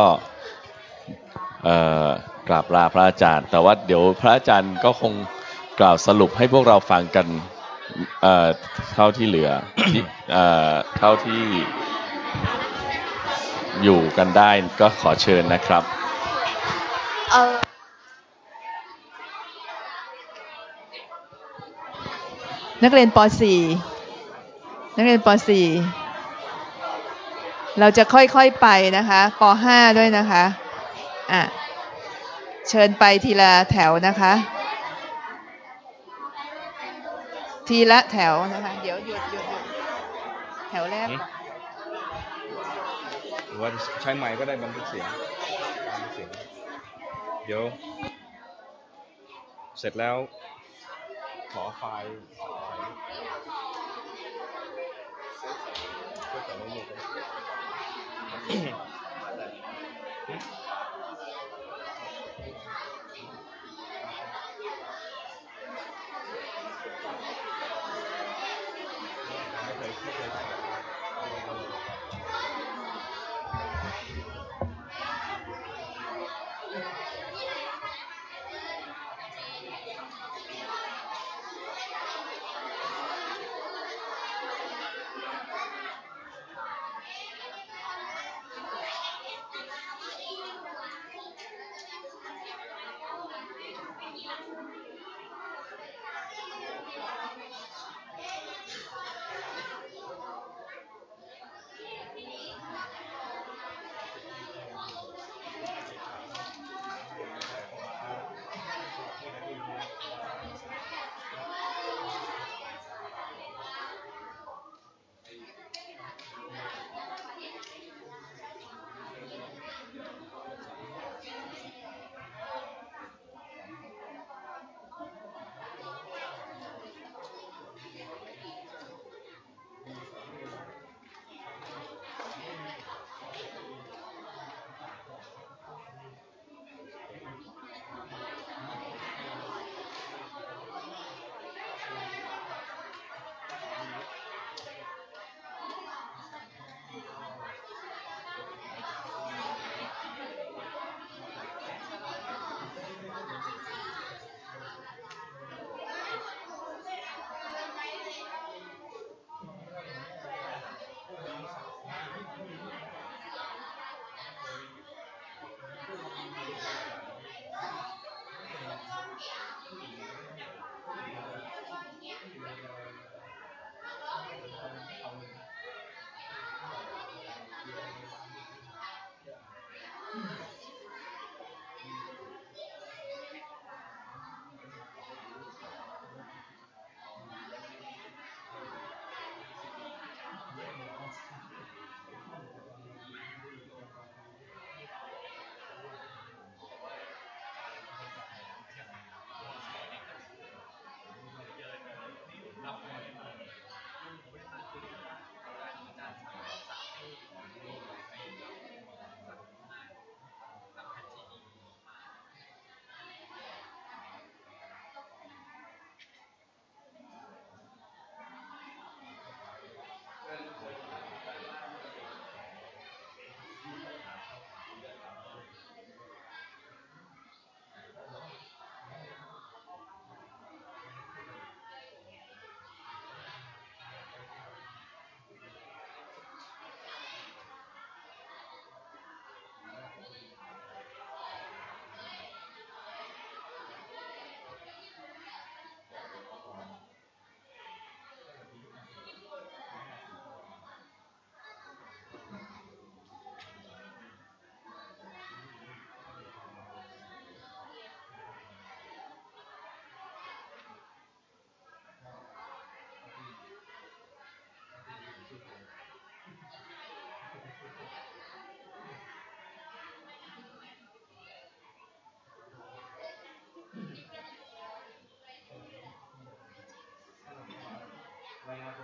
เอ่อกราบลาพระอาจารย์ แต่ว่าเดี๋ยวพระอาจารย์ก็คงกล่าวสรุปให้พวกเราฟังกันเท่าที่เหลือเท่าที่ อยู่กันได้ก็ขอเชิญนะครับเออนักเรียนป .4 นักเรียนป .4 เราจะค่อยๆไปนะคะป .5 ด้วยนะคะอะเชิญไปทีละแถวนะคะ ทีละแถวนะคะ เดี๋ยวหยุดหยุดหยุดแถวแรกก่อนหือว่าใช้ไมค์ก็ได้บันทึกเสียงบันทึกเสียง เดี๋ยว เสร็จแล้วขอไฟล์ใส่ Kaya po